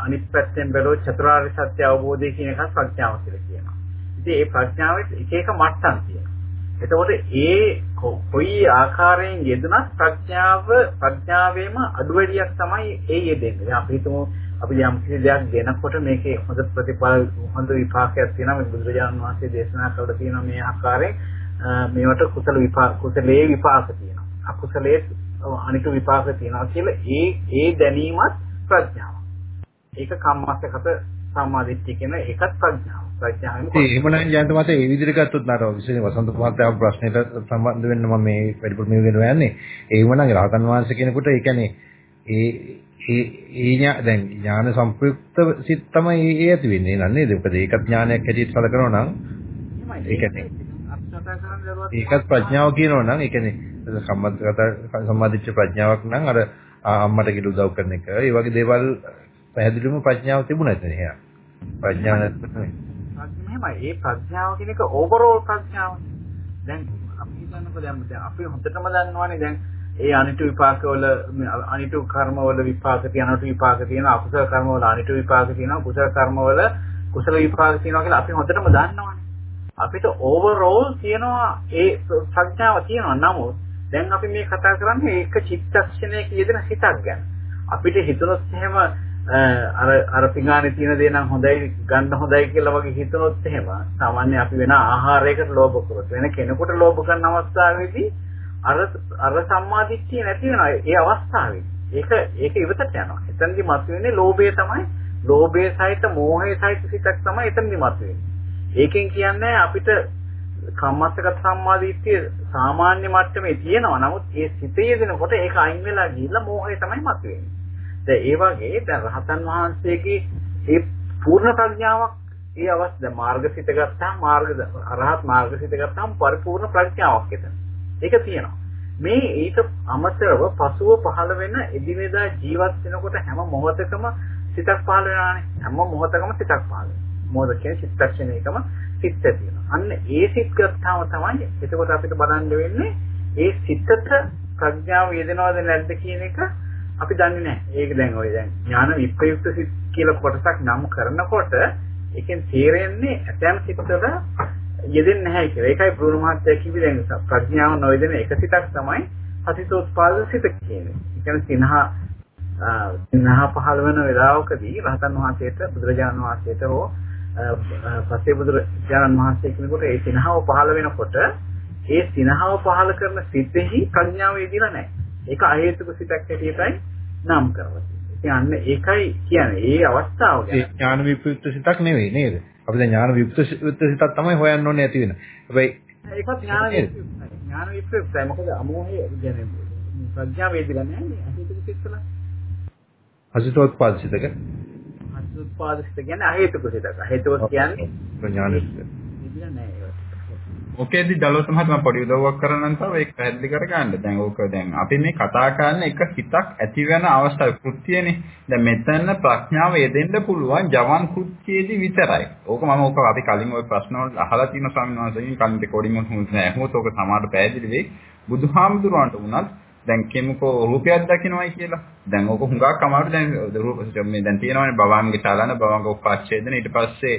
අනිත් පැත්තෙන් බැලුවොත් චතුරාර්ය සත්‍ය අවබෝධය කියන එකත් ප්‍රඥාව කියලා කියනවා. ඉතින් මේ ප්‍රඥාවේ එක එක මට්ටම් තියෙනවා. එතකොට ඒ කොයි ආකාරයෙන් යෙදුනත් ප්‍රඥාව ප්‍රඥාවේම අඩු වැඩියක් තමයි ඒ යෙදෙන්නේ. දැන් අපි හිතමු අපි යම් කිසි දෙයක් දෙනකොට මේකේ හොඳ ප්‍රතිඵල හොඳ විපාකයක් තියෙනවා මේ බුදුරජාණන් වහන්සේ දේශනා කළා තියෙනවා මේ ආකාරයෙන් මේවට කුසල විපාක කුසලයේ විපාක තියෙනවා. අකුසලයේ අනික විපාක තියෙනවා කියලා ඒ ඒ දැනීමත් ප්‍රඥාව. ඒක කම්මස්සගත සම්මාදිට්ඨිය කියන එකත් ප්‍රඥාව. ප්‍රඥාවෙන් ඒ එහෙමනම් ජයන්ත මහත්තයා ඒ විදිහට ගත්තොත් නේද? විශේෂයෙන් වසන්ත මහත්තයා ප්‍රශ්නෙට සම්බන්ධ වෙන්න මම මේ වැඩිපුර මේ වෙනවා යන්නේ. වුණා රහතන් වහන්සේ කෙනෙකුට ඒ කියන්නේ ඒ ඒ ඥා දැන් ඥාන සම්ප්‍රයුක්ත සිත් තමයි ඒ ඇති වෙන්නේ නේද? මොකද ඒකත් ඥානයක් හැටියට සලකනවා නම් ඒ කියන්නේ ඒකත් ප්‍රඥාව කියනවා නම් ඒ කියන්නේ සම්මතගත සම්මාදිච්ච ප්‍රඥාවක් නම් අර අම්මට කිලු උදව් කරන එක ඒ වගේ දේවල් පැහැදිලිවම ප්‍රඥාව තිබුණා එතන එහෙනම් ප්‍රඥාව නැත්නම් මෙහෙමයි. ඒ ප්‍රඥාව කියන එක ඕවරෝල් ප්‍රඥාව. දැන් අපි හිතන්නකෝ දැන් දැන් අපි හොඳටම දන්නවානේ දැන් ඒ අනිතු විපාකවල අනිතු කර්මවල විපාක තියෙන අනිතු විපාක තියෙන අකුසල කර්මවල අනිතු විපාක තියෙනවා කුසල කර්මවල කුසල විපාක තියෙනවා කියලා අපි හොඳටම දන්නවානේ. අපිට ඕවරෝල් තියෙනවා ඒ ප්‍රඥාව තියෙනවා. නමුත් දැන් අපි මේ කතා කරන්නේ ඒක චිත්තක්ෂණයක යෙදෙන සිතක් ගැන. අපිට හිතුනොත් එහෙම අර අර පිඟානේ තියෙන දේ නම් හොඳයි ගන්න හොඳයි කියලා වගේ හිතනොත් එහෙම සාමාන්‍ය අපි වෙන ආහාරයකට ලෝභ කරොත් වෙන කෙනෙකුට ලෝභ කරන අවස්ථාවේදී අර අර සම්මාදිට්ඨිය නැති වෙනවා ඒ අවස්ථාවේ. ඒක ඒක ඉවතට යනවා. එතනදි මතුවෙන්නේ ලෝභය තමයි. ලෝභය සහිත මෝහය සහිත සිතක් තමයි එතනදි මතුවෙන්නේ. ඒකෙන් කියන්නේ අපිට කම්මස්සගත සම්මාදිට්ඨිය සාමාන්‍ය මට්ටමේ තියෙනවා. නමුත් ඒ සිතේ දෙනකොට ඒක අයින් වෙලා ගිහිල්ලා මෝහය තමයි මතුවෙන්නේ. දැන් ඒ වගේ දැන් රහතන් වහන්සේගේ ඒ පූර්ණ ප්‍රඥාවක් ඒ අවස්ථ දැන් මාර්ගසිත ගත්තාම මාර්ග අරහත් මාර්ගසිත ගත්තාම පරිපූර්ණ ප්‍රඥාවක් එතන. ඒක තියෙනවා. මේ ඊට අමතරව පසුව පහළ වෙන එදිනෙදා ජීවත් වෙනකොට හැම මොහොතකම සිතක් පහළ වෙනානේ. හැම මොහොතකම සිතක් පහළ වෙනවා. මොහොත කියන්නේ චිත්තක්ෂණයකම සිත් තියෙනවා. අන්න ඒ සිත් ගත්තාම තමයි එතකොට අපිට බලන්න වෙන්නේ ඒ සිතට ප්‍රඥාව යෙදෙනවද නැද්ද කියන එක අපි දන්නේ නැහැ. ඒක දැන් ඔය දැන් ඥාන විප්‍රයුක්ත සිත් කියලා කොටසක් නම් කරනකොට ඒකෙන් තේරෙන්නේ ඇතැම් සිත්වල යෙදෙන්නේ නැහැ කියලා. ඒකයි බ්‍රුණ මහත්තයා කිව්වේ දැන් ප්‍රඥාව නොයදෙන එක සිතක් තමයි අතිතෝත්පාද සිත කියන්නේ. ඒ කියන්නේ සිනහ සිනහ පහළ වෙන වෙලාවකදී රහතන් වහන්සේට බුදුරජාණන් වහන්සේට හෝ පස්සේ බුදුරජාණන් වහන්සේ කෙනෙකුට ඒ සිනහව පහළ වෙනකොට ඒ සිනහව පහළ කරන සිතෙහි ප්‍රඥාව යෙදිලා නැහැ. ඒක අහේතුක සිතක් හැටියටයි නම් කරලා තියෙන්නේ. ඒකයි කියන්නේ ඒ අවස්ථාව ගැන. ඒ ඥාන විප්‍රයුක්ත සිතක් නෙවෙයි නේද? අපි දැන් ඥාන විප්‍රයුක්ත සිතක් තමයි හොයන්න ඕනේ ඇති වෙන. හැබැයි ඒකත් ඥාන විප්‍රයුක්තයි. ඥාන විප්‍රයුක්තයි. මොකද අමෝහය කියන්නේ ප්‍රඥාව වේදිලා නැහැ අහේතුක සිතල. අසිතෝත්පාද සිතක. අසිතෝත්පාද සිත කියන්නේ අහේතුක සිතක්. අහේතුක කියන්නේ ඥාන සිත. ඔකේදී දලොත් මහත්මයා පොඩි උදව්වක් කරන්න තව ඒක පැහැදිලි කරගන්න. දැන් ඕක දැන් අපි මේ කතා කරන එක හිතක් ඇති වෙන අවස්ථාවේ කෘත්‍යනේ. දැන් මෙතන ප්‍රඥාව යෙදෙන්න පුළුවන් ජවන් කෘත්‍යයේදී විතරයි. ඕක මම ඕක අපි කලින් ওই ප්‍රශ්න වල අහලා තියෙන ස්වාමීන් වහන්සේගෙන් කලින් රෙකෝඩින් හුඟ නෑ. මොකද ඕක සමහරට පැහැදිලි වෙයි. බුදුහාමුදුරන්ට වුණත් දැන් කියමුකෝ රූපයක් දකින්නවයි කියලා. දැන් ඕක හුඟක් අමාරු දැන් රූප මේ දැන් තියෙනවානේ භවංගේ චලන භවංග උපච්ඡේදන ඊට පස්සේ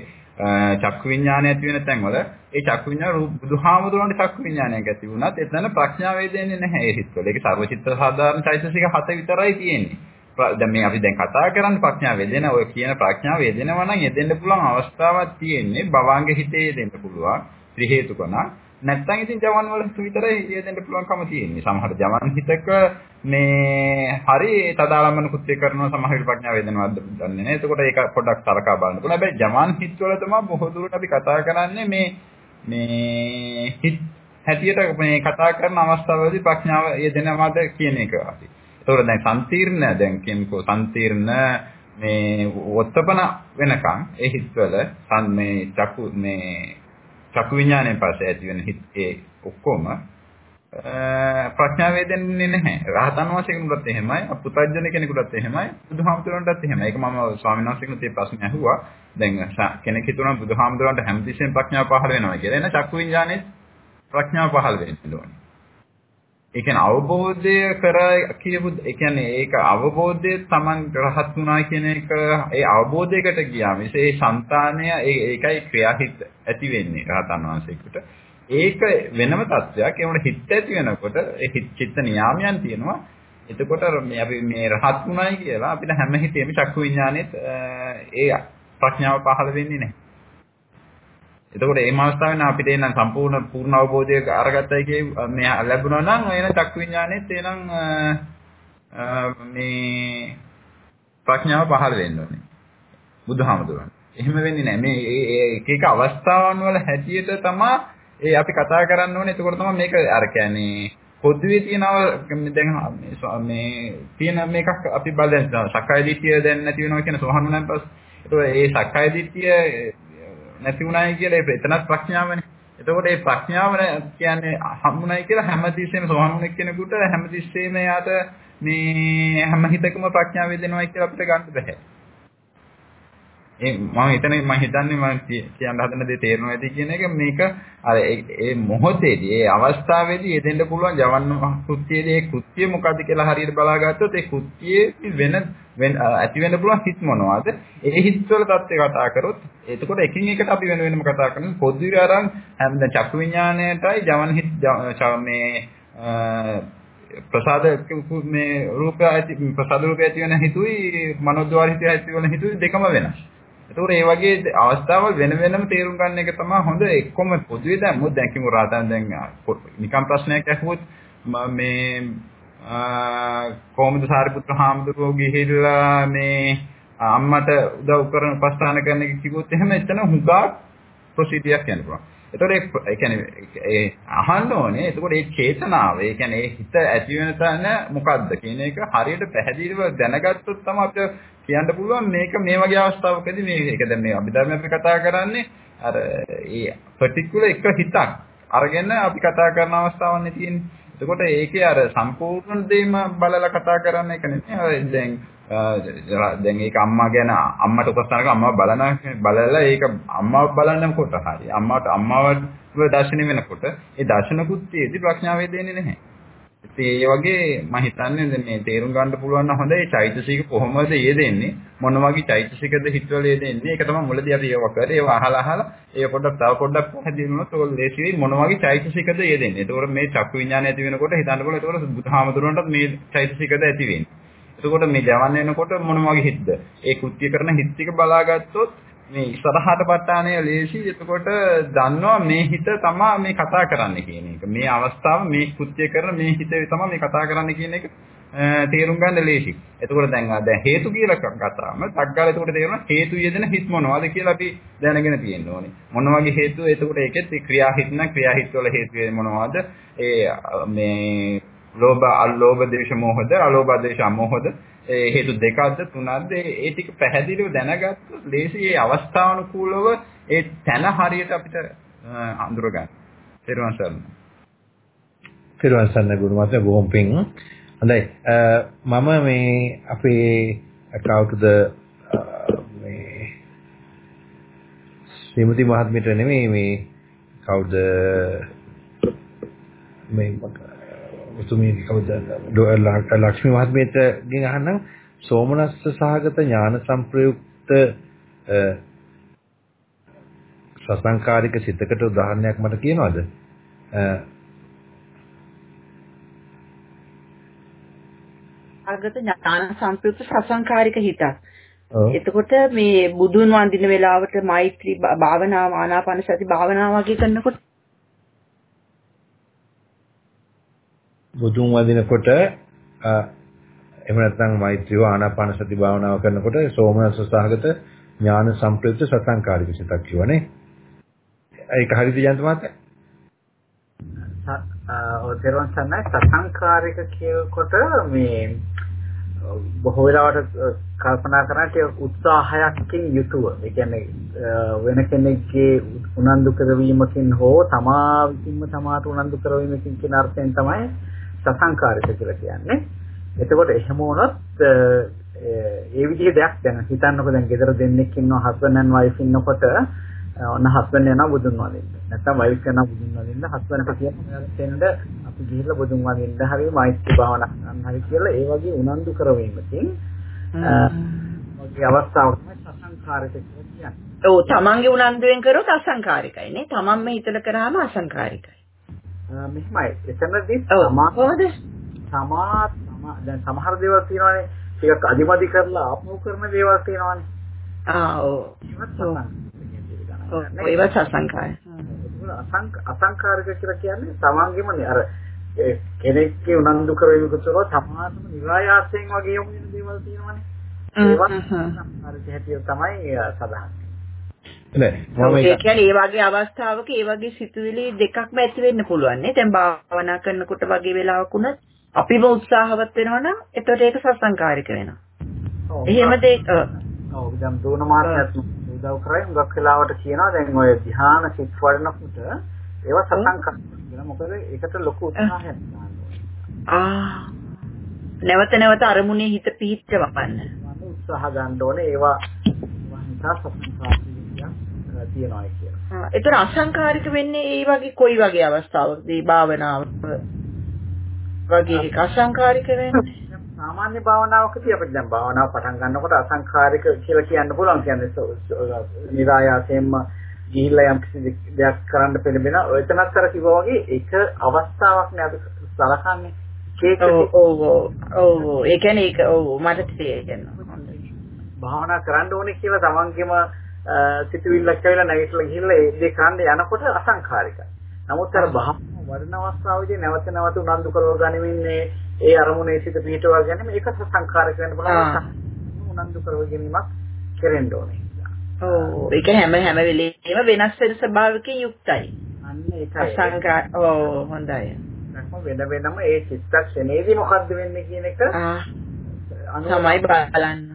චක්කු විඥානය ඇති වෙන තැන්වල ඒ චක්කු විඥාන බුදුහාමුදුරන්ගේ චක්කු විඥානයක් ඇති වුණත් එතන ප්‍රඥාව වේදෙන්නේ නැහැ ඒ හිත්වල. ඒක සර්වචිත්ත සාධාරණ චෛතසික හත විතරයි තියෙන්නේ. දැන් මේ අපි දැන් කතා කරන්නේ ප්‍රඥාව වේදෙන ඔය කියන ප්‍රඥාව වේදෙනවා නම් යෙදෙන්න පුළුවන් අවස්ථාවක් තියෙන්නේ භවංග හිතේ යෙදෙන්න පුළුවන්. ත්‍රි හේතුකණ නැත්තම් ඉතින් ජවන් වල විතරයි යෙදෙන්න පුළුවන්කම තියෙන්නේ. සමහර ජවන් හිතක මේ හරි තදාලම්බන කෘත්‍ය කරනවා සමහර විට ප්‍රඥාව වේදනවද දන්නේ නැහැ. එතකොට ඒක පොඩ්ඩක් තරකා බලන්න පුළුවන්. හැබැයි ජවන් හිත් වල තමයි බොහෝ දුරට අපි කතා කරන්නේ මේ මේ හිත් හැටියට මේ කතා කරන අවස්ථාවලදී ප්‍රඥාව යෙදෙනවද කියන එක අපි. ඒතකොට දැන් සම්තිර්ණ දැන් කියමුකෝ සම්තිර්ණ මේ වොත්තපන වෙනකන් ඒ හිත්වල මේ චක්කු මේ චක්කු විඥාණයෙන් පස්සේ ඇති වෙන හිත් ඒ ඔක්කොම ප්‍රඥාව වේදෙන්නේ නැහැ. රහතන් වහන්සේ කෙනෙකුටත් එහෙමයි, අපුතජන කෙනෙකුටත් එහෙමයි, බුදුහාමුදුරන්ටත් එහෙමයි. ඒක මම ස්වාමීන් වහන්සේගෙන් මේ ප්‍රශ්නේ ඇහුවා. දැන් කෙනෙක් හිතුණා බුදුහාමුදුරන්ට හැමතිස්සෙම ප්‍රඥාව පහළ වෙනවා කියලා. එන චක්කු විඥානේ ප්‍රඥාව පහළ වෙන්න ඕනේ. ඒ කියන්නේ අවබෝධය කර කියපු ඒ කියන්නේ ඒක අවබෝධය Taman රහත් වුණා කියන එක ඒ අවබෝධයකට ගියාම ඒ సంతානය ඒකයි ක්‍රියාහිත ඇති වෙන්නේ රහතන් වහන්සේකට. ඒක වෙනම තත්වයක්. ඒ වුණ හිත ඇති වෙනකොට ඒ චිත්ත නියාමයන් තියෙනවා. එතකොට මේ අපි මේ රහත් වුණායි කියලා අපිට හැම හිතේම චක්කු විඥානෙත් ඒ ප්‍රඥාව පහළ වෙන්නේ නැහැ. එතකොට මේ අවස්ථාවේ නම් අපිට එනම් සම්පූර්ණ පූර්ණ අවබෝධය අරගත්තයි කිය මේ ලැබුණා නම් එන චක්කු විඥානෙත් එනම් මේ ප්‍රඥාව පහළ වෙන්න ඕනේ. බුදුහාමුදුරන්. එහෙම වෙන්නේ නැහැ. මේ එක එක අවස්ථාවන් වල හැටියට තමයි ඒ අපි කතා කරන්න ඕනේ. එතකොට තමයි මේක අර කියන්නේ පොදුවේ තියෙනව දැන් මේ තියෙන මේකක් අපි බලන්න සක්කාය දිට්ඨිය දැන් නැති වෙනවා කියන සෝහනුණන් පස්සේ. ඒතකොට ඒ සක්කාය දිට්ඨිය නැති වුණායි කියලා ඒ එතනත් ප්‍රඥාවනේ. එතකොට මේ ප්‍රඥාව කියන්නේ හම්බුනායි කියලා හැමතිස්සෙම සෝහනුනෙක් කෙනෙකුට හැමතිස්සෙම යාට මේ හැම හිතකම ප්‍රඥාව වේදෙනවා කියලා අපිට ගන්න බෑ. ඒ මම හිතන්නේ මම හිතන්නේ මම කියන්න හදන දේ තේරෙනවා ඇති කියන එක මේක අර ඒ මොහොතේදී ඒ අවස්ථාවේදී එදෙන්න පුළුවන් ජවන්න කෘත්‍යයේදී ඒ කෘත්‍ය මොකද්ද කියලා හරියට බලාගත්තොත් ඒ කෘත්‍යයේ වෙන ඇති වෙන්න පුළුවන් හිත් මොනවද ඒ හිත් වල தත්ත්වය කතා කරොත් එතකොට එකින් එකට අපි වෙන වෙනම කතා කරනවා පොදුවේ අරන් හැම දැන් චක්කු විඥාණයටයි ජවන් හිත් මේ ප්‍රසාද මේ රූපය ඇති ප්‍රසාද රූපය ඇති වෙන හිතුයි මනෝද්වාර හිතය ඇති වෙන හිතුයි දෙකම වෙනස්. ඒතකොට ඒ වගේ අවස්ථාවල් වෙන වෙනම තේරුම් ගන්න එක තමයි හොඳ එක්කම පොදුවේ දැම්මොත් දැන් කිමු රාතන් දැන් නිකම් ප්‍රශ්නයක් අහුවොත් මේ කොහොමද සාරිපුත්‍ර හාමුදුරුවෝ ගිහිල්ලා මේ අම්මට උදව් කරන උපස්ථාන කරන එක කිව්වොත් එහෙම එතන හුඟක් ප්‍රොසීඩියක් යන්න පුළුවන්. එතකොට ඒ කියන්නේ ඒ අහන්න ඕනේ. එතකොට ඒ චේතනාව, ඒ කියන්නේ ඒ හිත ඇති වෙන තැන මොකද්ද කියන එක හරියට පැහැදිලිව දැනගත්තොත් තමයි අපිට කියන්න පුළුවන් මේක මේ වගේ අවස්ථාවකදී මේ ඒක දැන් මේ අභිධර්ම අපි කතා කරන්නේ අර ඒ පර්ටිකියුලර් එක හිතක් අරගෙන අපි කතා කරන අවස්ථාවන්නේ තියෙන්නේ. එතකොට ඒකේ අර සම්පූර්ණ දෙයම බලලා කතා කරන්න එක නෙමෙයි. දැන් දැන් ඒක අම්මා ගැන අම්මට උපස්ථානක අම්මා බලන බලලා ඒක අම්මාව බලනකොට හරි අම්මාට අම්මාව දර්ශනය වෙනකොට ඒ දර්ශන කුත්තියේදී ප්‍රඥාව වේදෙන්නේ නැහැ. ඒ වගේ මම හිතන්නේ මේ තේරුම් ගන්න පුළුවන් නම් හොඳයි. චෛතසික කොහොමද යෙදෙන්නේ මොන වගේ චෛතසිකද හිතවල යෙදෙන්නේ ඒක තමයි මුලදී අපි ඒව කරේ. ඒව අහලා අහලා ඒ පොඩ්ඩක් තව පොඩ්ඩක් පැහැදිලි වුණොත් ඔය ලේසියි. මොන වගේ චෛතසිකද යෙදෙන්නේ ඒතකොට මේ චක්කු විඥානය ඇති වෙනකොට හිතන්න පුළුවන් ඒතකොට බුදුහාමදුරන්ටත් මේ චෛතසිකද ඇති වෙන්නේ. එතකොට මේ ජවන් වෙනකොට මොන වගේ හිතද? ඒ කෘත්‍ය කරන හිත ටික බලාගත්තොත් මේ ඉස්සරහට පටාණය ලේසි එතකොට දන්නවා මේ හිත තමයි මේ කතා කරන්නේ කියන එක. මේ අවස්ථාව මේ කෘත්‍ය කරන මේ හිතේ තමයි මේ කතා කරන්නේ කියන එක තේරුම් ගන්න ලේසි. එතකොට දැන් දැන් හේතු කියලා කතාවම තග්ගාල එතකොට තේරෙනවා හේතු යෙදෙන හිත් මොනවද කියලා අපි දැනගෙන තියෙන්න ඕනේ. මොන වගේ හේතු එතකොට ඒකෙත් ක්‍රියා හිත් නම් ක්‍රියා හිත් වල හේතු මොනවද? ඒ මේ ලෝභ අලෝභ දේශ මොහද අලෝභ දේශ අමෝහද ඒ හේතු දෙකක්ද තුනක්ද ඒ ටික පැහැදිලිව දැනගත්තොත් ලේසි ඒ අවස්ථානුකූලව ඒ තැන හරියට අපිට අඳුර ගන්න. තෙරුවන් සරණයි. තෙරුවන් සරණයි ගුරු මහත්මයා බොහොම පිං. හොඳයි. මම මේ අපේ කවුද මේ ශ්‍රීමති මහත්මියට නෙමෙයි මේ කවුද මේ උතුමේ කවුද ලක්ෂ්මී මහත්මියට ගෙන් අහන්නම් සෝමනස්ස සහගත ඥාන සංප්‍රයුක්ත සසංකාරික සිතකට උදාහරණයක් මට කියනවද? අගත ඥාන සංප්‍රයුක්ත සසංකාරික හිතක්. එතකොට මේ බුදුන් වඳින වෙලාවට මෛත්‍රී භාවනාව ආනාපාන සති භාවනාව වගේ කරනකොට බුදුන් වඳිනකොට එහෙම නැත්නම් මෛත්‍රිය ආනාපාන සති භාවනාව කරනකොට සෝමනස්ස සහගත ඥාන සංප්‍රයුක්ත සසංකාරික සිතක් කියවනේ. ඒක හරිද ජයන්ත මහත්තයා? ඔය තේරුම් ගන්න සසංකාරික කියනකොට මේ බොහෝ වෙලාවට කල්පනා කරන්නේ උත්සාහයකින් යුතුව. ඒ කියන්නේ වෙන කෙනෙක්ගේ උනන්දු කරවීමකින් හෝ තමා විසින්ම තමාට උනන්දු කරවීමකින් කියන අර්ථයෙන් තමයි සසංකාරික කියලා කියන්නේ. එතකොට එහෙම වුණොත් ඒ විදිහේ දෙයක් දැන් හිතන්නකෝ දැන් ගෙදර දෙන්නෙක් ඉන්නවා හස්බන්ඩ් ඇන්ඩ් වයිෆ් ඉන්නකොට ඔන්න හස්බන්ඩ් යනවා බුදුන් වදින්න. නැත්නම් වයිෆ් යනවා බුදුන් වදින්න හස්බන්ඩ්ට කියනවා දෙන්න අපි ගිහිල්ලා බුදුන් වදින්න හරි මෛත්‍රී භාවනා කරන්න හරි කියලා ඒ වගේ උනන්දු කරවීමකින් වගේ අවස්ථාවක් තමයි සසංකාරික කියන්නේ. ඔව් තමන්ගේ උනන්දුවෙන් කරොත් අසංකාරිකයි නේ. තමන්ම හිතලා කරාම අසංකාරිකයි. මෙහෙමයි. එතනදී කොහොමද? තමා දැන් සමහර දේවල් තියෙනවානේ. ටිකක් අදිමදි කරලා ආපහු කරන දේවල් තියෙනවානේ. ආ ඔව්. ඒවත් අසංකාරයි. අසංකාරික කියලා කියන්නේ තමන්ගේම අර කෙනෙක්ගේ උනන්දු කරවීමකතර තමාටම નિરાයාසයෙන් වගේ යොමු වෙන දේවල් තියෙනවානේ. ඒවත් අසංකාරික හැටියට තමයි සඳහන් නෑ. ඒ කියන්නේ ඒ වගේ අවස්ථාවක ඒ වගේ සිතුවිලි දෙකක්ම ඇති වෙන්න පුළුවන් නේ. දැන් භාවනා කරනකොට වගේ වෙලාවක උනත් අපිම උත්සාහවත් වෙනවා නම් එතකොට ඒක සසංකාරික වෙනවා. එහෙමද ඒක? ඔව්. දැන් දුන මාර්ගයත් උදව් කරයි. හුඟක් වෙලාවට කියනවා දැන් ඔය ධ්‍යාන සිත් වඩනකොට ඒවා සසංකම් කියලා මොකද ඒකට ලොකු උත්සාහයක් ආ. නැවත නැවත අරමුණේ හිත පිහිටවන්න. උත්සාහ ගන්න ඕනේ. ඒවා හිතා සසංකාරික තියනවා කියලා. ඒතර අසංකාරික වෙන්නේ ඒ වගේ කොයි වගේ අවස්ථාවකදී? භාවනාව වගේ අසංකාරික වෙන්නේ? සාමාන්‍ය භාවනාවකදී අපිට දැන් භාවනාව පටන් ගන්නකොට අසංඛාරික කියලා කියන්න පුළුවන්. කියන්නේ නිරායාසයෙන්ම ගිහිල්ලා යම් කිසි දෙයක් කරන්න පෙළඹෙන එතනත් අර කිව්වා වගේ එක අවස්ථාවක් නේ. අපි සලකන්නේ ඒක ඔව් ඔව් ඔව්. ඒ කියන්නේ ඒක ඔව් මට තේරෙනවා. භාවනා කරන්න ඕනේ කියලා තමන්ගේම සිතුවිල්ලක් ඇවිල්ලා නැගිටලා ගිහිල්ලා ඒ දේ කරන්න යනකොට අසංඛාරිකයි. නමුත් අර භාවනා වඩන අවස්ථාවේදී නැවත නැවත උනන්දු කරව ගනිමින්නේ ඒ අරමුණේ සිට පිටවා ගැනීම ඒක සංඛාරක වෙන්න පුළුවන් උනන්දු කරව ගැනීමක් කෙරෙන්න ඕනේ. ඔව් ඒක හැම හැම වෙලේම වෙනස් වෙන ස්වභාවකින් යුක්තයි. අන්න ඒකයි. සංඛාර ඔව් හොඳයි. වෙන වෙනම ඒ චිත්තක්ෂණේදී මොකද්ද වෙන්නේ කියන එක තමයි බලන්න.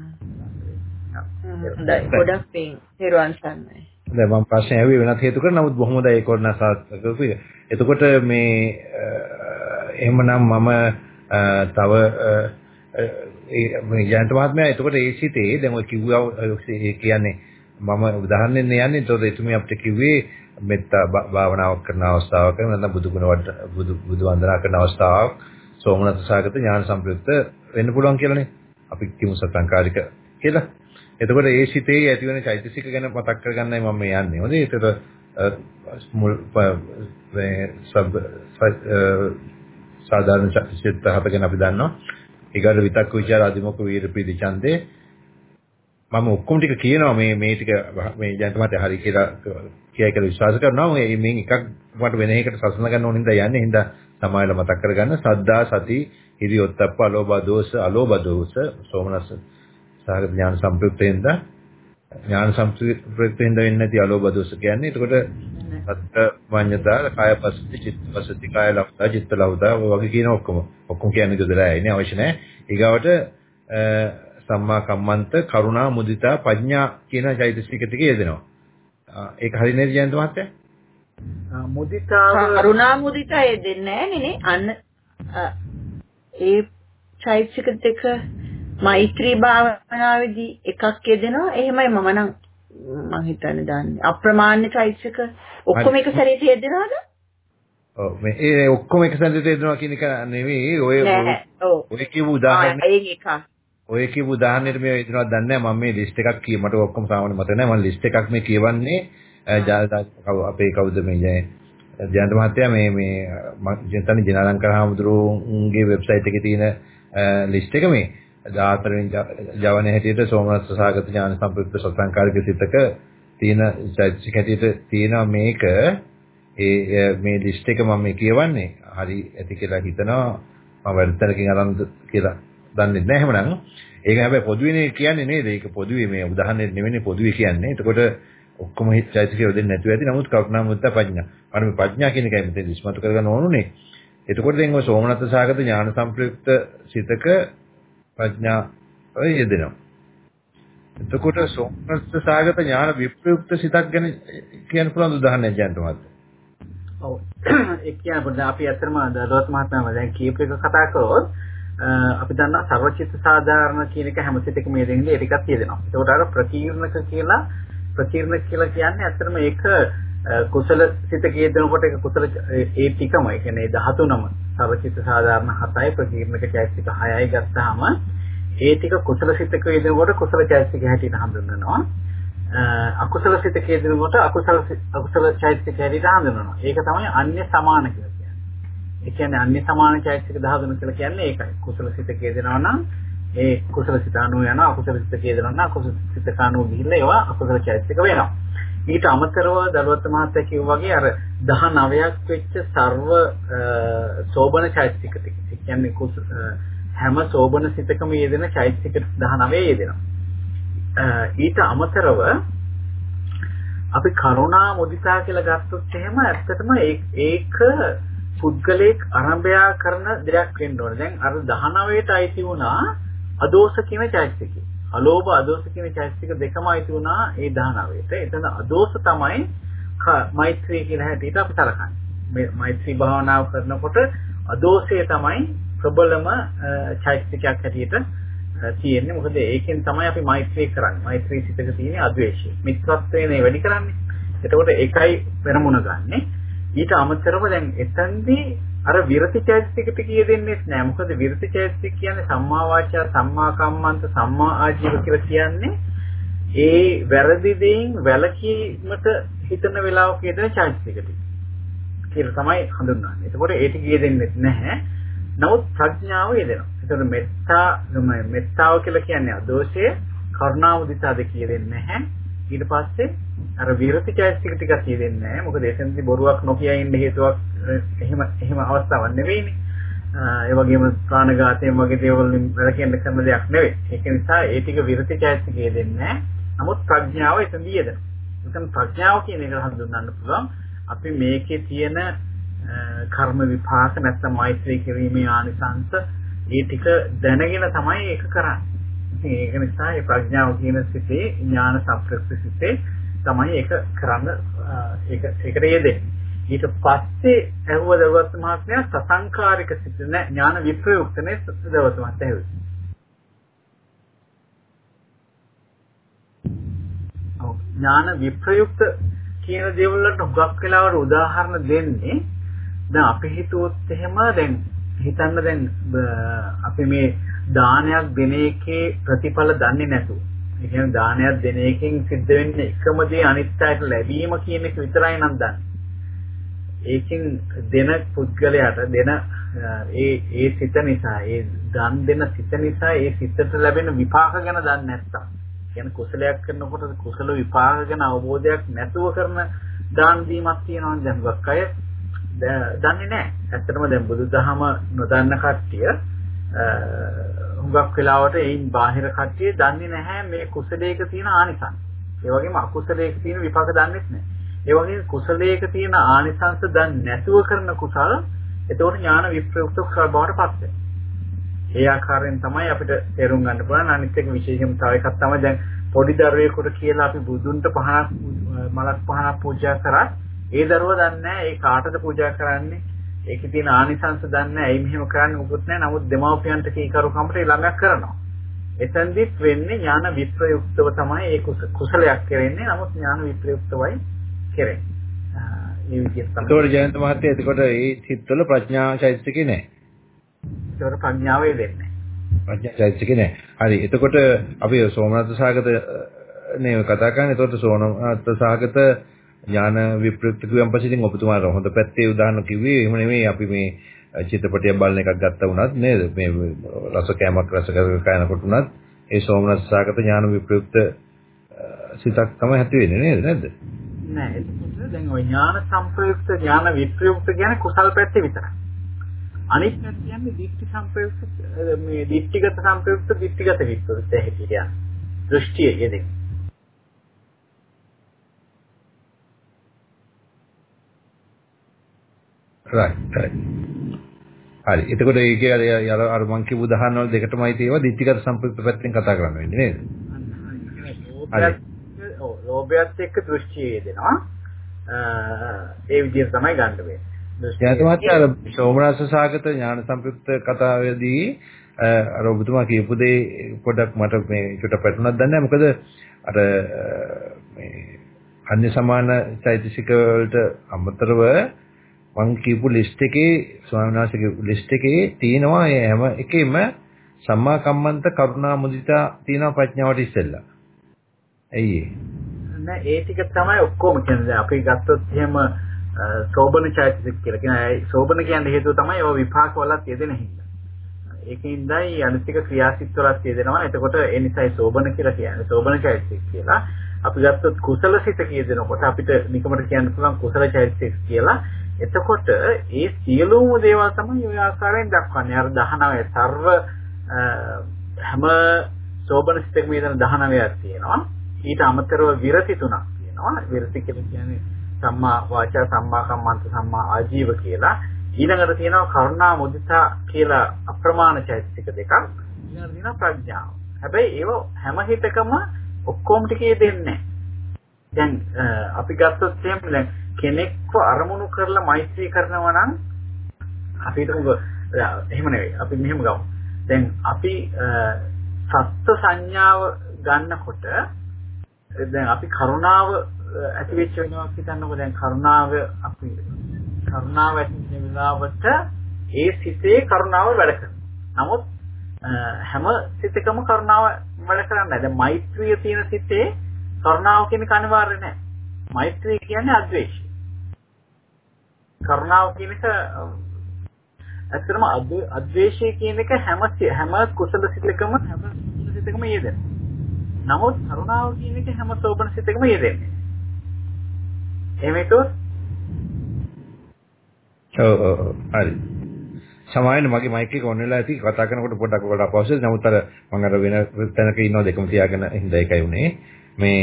හොඳයි. ගොඩක් පිං. හිරුවන් සන්නයි. දැන් මම ප්‍රශ්න ඇහුවේ වෙනත් හේතු කර නමුත් බොහොම හොඳයි ඒක වුණා සාර්ථකව. එතකොට මේ එහෙමනම් මම තව මේ ජයන්ත මහත්මයා එතකොට ඒ සිතේ දැන් ඔය කිව්වා කියන්නේ මම උදාහරණෙන් යන්නේ එතකොට එතුමිය අපිට කිව්වේ මෙත්තා භාවනාවක් කරන අවස්ථාවක නැත්නම් බුදු ගුණ බුදු බුදු වන්දනා කරන අවස්ථාවක් සෝමනස්ස සාගත ඥාන සම්ප්‍රයුක්ත වෙන්න පුළුවන් කියලානේ අපි කිමු සත්‍යංකාරික කියලා. එතකොට ඒ සිතේ ඇතිවෙන චෛතසික ගැන මතක් කරගන්නයි මම මේ යන්නේ. හොඳේ. එතකොට මුල් සබ් සාධාරණ චිත්ත හත ගැන අපි දන්නවා. ඊගාට විතක්ක ਵਿਚාර අධිමොක වීර ප්‍රීති ඡන්දේ මම ඔක්කොම ටික කියනවා මේ මේ ටික මේ ජනත මත හරි කියලා කියයි කියලා විශ්වාස කරනවා මේ මේන් එකක් මට වෙන එකකට සසඳ ගන්න ඕන හින්දා යන්නේ හින්දා සමායල මතක් කරගන්න සද්දා සති හිරියොත්ප්ප අලෝභ දෝෂ අලෝභ දෝෂ සෝමනස්ස සාගත ඥාන සම්ප්‍රයුක්තෙන්ද ඥාන සම්ප්‍රයුක්තෙන්ද වෙන්නේ නැති අලෝභ දෝෂ කියන්නේ. එතකොට සත්‍ය වඤ්ඤතා කාය පස්සති චිත්ත පස්සති කාය ලබ්ධා චිත්ත ලබ්ධා වගේ කියන ඔක්කොම. ඔක්කොම කියන්නේ දෙදලා ඉන්නේ අවශ්‍ය නැහැ. ඊගාවට සම්මා කම්මන්ත කරුණා මුදිතා ප්‍රඥා කියන චෛතසික ටික යෙදෙනවා. ඒක හරිය නේද ජයන්ත මහත්තයා? මුදිතාව කරුණා මුදිතා ඒ දෙන්නේ නැහැ අන්න ඒ චෛතසික දෙක මෛත්‍රී භාවනාවේදී එකක් යෙදෙනවා. එහෙමයි මම නම් මම හිතන්නේ දාන්නේ. අප්‍රමාණ චෛතසික ඔක්කොම එක සැරේට යෙදෙනවද? ඔව්. මේ ඒ ඔක්කොම එක සැරේට යෙදෙනවා කියන එක නෙවෙයි. ඔය ඔය කියපු උදාහරණ ඔය කියපු උදාහරණයට මේ යෙදෙනවද දන්නේ නැහැ මම මේ ලිස්ට් එකක් කිය. මට ඔක්කොම සාමාන්‍ය මතක නැහැ මම ලිස්ට් එකක් මේ කියවන්නේ අපේ කවුද මේ ජයන්ත මහත්තයා? මේ මේ මම හිතන්නේ ජිනාලංකර හාමුදුරුවන්ගේ වෙබ්සයිට් එකේ තියෙන ලිස්ට් එක මේ 14 වෙනි ජවන හැටියට සෝමනස්ස සාගත ඥාන සම්ප්‍රයුක්ත සත්සංකාරික සිතක තියෙන චෛතසික හැටියට තියෙන මේක. ඒ මේ ලිස්ට් එක මම කියවන්නේ. හරි ඇති කියලා හිතනවා. මම වැඩතරකින් අරන්ද කියලා දන්නේ නැහැ එහෙමනම්. ඒක හැබැයි පොදුවේ කියන්නේ නේද? ඒක පොදුවේ මේ උදාහරණයක් නෙවෙයි පොදුවේ කියන්නේ. එතකොට ඔක්කොම හිත චෛතසික යොදෙන්නේ නැතුව ඇති. නමුත් කරුණා මුත්තා ප්‍රඥා. අර මේ ප්‍රඥා කියන එකයි මෙතන ඉස්මතු කරගන්න ඕනුනේ? එතකොට දැන් ඔය සෝමනස්ස සාගත ඥාන සම්ප්‍රයුක්ත සිතක ප්‍රඥා ඔය යෙදෙනවා. එතකොට සෝමනස්ස සාගත ඥාන විප්‍රයුක්ත සිතක් ගැන කියන්න පුළුවන් උදාහරණයක් ගන්න මහත්තයා. ඔව්. ඒ කියන්නේ පොඩ්ඩ අපි ඇත්තටම දලුවත් මහත්මයාම දැන් කීප එක කතා කරොත් අපි දන්නා සර්වචිත්ත සාධාරණ කියන එක හැම සිතකම මේ දෙන්නේ ඒ ටිකක් තියෙනවා. ඒකට අර ප්‍රකීර්ණක කියලා ප්‍රකීර්ණක කියලා කියන්නේ ඇත්තටම ඒක කුසල සිත කේදනකොට ඒක කුසල ඒ ටිකම ඒ කියන්නේ 13ම සර්වචිත්ත සාධාරණ 7යි ප්‍රකීර්ණක චෛතසික 6යි ගත්තාම ඒ ටික කුසල සිත කේදනකොට කුසල චෛතසික හැටියට හඳුන්වනවා. අකුසල සිත කේදනකොට අකුසල අකුසල චෛතසික හැටියට හඳුන්වනවා. ඒක තමයි අන්‍ය සමාන කියලා කියන්නේ. ඒ කියන්නේ අන්‍ය සමාන චෛතසික 13 කියලා කියන්නේ ඒකයි. කුසල සිත කේදනවා නම් ඒ කුසල සිත අනුව යන අකුසල සිත කේදනවා නම් අකුසල සිත කනුව ගිහිල්ලා ඒවා අකුසල චෛතසික වෙනවා. ඊට අමතරව දලුවත් මහත්තයා කිව්වා වගේ අර 19ක් වෙච්ච ਸਰව සෝබන චෛතසික ටික. ඒ කියන්නේ හැම සෝබන සිතකම යෙදෙන චෛතසික 19 යෙදෙනවා. ඊට අමතරව අපි කරුණා මුදිතා කියලා ගත්තොත් එහෙම ඇත්තටම ඒක පුද්ගලයෙක් ආරම්භය කරන දෙයක් වෙන්න ඕනේ. දැන් අර 19ට අයිති වුණා අදෝෂ කියන චෛතසිකය. අලෝභ අදෝෂ කියන චෛතසික දෙකම අයිති වුණා ඒ 19ට. එතන අදෝෂ තමයි මෛත්‍රී කියලා හැටියට අපි සලකන්නේ. මේ මෛත්‍රී භාවනාව කරනකොට අදෝෂය තමයි ප්‍රබලම චෛතසිකයක් හැටියට තියෙන්නේ. මොකද ඒකෙන් තමයි අපි මෛත්‍රී කරන්නේ. මෛත්‍රී සිතක තියෙන අද්වේෂය. මිත්‍රත්වයනේ වැඩි කරන්නේ. එතකොට ඒකයි පෙරමුණ ගන්නෙ. ඊට අමතරව දැන් එතෙන්දී අර විරති චෛතසිකට කියෙදෙන්නේ නැහැ. මොකද විරති චෛතසික කියන්නේ සම්මා වාචා, සම්මා කම්මන්ත, සම්මා ආජීව කියලා කියන්නේ ඒ වැරදි දෙයින් වැළකීමට හිතන වෙලාවක යෙදෙන චෛතසිකට. කියලා තමයි හඳුන්වන්නේ. එතකොට ඒ ටික කියෙදෙන්නේ නැහැ. නමුත් ප්‍රඥාව යෙදෙනවා. එතකොට මෙත්තා මෙත්තාව කියලා කියන්නේ අදෝෂය, කරුණාව දිසාද කියෙදෙන්නේ නැහැ. ඊට පස්සේ අර විරති චෛතසික ටික කියෙදෙන්නේ නැහැ. මොකද එතනදී බොරුවක් නොකිය ඉන්න හේතුවක් එහෙම එහෙම අවස්ථාවක් නෙවෙයිනේ. ඒ වගේම ප්‍රාණඝාතයෙන් වගේ දේවල් වලින් වැළකෙන්න කරන දෙයක් නෙවෙයි. ඒක නිසා ඒ ටික විරති චෛතසිකයේ දෙන්නේ නමුත් ප්‍රඥාව එතනදී යෙදෙනවා. එතන ප්‍රඥාව කියන එක හඳුන්වන්න පුළුවන්. අපි මේකේ තියෙන කර්ම විපාක නැත්නම් මෛත්‍රී කිරීමේ ආනිසංස ඒ ටික දැනගෙන තමයි ඒක කරන්නේ. ඉතින් ඒක නිසා මේ ප්‍රඥාව කියන සිතේ ඥාන සම්ප්‍රයුක්ත සිතේ තමයි ඒක කරන්න ඒක ඒකට යෙදෙන්නේ. ඊට පස්සේ ඇහුව දවස් මහත්මයා සසංකාරික සිත නෑ ඥාන විප්‍රයුක්තනේ දවස් මහත්මයා ඇහුවේ. ඔව් ඥාන විප්‍රයුක්ත කියන දේවල් වලට හුඟක් වෙලාවට උදාහරණ දෙන්නේ දැන් අපි හිතුවොත් එහෙම දැන් හිතන්න දැන් අපි මේ දානයක් දෙන එකේ ප්‍රතිඵල දන්නේ නැතුව ඒ කියන්නේ දානයක් දෙන එකෙන් සිද්ධ වෙන්නේ එකම දේ අනිත් අයට ලැබීම කියන එක විතරයි නම් දන්නේ. ඒකෙන් දෙන පුද්ගලයාට දෙන ඒ ඒ සිත නිසා ඒ දන් දෙන සිත නිසා ඒ සිතට ලැබෙන විපාක ගැන දන්නේ නැත්තම් කියන්නේ කුසලයක් කරනකොට කුසල විපාක ගැන අවබෝධයක් නැතුව කරන දාන දීමක් තියෙනවා දැන් ගොක් අය දන්නේ නැහැ. ඇත්තටම දැන් බුදුදහම නොදන්න කට්ටිය හුඟක් වෙලාවට ඒයින් බාහිර කට්ටිය දන්නේ නැහැ මේ කුසලයක තියෙන ආනිසංස. ඒ වගේම අකුසලයක තියෙන විපාක දන්නේ නැහැ. ඒ වගේ කුසලයක තියෙන ආනිසංස දන් නැතුව කරන කුසල එතකොට ඥාන විප්‍රයුක්ත කුසල බවට පත් වෙනවා. ඒ ආකාරයෙන් තමයි අපිට තේරුම් ගන්න පුළුවන් අනිත් එක විශේෂම තව එකක් තමයි දැන් පොඩි දරුවෙකුට කියලා අපි බුදුන්ට පහනක් මලක් පහනක් පූජා කරා ඒ දරුවා දන්නේ නැහැ ඒ කාටද පූජා කරන්නේ. ඒකේ තියෙන ආනිසංස දන්නේ. ඇයි මෙහෙම කරන්නේ මොකුත් නැහැ. නමුත් දෙමව්පියන්ට කීකරුකමට ළඟක් කරනවා. එතෙන්දිත් වෙන්නේ ඥාන විප්‍රයුක්තව තමයි ඒ කුසලයක් කරන්නේ. නමුත් ඥාන විප්‍රයුක්තවයි කරන්නේ. ඒ විදිහට තමයි. ඒතකොට ජයන්ත මහත්තයා එතකොට මේ චිත්තවල ප්‍රඥා චෛතසිකේ නැහැ. ඒතකොට ප්‍රඥාවේ දෙන්නේ. ප්‍රඥා චෛතසිකේ නැහැ. හරි. එතකොට අපි සෝමනත් සාගත නේ කතා කරන්නේ. එතකොට සෝමනත් සාගත ඥාන විප්‍රයුක්ත කියවන් පස්සේ ඉතින් ඔබතුමාට හොඳ පැත්තේ උදාහරණ කිව්වේ එහෙම නෙමෙයි අපි මේ චිත්‍රපටයක් බලන එකක් ගත්තා වුණත් නේද? මේ රස කෑමක් රස කෑනකොට උනත් ඒ සෝමනස් සාගත ඥාන විප්‍රයුක්ත සිතක් තමයි ඇති වෙන්නේ නේද? නැද්ද? නෑ එතකොට දැන් ওই ඥාන සංප්‍රයුක්ත ඥාන විප්‍රයුක්ත කියන්නේ කුසල් පැත්තේ විතරයි. අනිත් පැත්ත කියන්නේ දික්ටි සංප්‍රයුක්ත මේ දික්ටිගත සංප්‍රයුක්ත දික්ටිගත විප්‍රයුක්ත හැටියට දෘෂ්ටිය යෙදෙන්නේ right right. හරි. එතකොට ඒකේ අර අර මං කියපු උදාහරණ වල දෙකටමයි තියෙනවා දිට්ඨිගත සම්ප්‍රයුක්ත පැත්තෙන් කතා කරන්න වෙන්නේ නේද? හරි ලෝභයත් එක්ක දෘෂ්ටිය යෙදෙනවා. ඒ විදිහට තමයි ගන්න වෙන්නේ. ඥාතමත් අර සෝමනස්ස සාගත ඥාන සම්ප්‍රයුක්ත කතාවේදී අර ඔබතුමා කියපු දේ පොඩක් මට මේ චුට පැටුණක් දන්නේ මොකද අර මේ අන්‍ය සමාන චෛතසික වලට අමතරව මං කියපු ලිස්ට් එකේ ස්වාමීන් වහන්සේගේ ලිස්ට් එකේ තියෙනවා ඒ හැම එකෙම සම්මා කම්මන්ත කරුණා මුදිතා තියෙනවා ප්‍රඥාවට ඉස්සෙල්ලා. ඇයි ඒ? නෑ ඒ ටික තමයි ඔක්කොම කියන්නේ අපි ගත්තොත් එහෙම සෝබන චෛතසික කියලා කියන සෝබන කියන්නේ හේතුව තමයි ඔය විපාක වලත් යෙදෙන හින්දා. ඒකින්දයි අනිතික ක්‍රියාසිට වලත් යෙදෙනවා. එතකොට ඒ නිසායි සෝබන කියලා කියන්නේ. සෝබන චෛතසික කියලා. අපි ගත්තොත් කුසල සිත කියදෙනකොට අපිට නිකමට කියන්න පුළුවන් කුසල චෛතසික කියලා. එතකොට ඒ සියලුම දේවල් තමයි ওই ආකාරයෙන් දක්වන්නේ. අර 19 සර්ව හැම සෝබන සිතකම යෙදෙන 19ක් තියෙනවා. ඊට අමතරව විරති තුනක් තියෙනවා. විරති කියලා කියන්නේ සම්මා වාචා සම්මා කම්මන්ත සම්මා ආජීව කියලා. ඊළඟට තියෙනවා කරුණා මුදිතා කියලා අප්‍රමාණ චෛතසික දෙකක්. ඊළඟට තියෙනවා ප්‍රඥාව. හැබැයි ඒව හැම හිතකම ඔක්කොම ටිකේ දෙන්නේ දැන් අපි ගත්තොත් එහෙම දැන් කෙනෙක්ව අරමුණු කරලා මෛත්‍රී කරනවා නම් අපි හිතමු එහෙම නෙවෙයි අපි මෙහෙම ගමු. දැන් අපි සත්ත්ව සංඥාව ගන්නකොට දැන් අපි කරුණාව ඇති වෙච්ච වෙනවා හිතන්නකො දැන් කරුණාව අපි කරුණාව ඇති වෙන වෙලාවට ඒ සිතේ කරුණාව වැඩ කරනවා. නමුත් හැම සිතකම කරුණාව වැඩ කරන්නේ නැහැ. දැන් මෛත්‍රිය තියෙන සිතේ කරුණාව කියන එක අනිවාර්ය නැහැ. මෛත්‍රිය කියන්නේ අද්වේෂය. කරුණාව කියන එක ඇත්තටම අද්වේෂය කියන එක හැම හැම කුසල සිතකම හැම කුසල සිතකම යෙදෙන. නමුත් කරුණාව කියන එක හැම සෝබන සිතකම යෙදෙන්නේ. එහෙම හිතුවොත් ඔව් ඔව් හරි. සමාවෙන්න මගේ මයික් එක ඔන් වෙලා ඇති කතා කරනකොට පොඩ්ඩක් ඔයාලට අපහසුයි. නමුත් අර මම අර වෙන තැනක ඉන්නවා දෙකම තියාගෙන හින්දා ඒකයි උනේ. මේ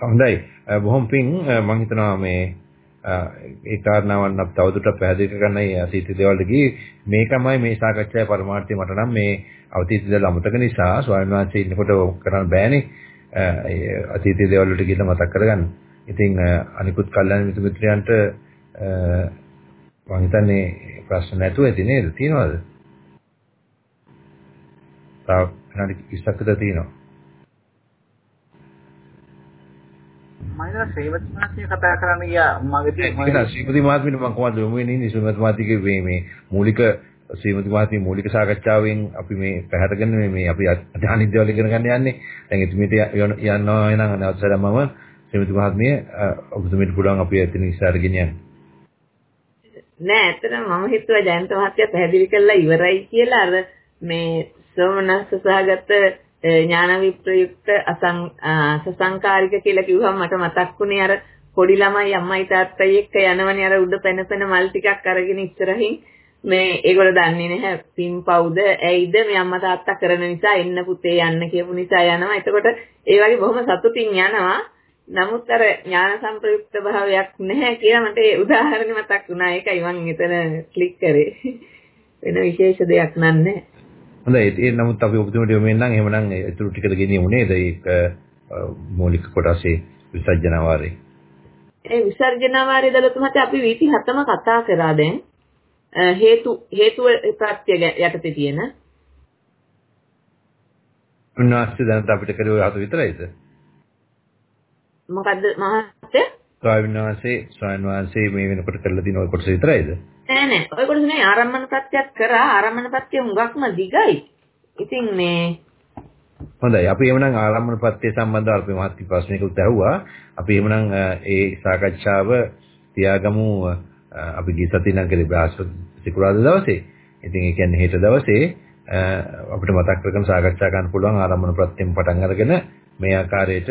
හොඳයි. බොහොම පිං මම හිතනවා මේ ඒ කාරණාවන් අප තවදුරටත් පැහැදිලි කරගන්නයි අතීත දේවල්ට ගියේ මේකමයි මේ සාකච්ඡාවේ පරමාර්ථය මට නම් මේ අතීත දේවල් අමතක නිසා ස්වාමීන් වහන්සේ ඉන්නකොට කරන්න බෑනේ ඒ අතීත දේවල් වලට ගිහින් මතක් කරගන්න. ඉතින් අනිකුත් කල්යනා මිත්‍ර මිත්‍රයන්ට මම හිතන්නේ ප්‍රශ්න නැතුව ඇති නේද? තියනවද? තාම විනාඩි 20ක් විතර තියෙනවා. මම ශ්‍රීමති මහත්මිය කතා කරන්න ගියා. මගේ මම ශ්‍රීමති මහත්මියට මම කොහොමද යොමු වෙන්නේ? ඉන්නේ ශ්‍රීමති මහත්මියගේ මේ මේ මූලික ශ්‍රීමති මහත්මිය මූලික සාකච්ඡාවෙන් අපි මේ පැහැදගෙන මේ මේ අපි අධ්‍යාන විද්‍යාවල ඉගෙන ගන්න යන්නේ. දැන් එතුමියට යනවා එනං අවසරයි මම. ශ්‍රීමති මහත්මිය ඔබතුමීට පුළුවන් අපි එතන ඉස්සරහ ගෙනියන්න නෑ ඇත්තටම මම හිතුවා ජයන්ත මහත්තයා පැහැදිලි කරලා ඉවරයි කියලා. අර මේ සෝමනස්ස සහගත ඥාන විප්‍රයුක්ත අසං සසංකාරික කියලා කිව්වම මට මතක් වුණේ අර පොඩි ළමයි අම්මයි තාත්තයි එක්ක යනවනේ අර උඩ පැන පැන මල් ටිකක් අරගෙන ඉස්සරහින්. මේ ඒගොල්ලෝ දන්නේ නැහැ පින් පවුද? ඇයිද? මේ අම්මා තාත්තා කරන නිසා එන්න පුතේ යන්න කියපු නිසා යනවා. එතකොට ඒ වගේ බොහොම සතුටින් යනවා. නමුත් අර ඥාන සංප්‍රයුක්ත භාවයක් නැහැ කියලා මට ඒ උදාහරණෙ මතක් වුණා. ඒකයි මම එතන ක්ලික් කරේ. වෙන විශේෂ දෙයක් නන්නේ හොඳයි. ඒ නමුත් අපි ඔබතුමීට යොමු වෙනනම් එහෙමනම් ඒ තුරු ටිකද ගෙනියමු නේද? ඒක මූලික කොටසේ විසර්ජන වාරේ ඒ විසර්ජන වාරය දලතුමත් අපි වීති හතම කතා කරා දැන්. හේතු හේතුව ප්‍රත්‍ය යටතේ තියෙන. උන්වහන්සේ දැනට අපිට කරේ ඔය හත විතරයිද? මොකද්ද මහත්තයා? ස්වාමීන් වහන්සේ ස්වාමීන් වහන්සේ මේ වෙනකොට කරලා තියෙන ඔය කොටස විතරයිද? නෑ නෑ. ඔය කොටස නේ ආරම්භන ප්‍රත්‍යක් කරා. ආරම්භන ප්‍රත්‍ය හුඟක්ම දිගයි. ඉතින් මේ හොඳයි අපි එhmenan ආරම්භන ප්‍රත්‍ය සම්බන්ධව අපි මහත් ප්‍රශ්නයකට ඇහුවා. අපි එhmenan ඒ සාකච්ඡාව තියාගමු අපි ගිය සතියේ නම් කරේ බ්‍රහස්පති සිකුරාදා දවසේ. ඉතින් ඒ කියන්නේ හෙට දවසේ අපිට මතක් කරගෙන සාකච්ඡා කරන්න පුළුවන් ආරම්භන ප්‍රත්‍යයෙන් පටන් අරගෙන මේ ආකාරයට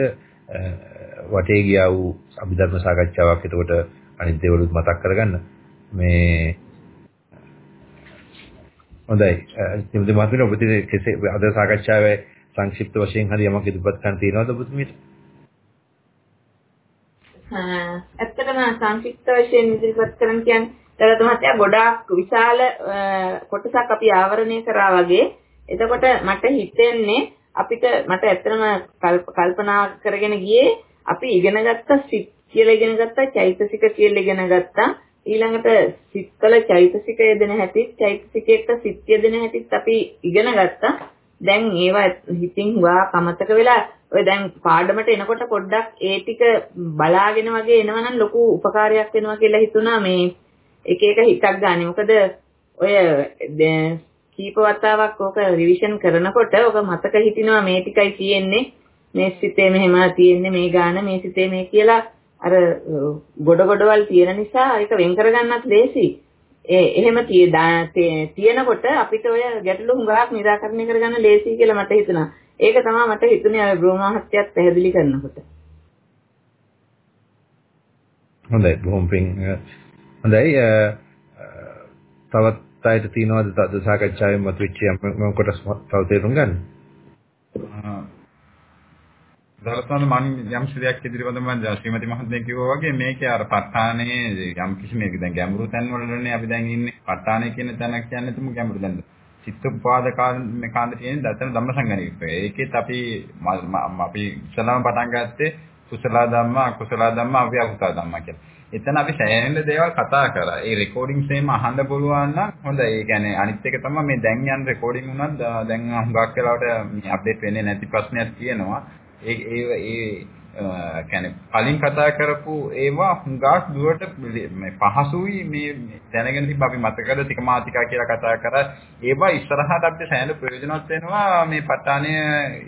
වටේ ගියා වූ අභිධර්ම සාකච්ඡාවක් එතකොට අනිත් දේවලුත් මතක් කරගන්න මේ හොඳයි ඉතින් මම ඔබට කෙසේ අද සාකච්ඡාවේ සංක්ෂිප්ත වශයෙන් හරි යමක් ඉදිරිපත් කරන්න තියෙනවද ඔබතුමීට? ඇත්තටම සංක්ෂිප්ත වශයෙන් ඉදිරිපත් කරන්න කියන්නේ දලත මහත්තයා ගොඩාක් විශාල කොටසක් අපි ආවරණය කරා වගේ. එතකොට මට හිතෙන්නේ අපිට මට ඇත්තටම කල්පනා කරගෙන ගියේ අපි ඉගෙන ගත්ත සිත් කියලා ඉගෙන ගත්තා චෛතසික කියලා ඉගෙන ගත්තා. ඊළඟට සිත්වල චෛතසික යෙදෙන හැටි චෛතසිකයට සිත් යෙදෙන හැටිත් අපි ඉගෙන ගත්තා. දැන් ඒවා හිතින් හුවා කමතක වෙලා ඔය දැන් පාඩමට එනකොට පොඩ්ඩක් ඒ ටික බලාගෙන වගේ එනවනම් ලොකු උපකාරයක් වෙනවා කියලා හිතුණා මේ එක එක හිතක් ගන්න. මොකද ඔය කීප වතාවක් ඕක රිවිෂන් කරනකොට ඕක මතක හිටිනවා මේ ටිකයි තියෙන්නේ. මේ සිතේ මෙහෙම තියෙන්නේ මේ ගාන මේ සිතේ මේ කියලා අර ගොඩ ගොඩවල් තියෙන නිසා ඒක වෙන් කරගන්නත් ලේසි. ඒ එහෙම තියෙනකොට අපිට ඔය ගැටලු හුඟක් निराකරණය කරගන්න ලේසි කියලා මට හිතුණා. ඒක තමයි මට හිතුනේ අර බ්‍රහ්මහත්යත් පැහැදිලි කරනකොට. හොඳයි බොහොම පිං හොඳයි තවත් අයට තියෙනවද තද සාකච්ඡාවෙන් මතුවෙච්ච යම් කොටස් තව තේරුම් ගන්න? දලතන මම යම් ශ්‍රේයක් ඉදිරිපත මම ශ්‍රීමති මහත්මිය කිව්වා වගේ මේකේ අර ප ဋ ාණේ යම් කිසි මේක දැන් ගැඹුරු තැන් වලනේ අපි දැන් ඉන්නේ ප ဋ ාණේ කියන තැනක් කියන්නේ තුමු ගැඹුරු දැන් චිත්තෝපාද කාණ්ඩ මේ කාණ්ඩ තියෙන දතන ධම්මසංගණික. ඒකෙත් අපි අපි ඉස්සලම පටන් ගත්තේ කුසල ධම්ම අකුසල ධම්ම අව්‍යාකෘත ධම්ම කියලා. එතන අපි සෑහෙන දේවල් කතා කරා. ඒ රෙකෝඩින්ග්ස් එහෙම අහන්න පුළුවන් නම් හොඳයි. ඒ කියන්නේ අනිත් එක තමයි මේ දැන් යන රෙකෝඩින්ග් උනත් දැන් හුඟක් වෙලාවට අප්ඩේට් වෙන්නේ නැති ප්‍රශ්නයක් තියෙනවා. ඒ ඒ ඒ කියන්නේ කලින් කතා කරපු ඒවා හුඟක් දුරට මේ පහසුයි මේ දැනගෙන තිබ්බ අපි මතකද ටික මාතිකා කියලා කතා කරා. ඒවා ඉස්සරහට අපිට සෑහෙන ප්‍රයෝජනවත් වෙනවා මේ ප ဋ ාණය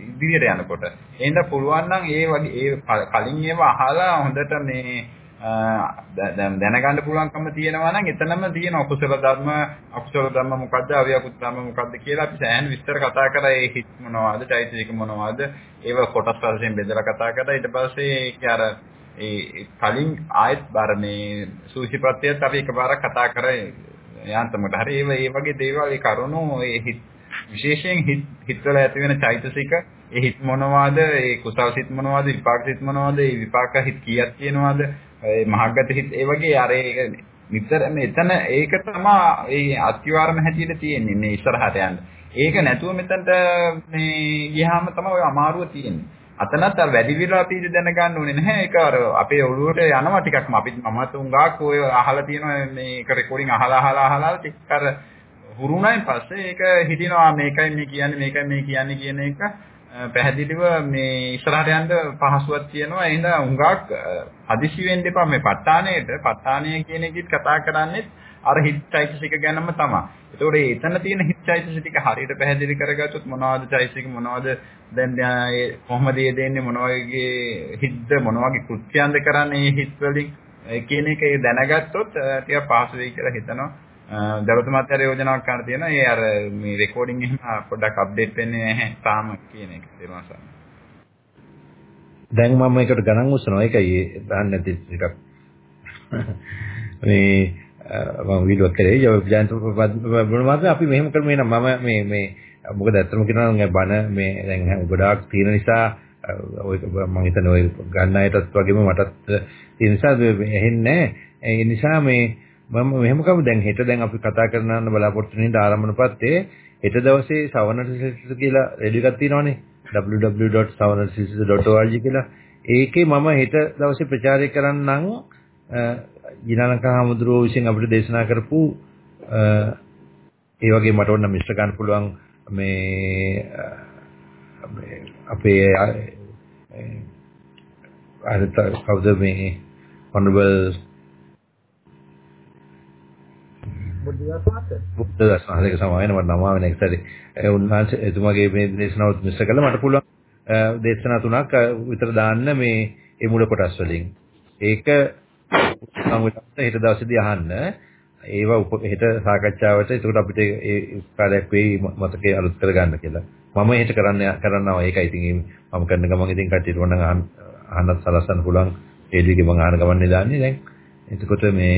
ඉදිරියට යනකොට. එහෙනම් පුළුවන් නම් ඒ වගේ ඒ කලින් ඒවා අහලා හොඳට මේ දැන් දැනගන්න පුළුවන්කම තියෙනවා නම් එතනම තියෙන අකුසල ධර්ම අකුසල ධර්ම මොකද්ද අවියකුත් ධර්ම මොකද්ද කියලා අපි සෑහෙන විස්තර කතා කරා. ඒ හිත් මොනවද චෛතසික මොනවද ඒව කොටස් වශයෙන් බෙදලා කතා කරා. ඊට පස්සේ ඒක අර ඒ කලින් ආයත් බර මේ සූචිපත්‍යයත් අපි එකපාරක් කතා කරා යාන්තමට. හරි ඒව ඒ වගේ දේවල් ඒ කරුණු ඒ හිත්. විශේෂයෙන් හිත් හිතවල ඇති වෙන චෛතසික ඒ හිත් මොනවද ඒ කුසල් සිත් මොනවද විපාක සිත් මොනවද ඒ විපාක හිත් කීයක් තියෙනවද ඒ මහග්ගත හිත් ඒ වගේ අර ඒක නිතර මෙතන ඒක තමයි ඒ අත්‍යවාරම හැටියට තියෙන්නේ මේ ඉස්සරහට යන්න. ඒක නැතුව මෙතනට මේ ගියාම තමයි ඔය අමාරුව තියෙන්නේ. අතනත් අර වැඩි විලා අපි දැනගන්න ඕනේ නැහැ. ඒක අර අපේ ඔළුවට යනවා ටිකක්ම අපි මම තුංගාක් ඔය අහලා තියෙනවා මේක රෙකෝඩින් අහලා අහලා අහලා ටික අර හුරුණයින් පස්සේ ඒක හිතිනවා මේකයි මේ කියන්නේ මේකයි මේ කියන්නේ කියන එක පැහැදිලිව මේ ඉස්සරහට යන්න පහසුවක් තියෙනවා. එහෙනම් හුඟක් හදිසි වෙන්න එපා මේ ප ဋ ාණයට. ප ဋ ාණය කියන එකත් කතා කරන්නේ අර හිත් චෛතසික ගැනම තමයි. ඒතකොට එතන තියෙන හිත් චෛතසික හරියට පැහැදිලි කරගත්තොත් මොනවද චෛතසික මොනවද දැන් කොහොමද ඒ දෙන්නේ මොන වගේ හිත්ද මොන වගේ කෘත්‍යයන්ද කරන්නේ හිත් වලින් කියන එක දැනගත්තොත් ටිකක් පහසු වෙයි කියලා හිතනවා. දරතු මාත්‍යාර යෝජනාවක් කරන්න තියෙනවා. ඒ අර මේ රෙකෝඩින් එහෙම පොඩ්ඩක් අප්ඩේට් වෙන්නේ නැහැ තාම කියන එක තේරුණා සම්. දැන් මම ඒකට ගණන් උස්සනවා. ඒකයි දාන්න නැති ටිකක්. මේ මම වීඩියෝ කරේ ජයන්ත බුණමාත්‍ර අපි මෙහෙම කරමු එහෙනම් මම මේ මේ මොකද ඇත්තම කියනවා නම් බණ මේ දැන් ගොඩාක් තියෙන නිසා ඔය මම හිතන්නේ ඔය ගන්න අයටත් වගේම මටත් තියෙන නිසා ඇහෙන්නේ නැහැ. ඒ නිසා මේ මම මෙහෙම කමු දැන් හෙට දැන් අපි කතා කරන්න බලාපොරොත්තු වෙන ආරම්භනපත්තේ හෙට දවසේ සවනට සිල්ස් කියලා රෙඩි එකක් තියෙනවනේ www.savanarsills.org කියලා. ඒකේ මම හෙට දවසේ ප්‍රචාරය කරන්නම් ජිනාලංක හාමුදුරුවෝ විසින් අපිට දේශනා කරපු ඒ වගේ මට ඕන මිශ්‍ර ගන්න පුළුවන් මේ අපේ අර කවුද මේ honorable බුද්ධ දර්ශනයක සමාවෙන මට නම ආවෙන එක්තරේ ඒ උන්වහන්සේ එතුමාගේ මේ දේශනාවත් මිශ්‍ර කළා. මට පුළුවන් දේශනා තුනක් විතර දාන්න මේ ඒ මුල කොටස් වලින්. ඒක සංවිධානය හෙට දවසේදී අහන්න. ඒවා හෙට සාකච්ඡාවට ඒකට අපිට ඒ කාර්යයක් වෙයි මතකේ අලුත් කරගන්න කියලා. මම හෙට කරන්න කරන්නවා ඒකයි ඉතින් මම කරන ගමන් ඉතින් කට්ටියට ඕන නම් අහන්නත් සලස්සන්න පුළුවන්. ඒලිගේ මම අහන ගමන් දාන්නේ. දැන් එතකොට මේ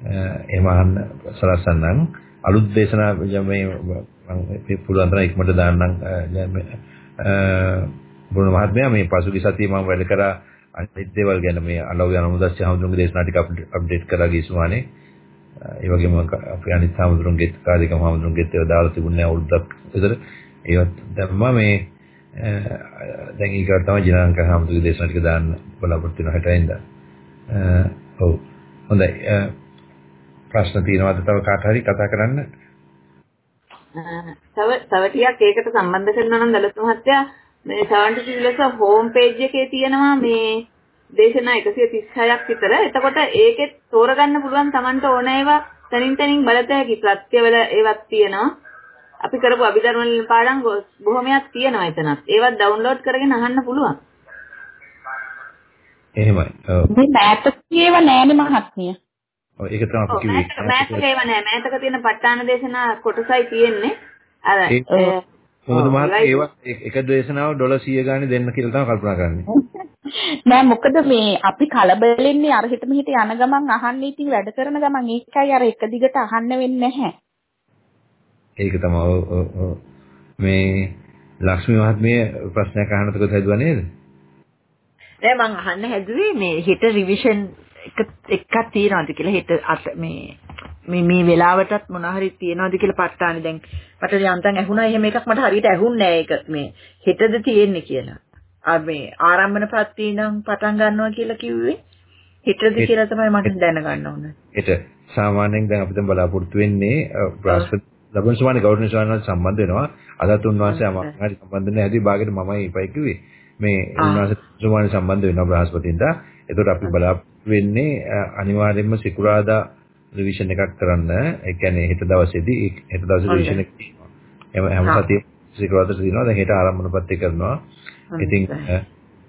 එහෙම අහන්න සලස්සන්නම්. අලුත් දේශනා මේ මම පුළුවන් තරම් ඉක්මනට දාන්නම්. බුදුන මහත්මයා මේ පසුගිය සතියේ මම වැඩ කරා අනිත් දේවල් ගැන මේ අලව් යන මුදස්ස හමුදුරුගේ දේශනා ටික අප්ඩේට් කරලා ගියසුමානේ ඒ වගේම අපේ අනිත් හමුදුරුගේ කාර්යක හමුදුරුගේ ඒවා දාලා තිබුණේ අවුරුද්දක් විතර. ඒවත් දැම්මා මේ දැන් ඊකට තමයි ජිනාංක හමුදුරුගේ දේශනා ටික දාන්න බලාපොරොත්තු වෙන හැටින්ද ඔව්. හොඳයි. ප්‍රශ්න තියෙනවද තව කාට හරි කතා කරන්න? තව තව ටිකක් ඒකට සම්බන්ධ කරනවා නම් දලස් මහත්තයා මේ සවන්ට සිවිලස හෝම් පේජ් එකේ තියෙනවා මේ දේශනා 136ක් විතර. එතකොට ඒකෙත් තෝරගන්න පුළුවන් Tamanට ඕන ඒවා තනින් තනින් බලත හැකි ප්‍රත්‍යවල ඒවත් තියෙනවා. අපි කරපු අභිධර්ම වලින් පාඩම් බොහොමයක් තියෙනවා එතනත්. ඒවත් ඩවුන්ලෝඩ් කරගෙන අහන්න පුළුවන්. එහෙමයි. ඔව්. මේ මෑතක ඒව නෑනේ මහත්මිය. ඔව් ඒක තමයි අපි කිව්වේ. මෑතක ඒව නෑ. මෑතක තියෙන ප ဋ ාණ දේශනා කොටසයි තියෙන්නේ. අර මොකද මහත් ඒවා එක දේශනාව ඩොලර් 100 ගානේ දෙන්න කියලා තමයි කල්පනා කරන්නේ. නෑ මොකද මේ අපි කලබලෙන්නේ අර හිට මෙහිට යන ගමන් අහන්නේ ඉතින් වැඩ කරන ගමන් ඒකයි අර එක දිගට අහන්න වෙන්නේ නැහැ. ඒක තමයි මේ ලක්ෂ්මී මහත්මිය ප්‍රශ්නයක් අහන්න තකොට හැදුවා නේද? නෑ මං අහන්න හැදුවේ මේ හෙට රිවිෂන් එක එකක් තියනවාද කියලා හෙට අත මේ මේ මේ වෙලාවටත් මොන හරි තියනවාද කියලා පට්ටානේ දැන් මට යන්තම් ඇහුණා එහෙම එකක් මට හරියට ඇහුන්නේ නෑ ඒක මේ හෙටද තියෙන්නේ කියලා. ආ මේ ආරම්භන ප්‍රත්‍ය නම් පටන් ගන්නවා කියලා කිව්වේ හෙටද කියලා තමයි මට දැනගන්න ඕන. හෙට සාමාන්‍යයෙන් දැන් අපි දැන් බලාපොරොත්තු වෙන්නේ බ්‍රහස්පති ලබන සමාන ගෞරවනීය වහන්සේ සම්බන්ධ වෙනවා. අදත් උන්වහන්සේ හරි සම්බන්ධ නැහැ. හැදී භාගයට මමයි ඉපයි කිව්වේ. මේ උන්වහන්සේ සමාන සම්බන්ධ වෙනවා බ්‍රහස්පතින්දා. එතකොට අපි බලාපොරොත්තු වෙන්නේ අනිවාර්යයෙන්ම සිකුරාදා රිවිෂන් එකක් කරන්න. ඒ කියන්නේ හෙට දවසේදී හෙට දවසේ රිවිෂන් එක තියෙනවා. හැම සතියෙම සිකුරාදාට තියෙනවා. දැන් හෙට ආරම්භන පත්‍ය කරනවා. ඉතින්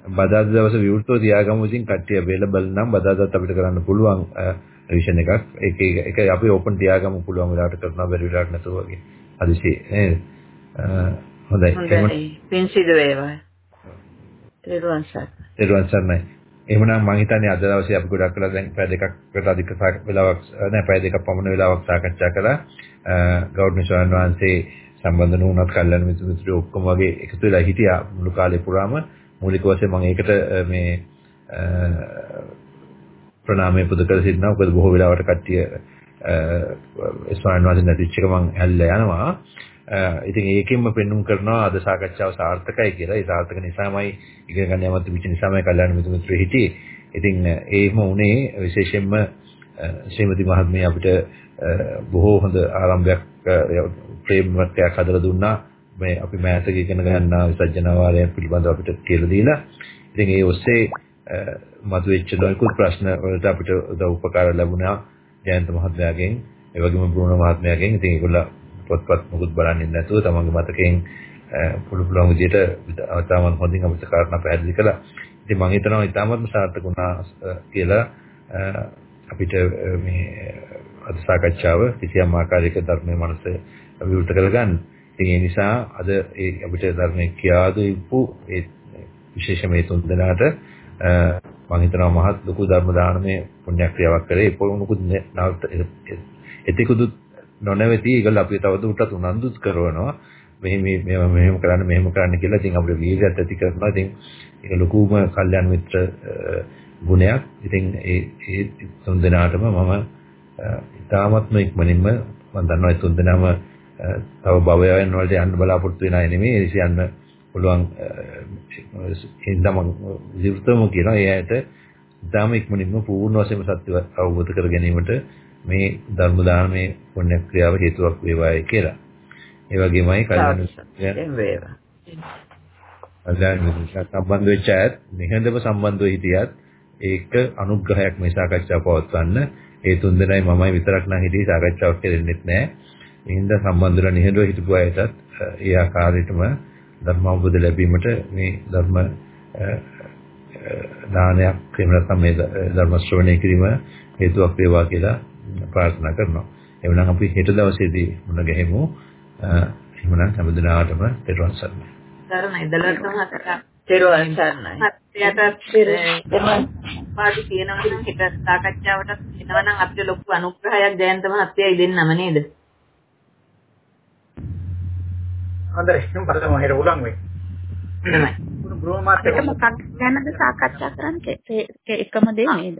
බදාදා දවසේ විවෘතව තියාගමු ඉතින් කට්ටිය අවේලබල් නම් බදාදාත් අපිට කරන්න පුළුවන් රිවිෂන් එකක්. ඒක ඒක අපි ඕපන් තියාගමු පුළුවන් වෙලාවට කරනවා බැරි වෙලාවට නැතුව වගේ. හදිසි නේද? හොඳයි. හොඳයි. පින් සිදු වේවා. තෙරුවන් සරණයි. තෙරුවන් සරණයි. එහෙමනම් මම හිතන්නේ අද දවසේ අපි ගොඩක් වෙලා දැන් පැය දෙකකට අධික වෙලාවක් නෑ පැය දෙකක් පමණ වෙලාවක් සාකච්ඡා කළා. ගෞරවනීය ස්වාමීන් වහන්සේ සම්බන්ධ වුණත් කල්යන මිත්‍ර මිත්‍රයෝ ඔක්කොම වගේ එකතු වෙලා හිටියා මුළු කාලේ පුරාම මූලික වශයෙන් මම ඒකට මේ ප්‍රණාමය පුද කර සිටිනවා. මොකද බොහෝ වෙලාවට කට්ටිය ස්වාමීන් වහන්සේ නැතිච්ච එක මම ඇල්ලලා යනවා. ඉතින් ඒකෙන්ම පෙන්눔 කරනවා අද සාකච්ඡාව සාර්ථකයි කියලා. ඒ සාර්ථක නිසාමයි ඉගෙන ගන්න යමත් තිබිච්ච නිසාමයි කල්යාණ මිත්‍ර මිත්‍ර හිටියේ. ඉතින් ඒම උනේ විශේෂයෙන්ම ශ්‍රීමති මහත්මිය අපිට බොහෝ හොඳ ආරම්භයක් ප්‍රේමයක් හදලා දුන්නා. මේ අපි මෑතක ඉගෙන ගන්නා විසර්ජන වාරය පිළිබඳව අපිට කියලා දීලා. ඉතින් ඒ ඔස්සේ මතුවෙච්ච දොයිකුත් ප්‍රශ්න වලට අපිට උදව් උපකාර ලැබුණා ජයන්ත මහත්මයාගෙන් ඒ වගේම බ්‍රුණ මහත්මයාගෙන්. ඉතින් ඒගොල්ලෝ පොත්පත් මොකුත් බලන්නේ නැතුව තමන්ගේ මතකයෙන් පුළු පුළුවන් විදිහට තාමත් හොඳින් අපිට කාරණා පැහැදිලි කළා. ඉතින් මම හිතනවා ඊටමත්ම සාර්ථක වුණා කියලා අපිට මේ අද සාකච්ඡාව කිසියම් ආකාරයක ධර්මයේ මනස විවෘත කරගන්න. ඉතින් ඒ නිසා අද ඒ අපිට ධර්මයේ කියා දීපු ඒ විශේෂ මේ තුන් දෙනාට මම හිතනවා මහත් ලොකු ධර්ම දානමය පුණ්‍ය ක්‍රියාවක් කරේ ඒ පොණුකුත් නැවත එතෙකුදුත් නොනැවති ඒගොල්ලෝ අපි තවදුරටත් උනන්දුත් කරනවා මෙහෙම මෙහෙම මෙහෙම කරන්න මෙහෙම කරන්න කියලා ඉතින් අපිට වීර්යයත් ඇති කරනවා. ඉතින් ඒක ලොකුම කල්යන් මිත්‍ර ගුණයක්. ඉතින් ඒ ඒ තුන් දෙනාටම මම ඉතාමත්ම ඉක්මනින්ම මම දන්නවා ඒ තුන් දෙනාම තව භවයන් වලට යන්න බලාපොරොත්තු වෙන අය නෙමෙයි. ඒ යන්න පුළුවන් හින්දා මම විවෘතම කියනවා. ඒ ඇයට ධම ඉක්මනින්ම පූර්ණ වශයෙන්ම සත්‍ය අවබෝධ කර ගැනීමට මේ ධර්ම දානමේ පුණ්‍ය ක්‍රියාව හේතුවක් වේවායි කියලා. ඒ වගේමයි කල්යනා වේවා. සම්බන්ධ වෙච්ච අයත් නිහඬව සම්බන්ධව හිටියත් ඒක අනුග්‍රහයක් මේ සාකච්ඡාව පවත්වන්න ඒ තුන්දෙනයි මමයි විතරක් නම් හිටියේ සාකච්ඡාවක් කෙරෙන්නෙත් නැහැ. ඒ හින්දා සම්බන්ධව නිහඬව හිටපු අයටත් ඒ ආකාරයටම ධර්ම අවබෝධ ලැබීමට මේ ධර්ම දානයක් එහෙම නැත්නම් මේ ධර්ම ශ්‍රවණය කිරීම හේතුවක් වේවා කියලා ප්‍රාර්ථනා කරනවා. එවනම් අපි හෙට දවසේදී මුණ ගැහෙමු. එහෙමනම් හැමදිනාටම පෙරවන් සරණයි. සරණයි දලත් මහත්තයා. පෙරවන් සරණයි. මහත්තයාට පාඩු කියනවා නම් හෙට සාකච්ඡාවට එනවා නම් අපිට ලොකු අනුග්‍රහයක් ජයන්ත මහත්තයයි දෙන්නම නේද? හොඳයි එහෙනම් බලමු හෙට උලන් වෙයි. ගැනද සාකච්ඡා කරන්නේ එකම දේ නේද?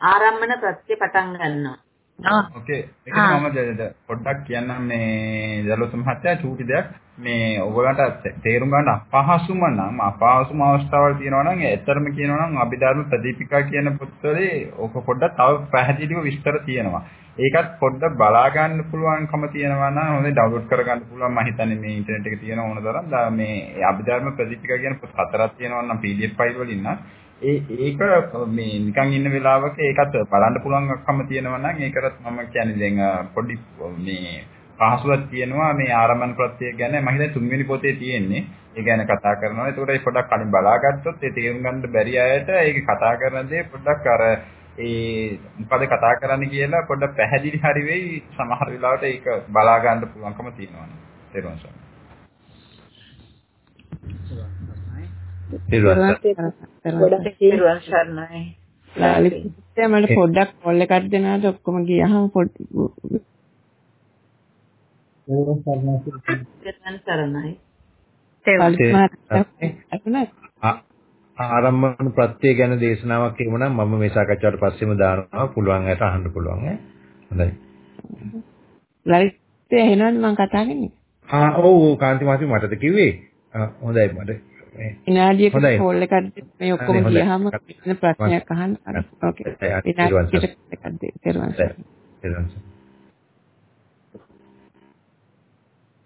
ආරම්භන ප්‍රත්‍ය පටන් ගන්නවා. ඕකේ ඒකද මම පොඩ්ඩක් කියන්නම් මේ දලොත් මහත්තයා චූටි දෙයක්. මේ ඔයගලන්ට තේරුම් ගන්න අපහසුම නම් අපහසුම අවස්ථාවල් තියෙනවා නම් ඇත්තටම කියනවා නම් අභිධර්ම ප්‍රදීපිකා කියන පොත්වලේ ඕක පොඩ්ඩක් තව පැහැදිලිව විස්තර තියෙනවා. ඒකත් පොඩ්ඩක් බලා ගන්න පුළුවන්කම තියෙනවා නම් හොඳේ ඩවුන්ලෝඩ් කර ගන්න පුළුවන්. මම හිතන්නේ මේ ඉන්ටර්නෙට් එකේ තියෙන ඕන තරම්. මේ අභිධර්ම ප්‍රදීපිකා කියන පොත් හතරක් තියෙනවා නම් PDF ෆයිල් වලින් නම් ඒ ඒක මේ නිකන් ඉන්න වෙලාවක ඒකත් බලන්න පුළුවන්කම තියෙනවා නම් ඒකටත් මම කියන්නේ දැන් පොඩි මේ පහසුවක් තියෙනවා මේ ආරම්භන ප්‍රත්‍ය ගැන මම හිතන්නේ තුන්වෙනි පොතේ තියෙන්නේ ඒ ගැන කතා කරනවා. ඒකට ඒ පොඩ්ඩක් කලින් බලාගත්තොත් ඒ තේරුම් ගන්න බැරි අයට ඒක කතා කරන දේ පොඩ්ඩක් අර ඒ මොකද කතා කරන්න කියලා පොඩ්ඩක් පැහැදිලි හරි වෙයි සමහර වෙලාවට ඒක බලා ගන්න පුළුවන්කම තියෙනවා. තේරුම් ගන්න. පිරුවන් සරණයි. ලාලිත් මට පොඩ්ඩක් කෝල් එකක් දෙනවාද? ඔක්කොම ගියහම පොඩ්ඩක් සරණයි. ආරම්භන ප්‍රත්‍ය ගැන දේශනාවක් කියමුනම් මම මේ සාකච්ඡාවට පස්සෙම දානවා. පුළුවන් අයට අහන්න පුළුවන් ඈ. හොඳයි. ලලිත් එහෙනවද? මම කතා කරන්නේ. ආ ඔව් කාන්ති මාසි මටද කිව්වේ? හොඳයි මට විනාඩියක කෝල් එකක් මේ ඔක්කොම ගියහම ප්‍රශ්නයක් අහන්න. ඕකේ. විනාඩියකට එකක් දෙන්න.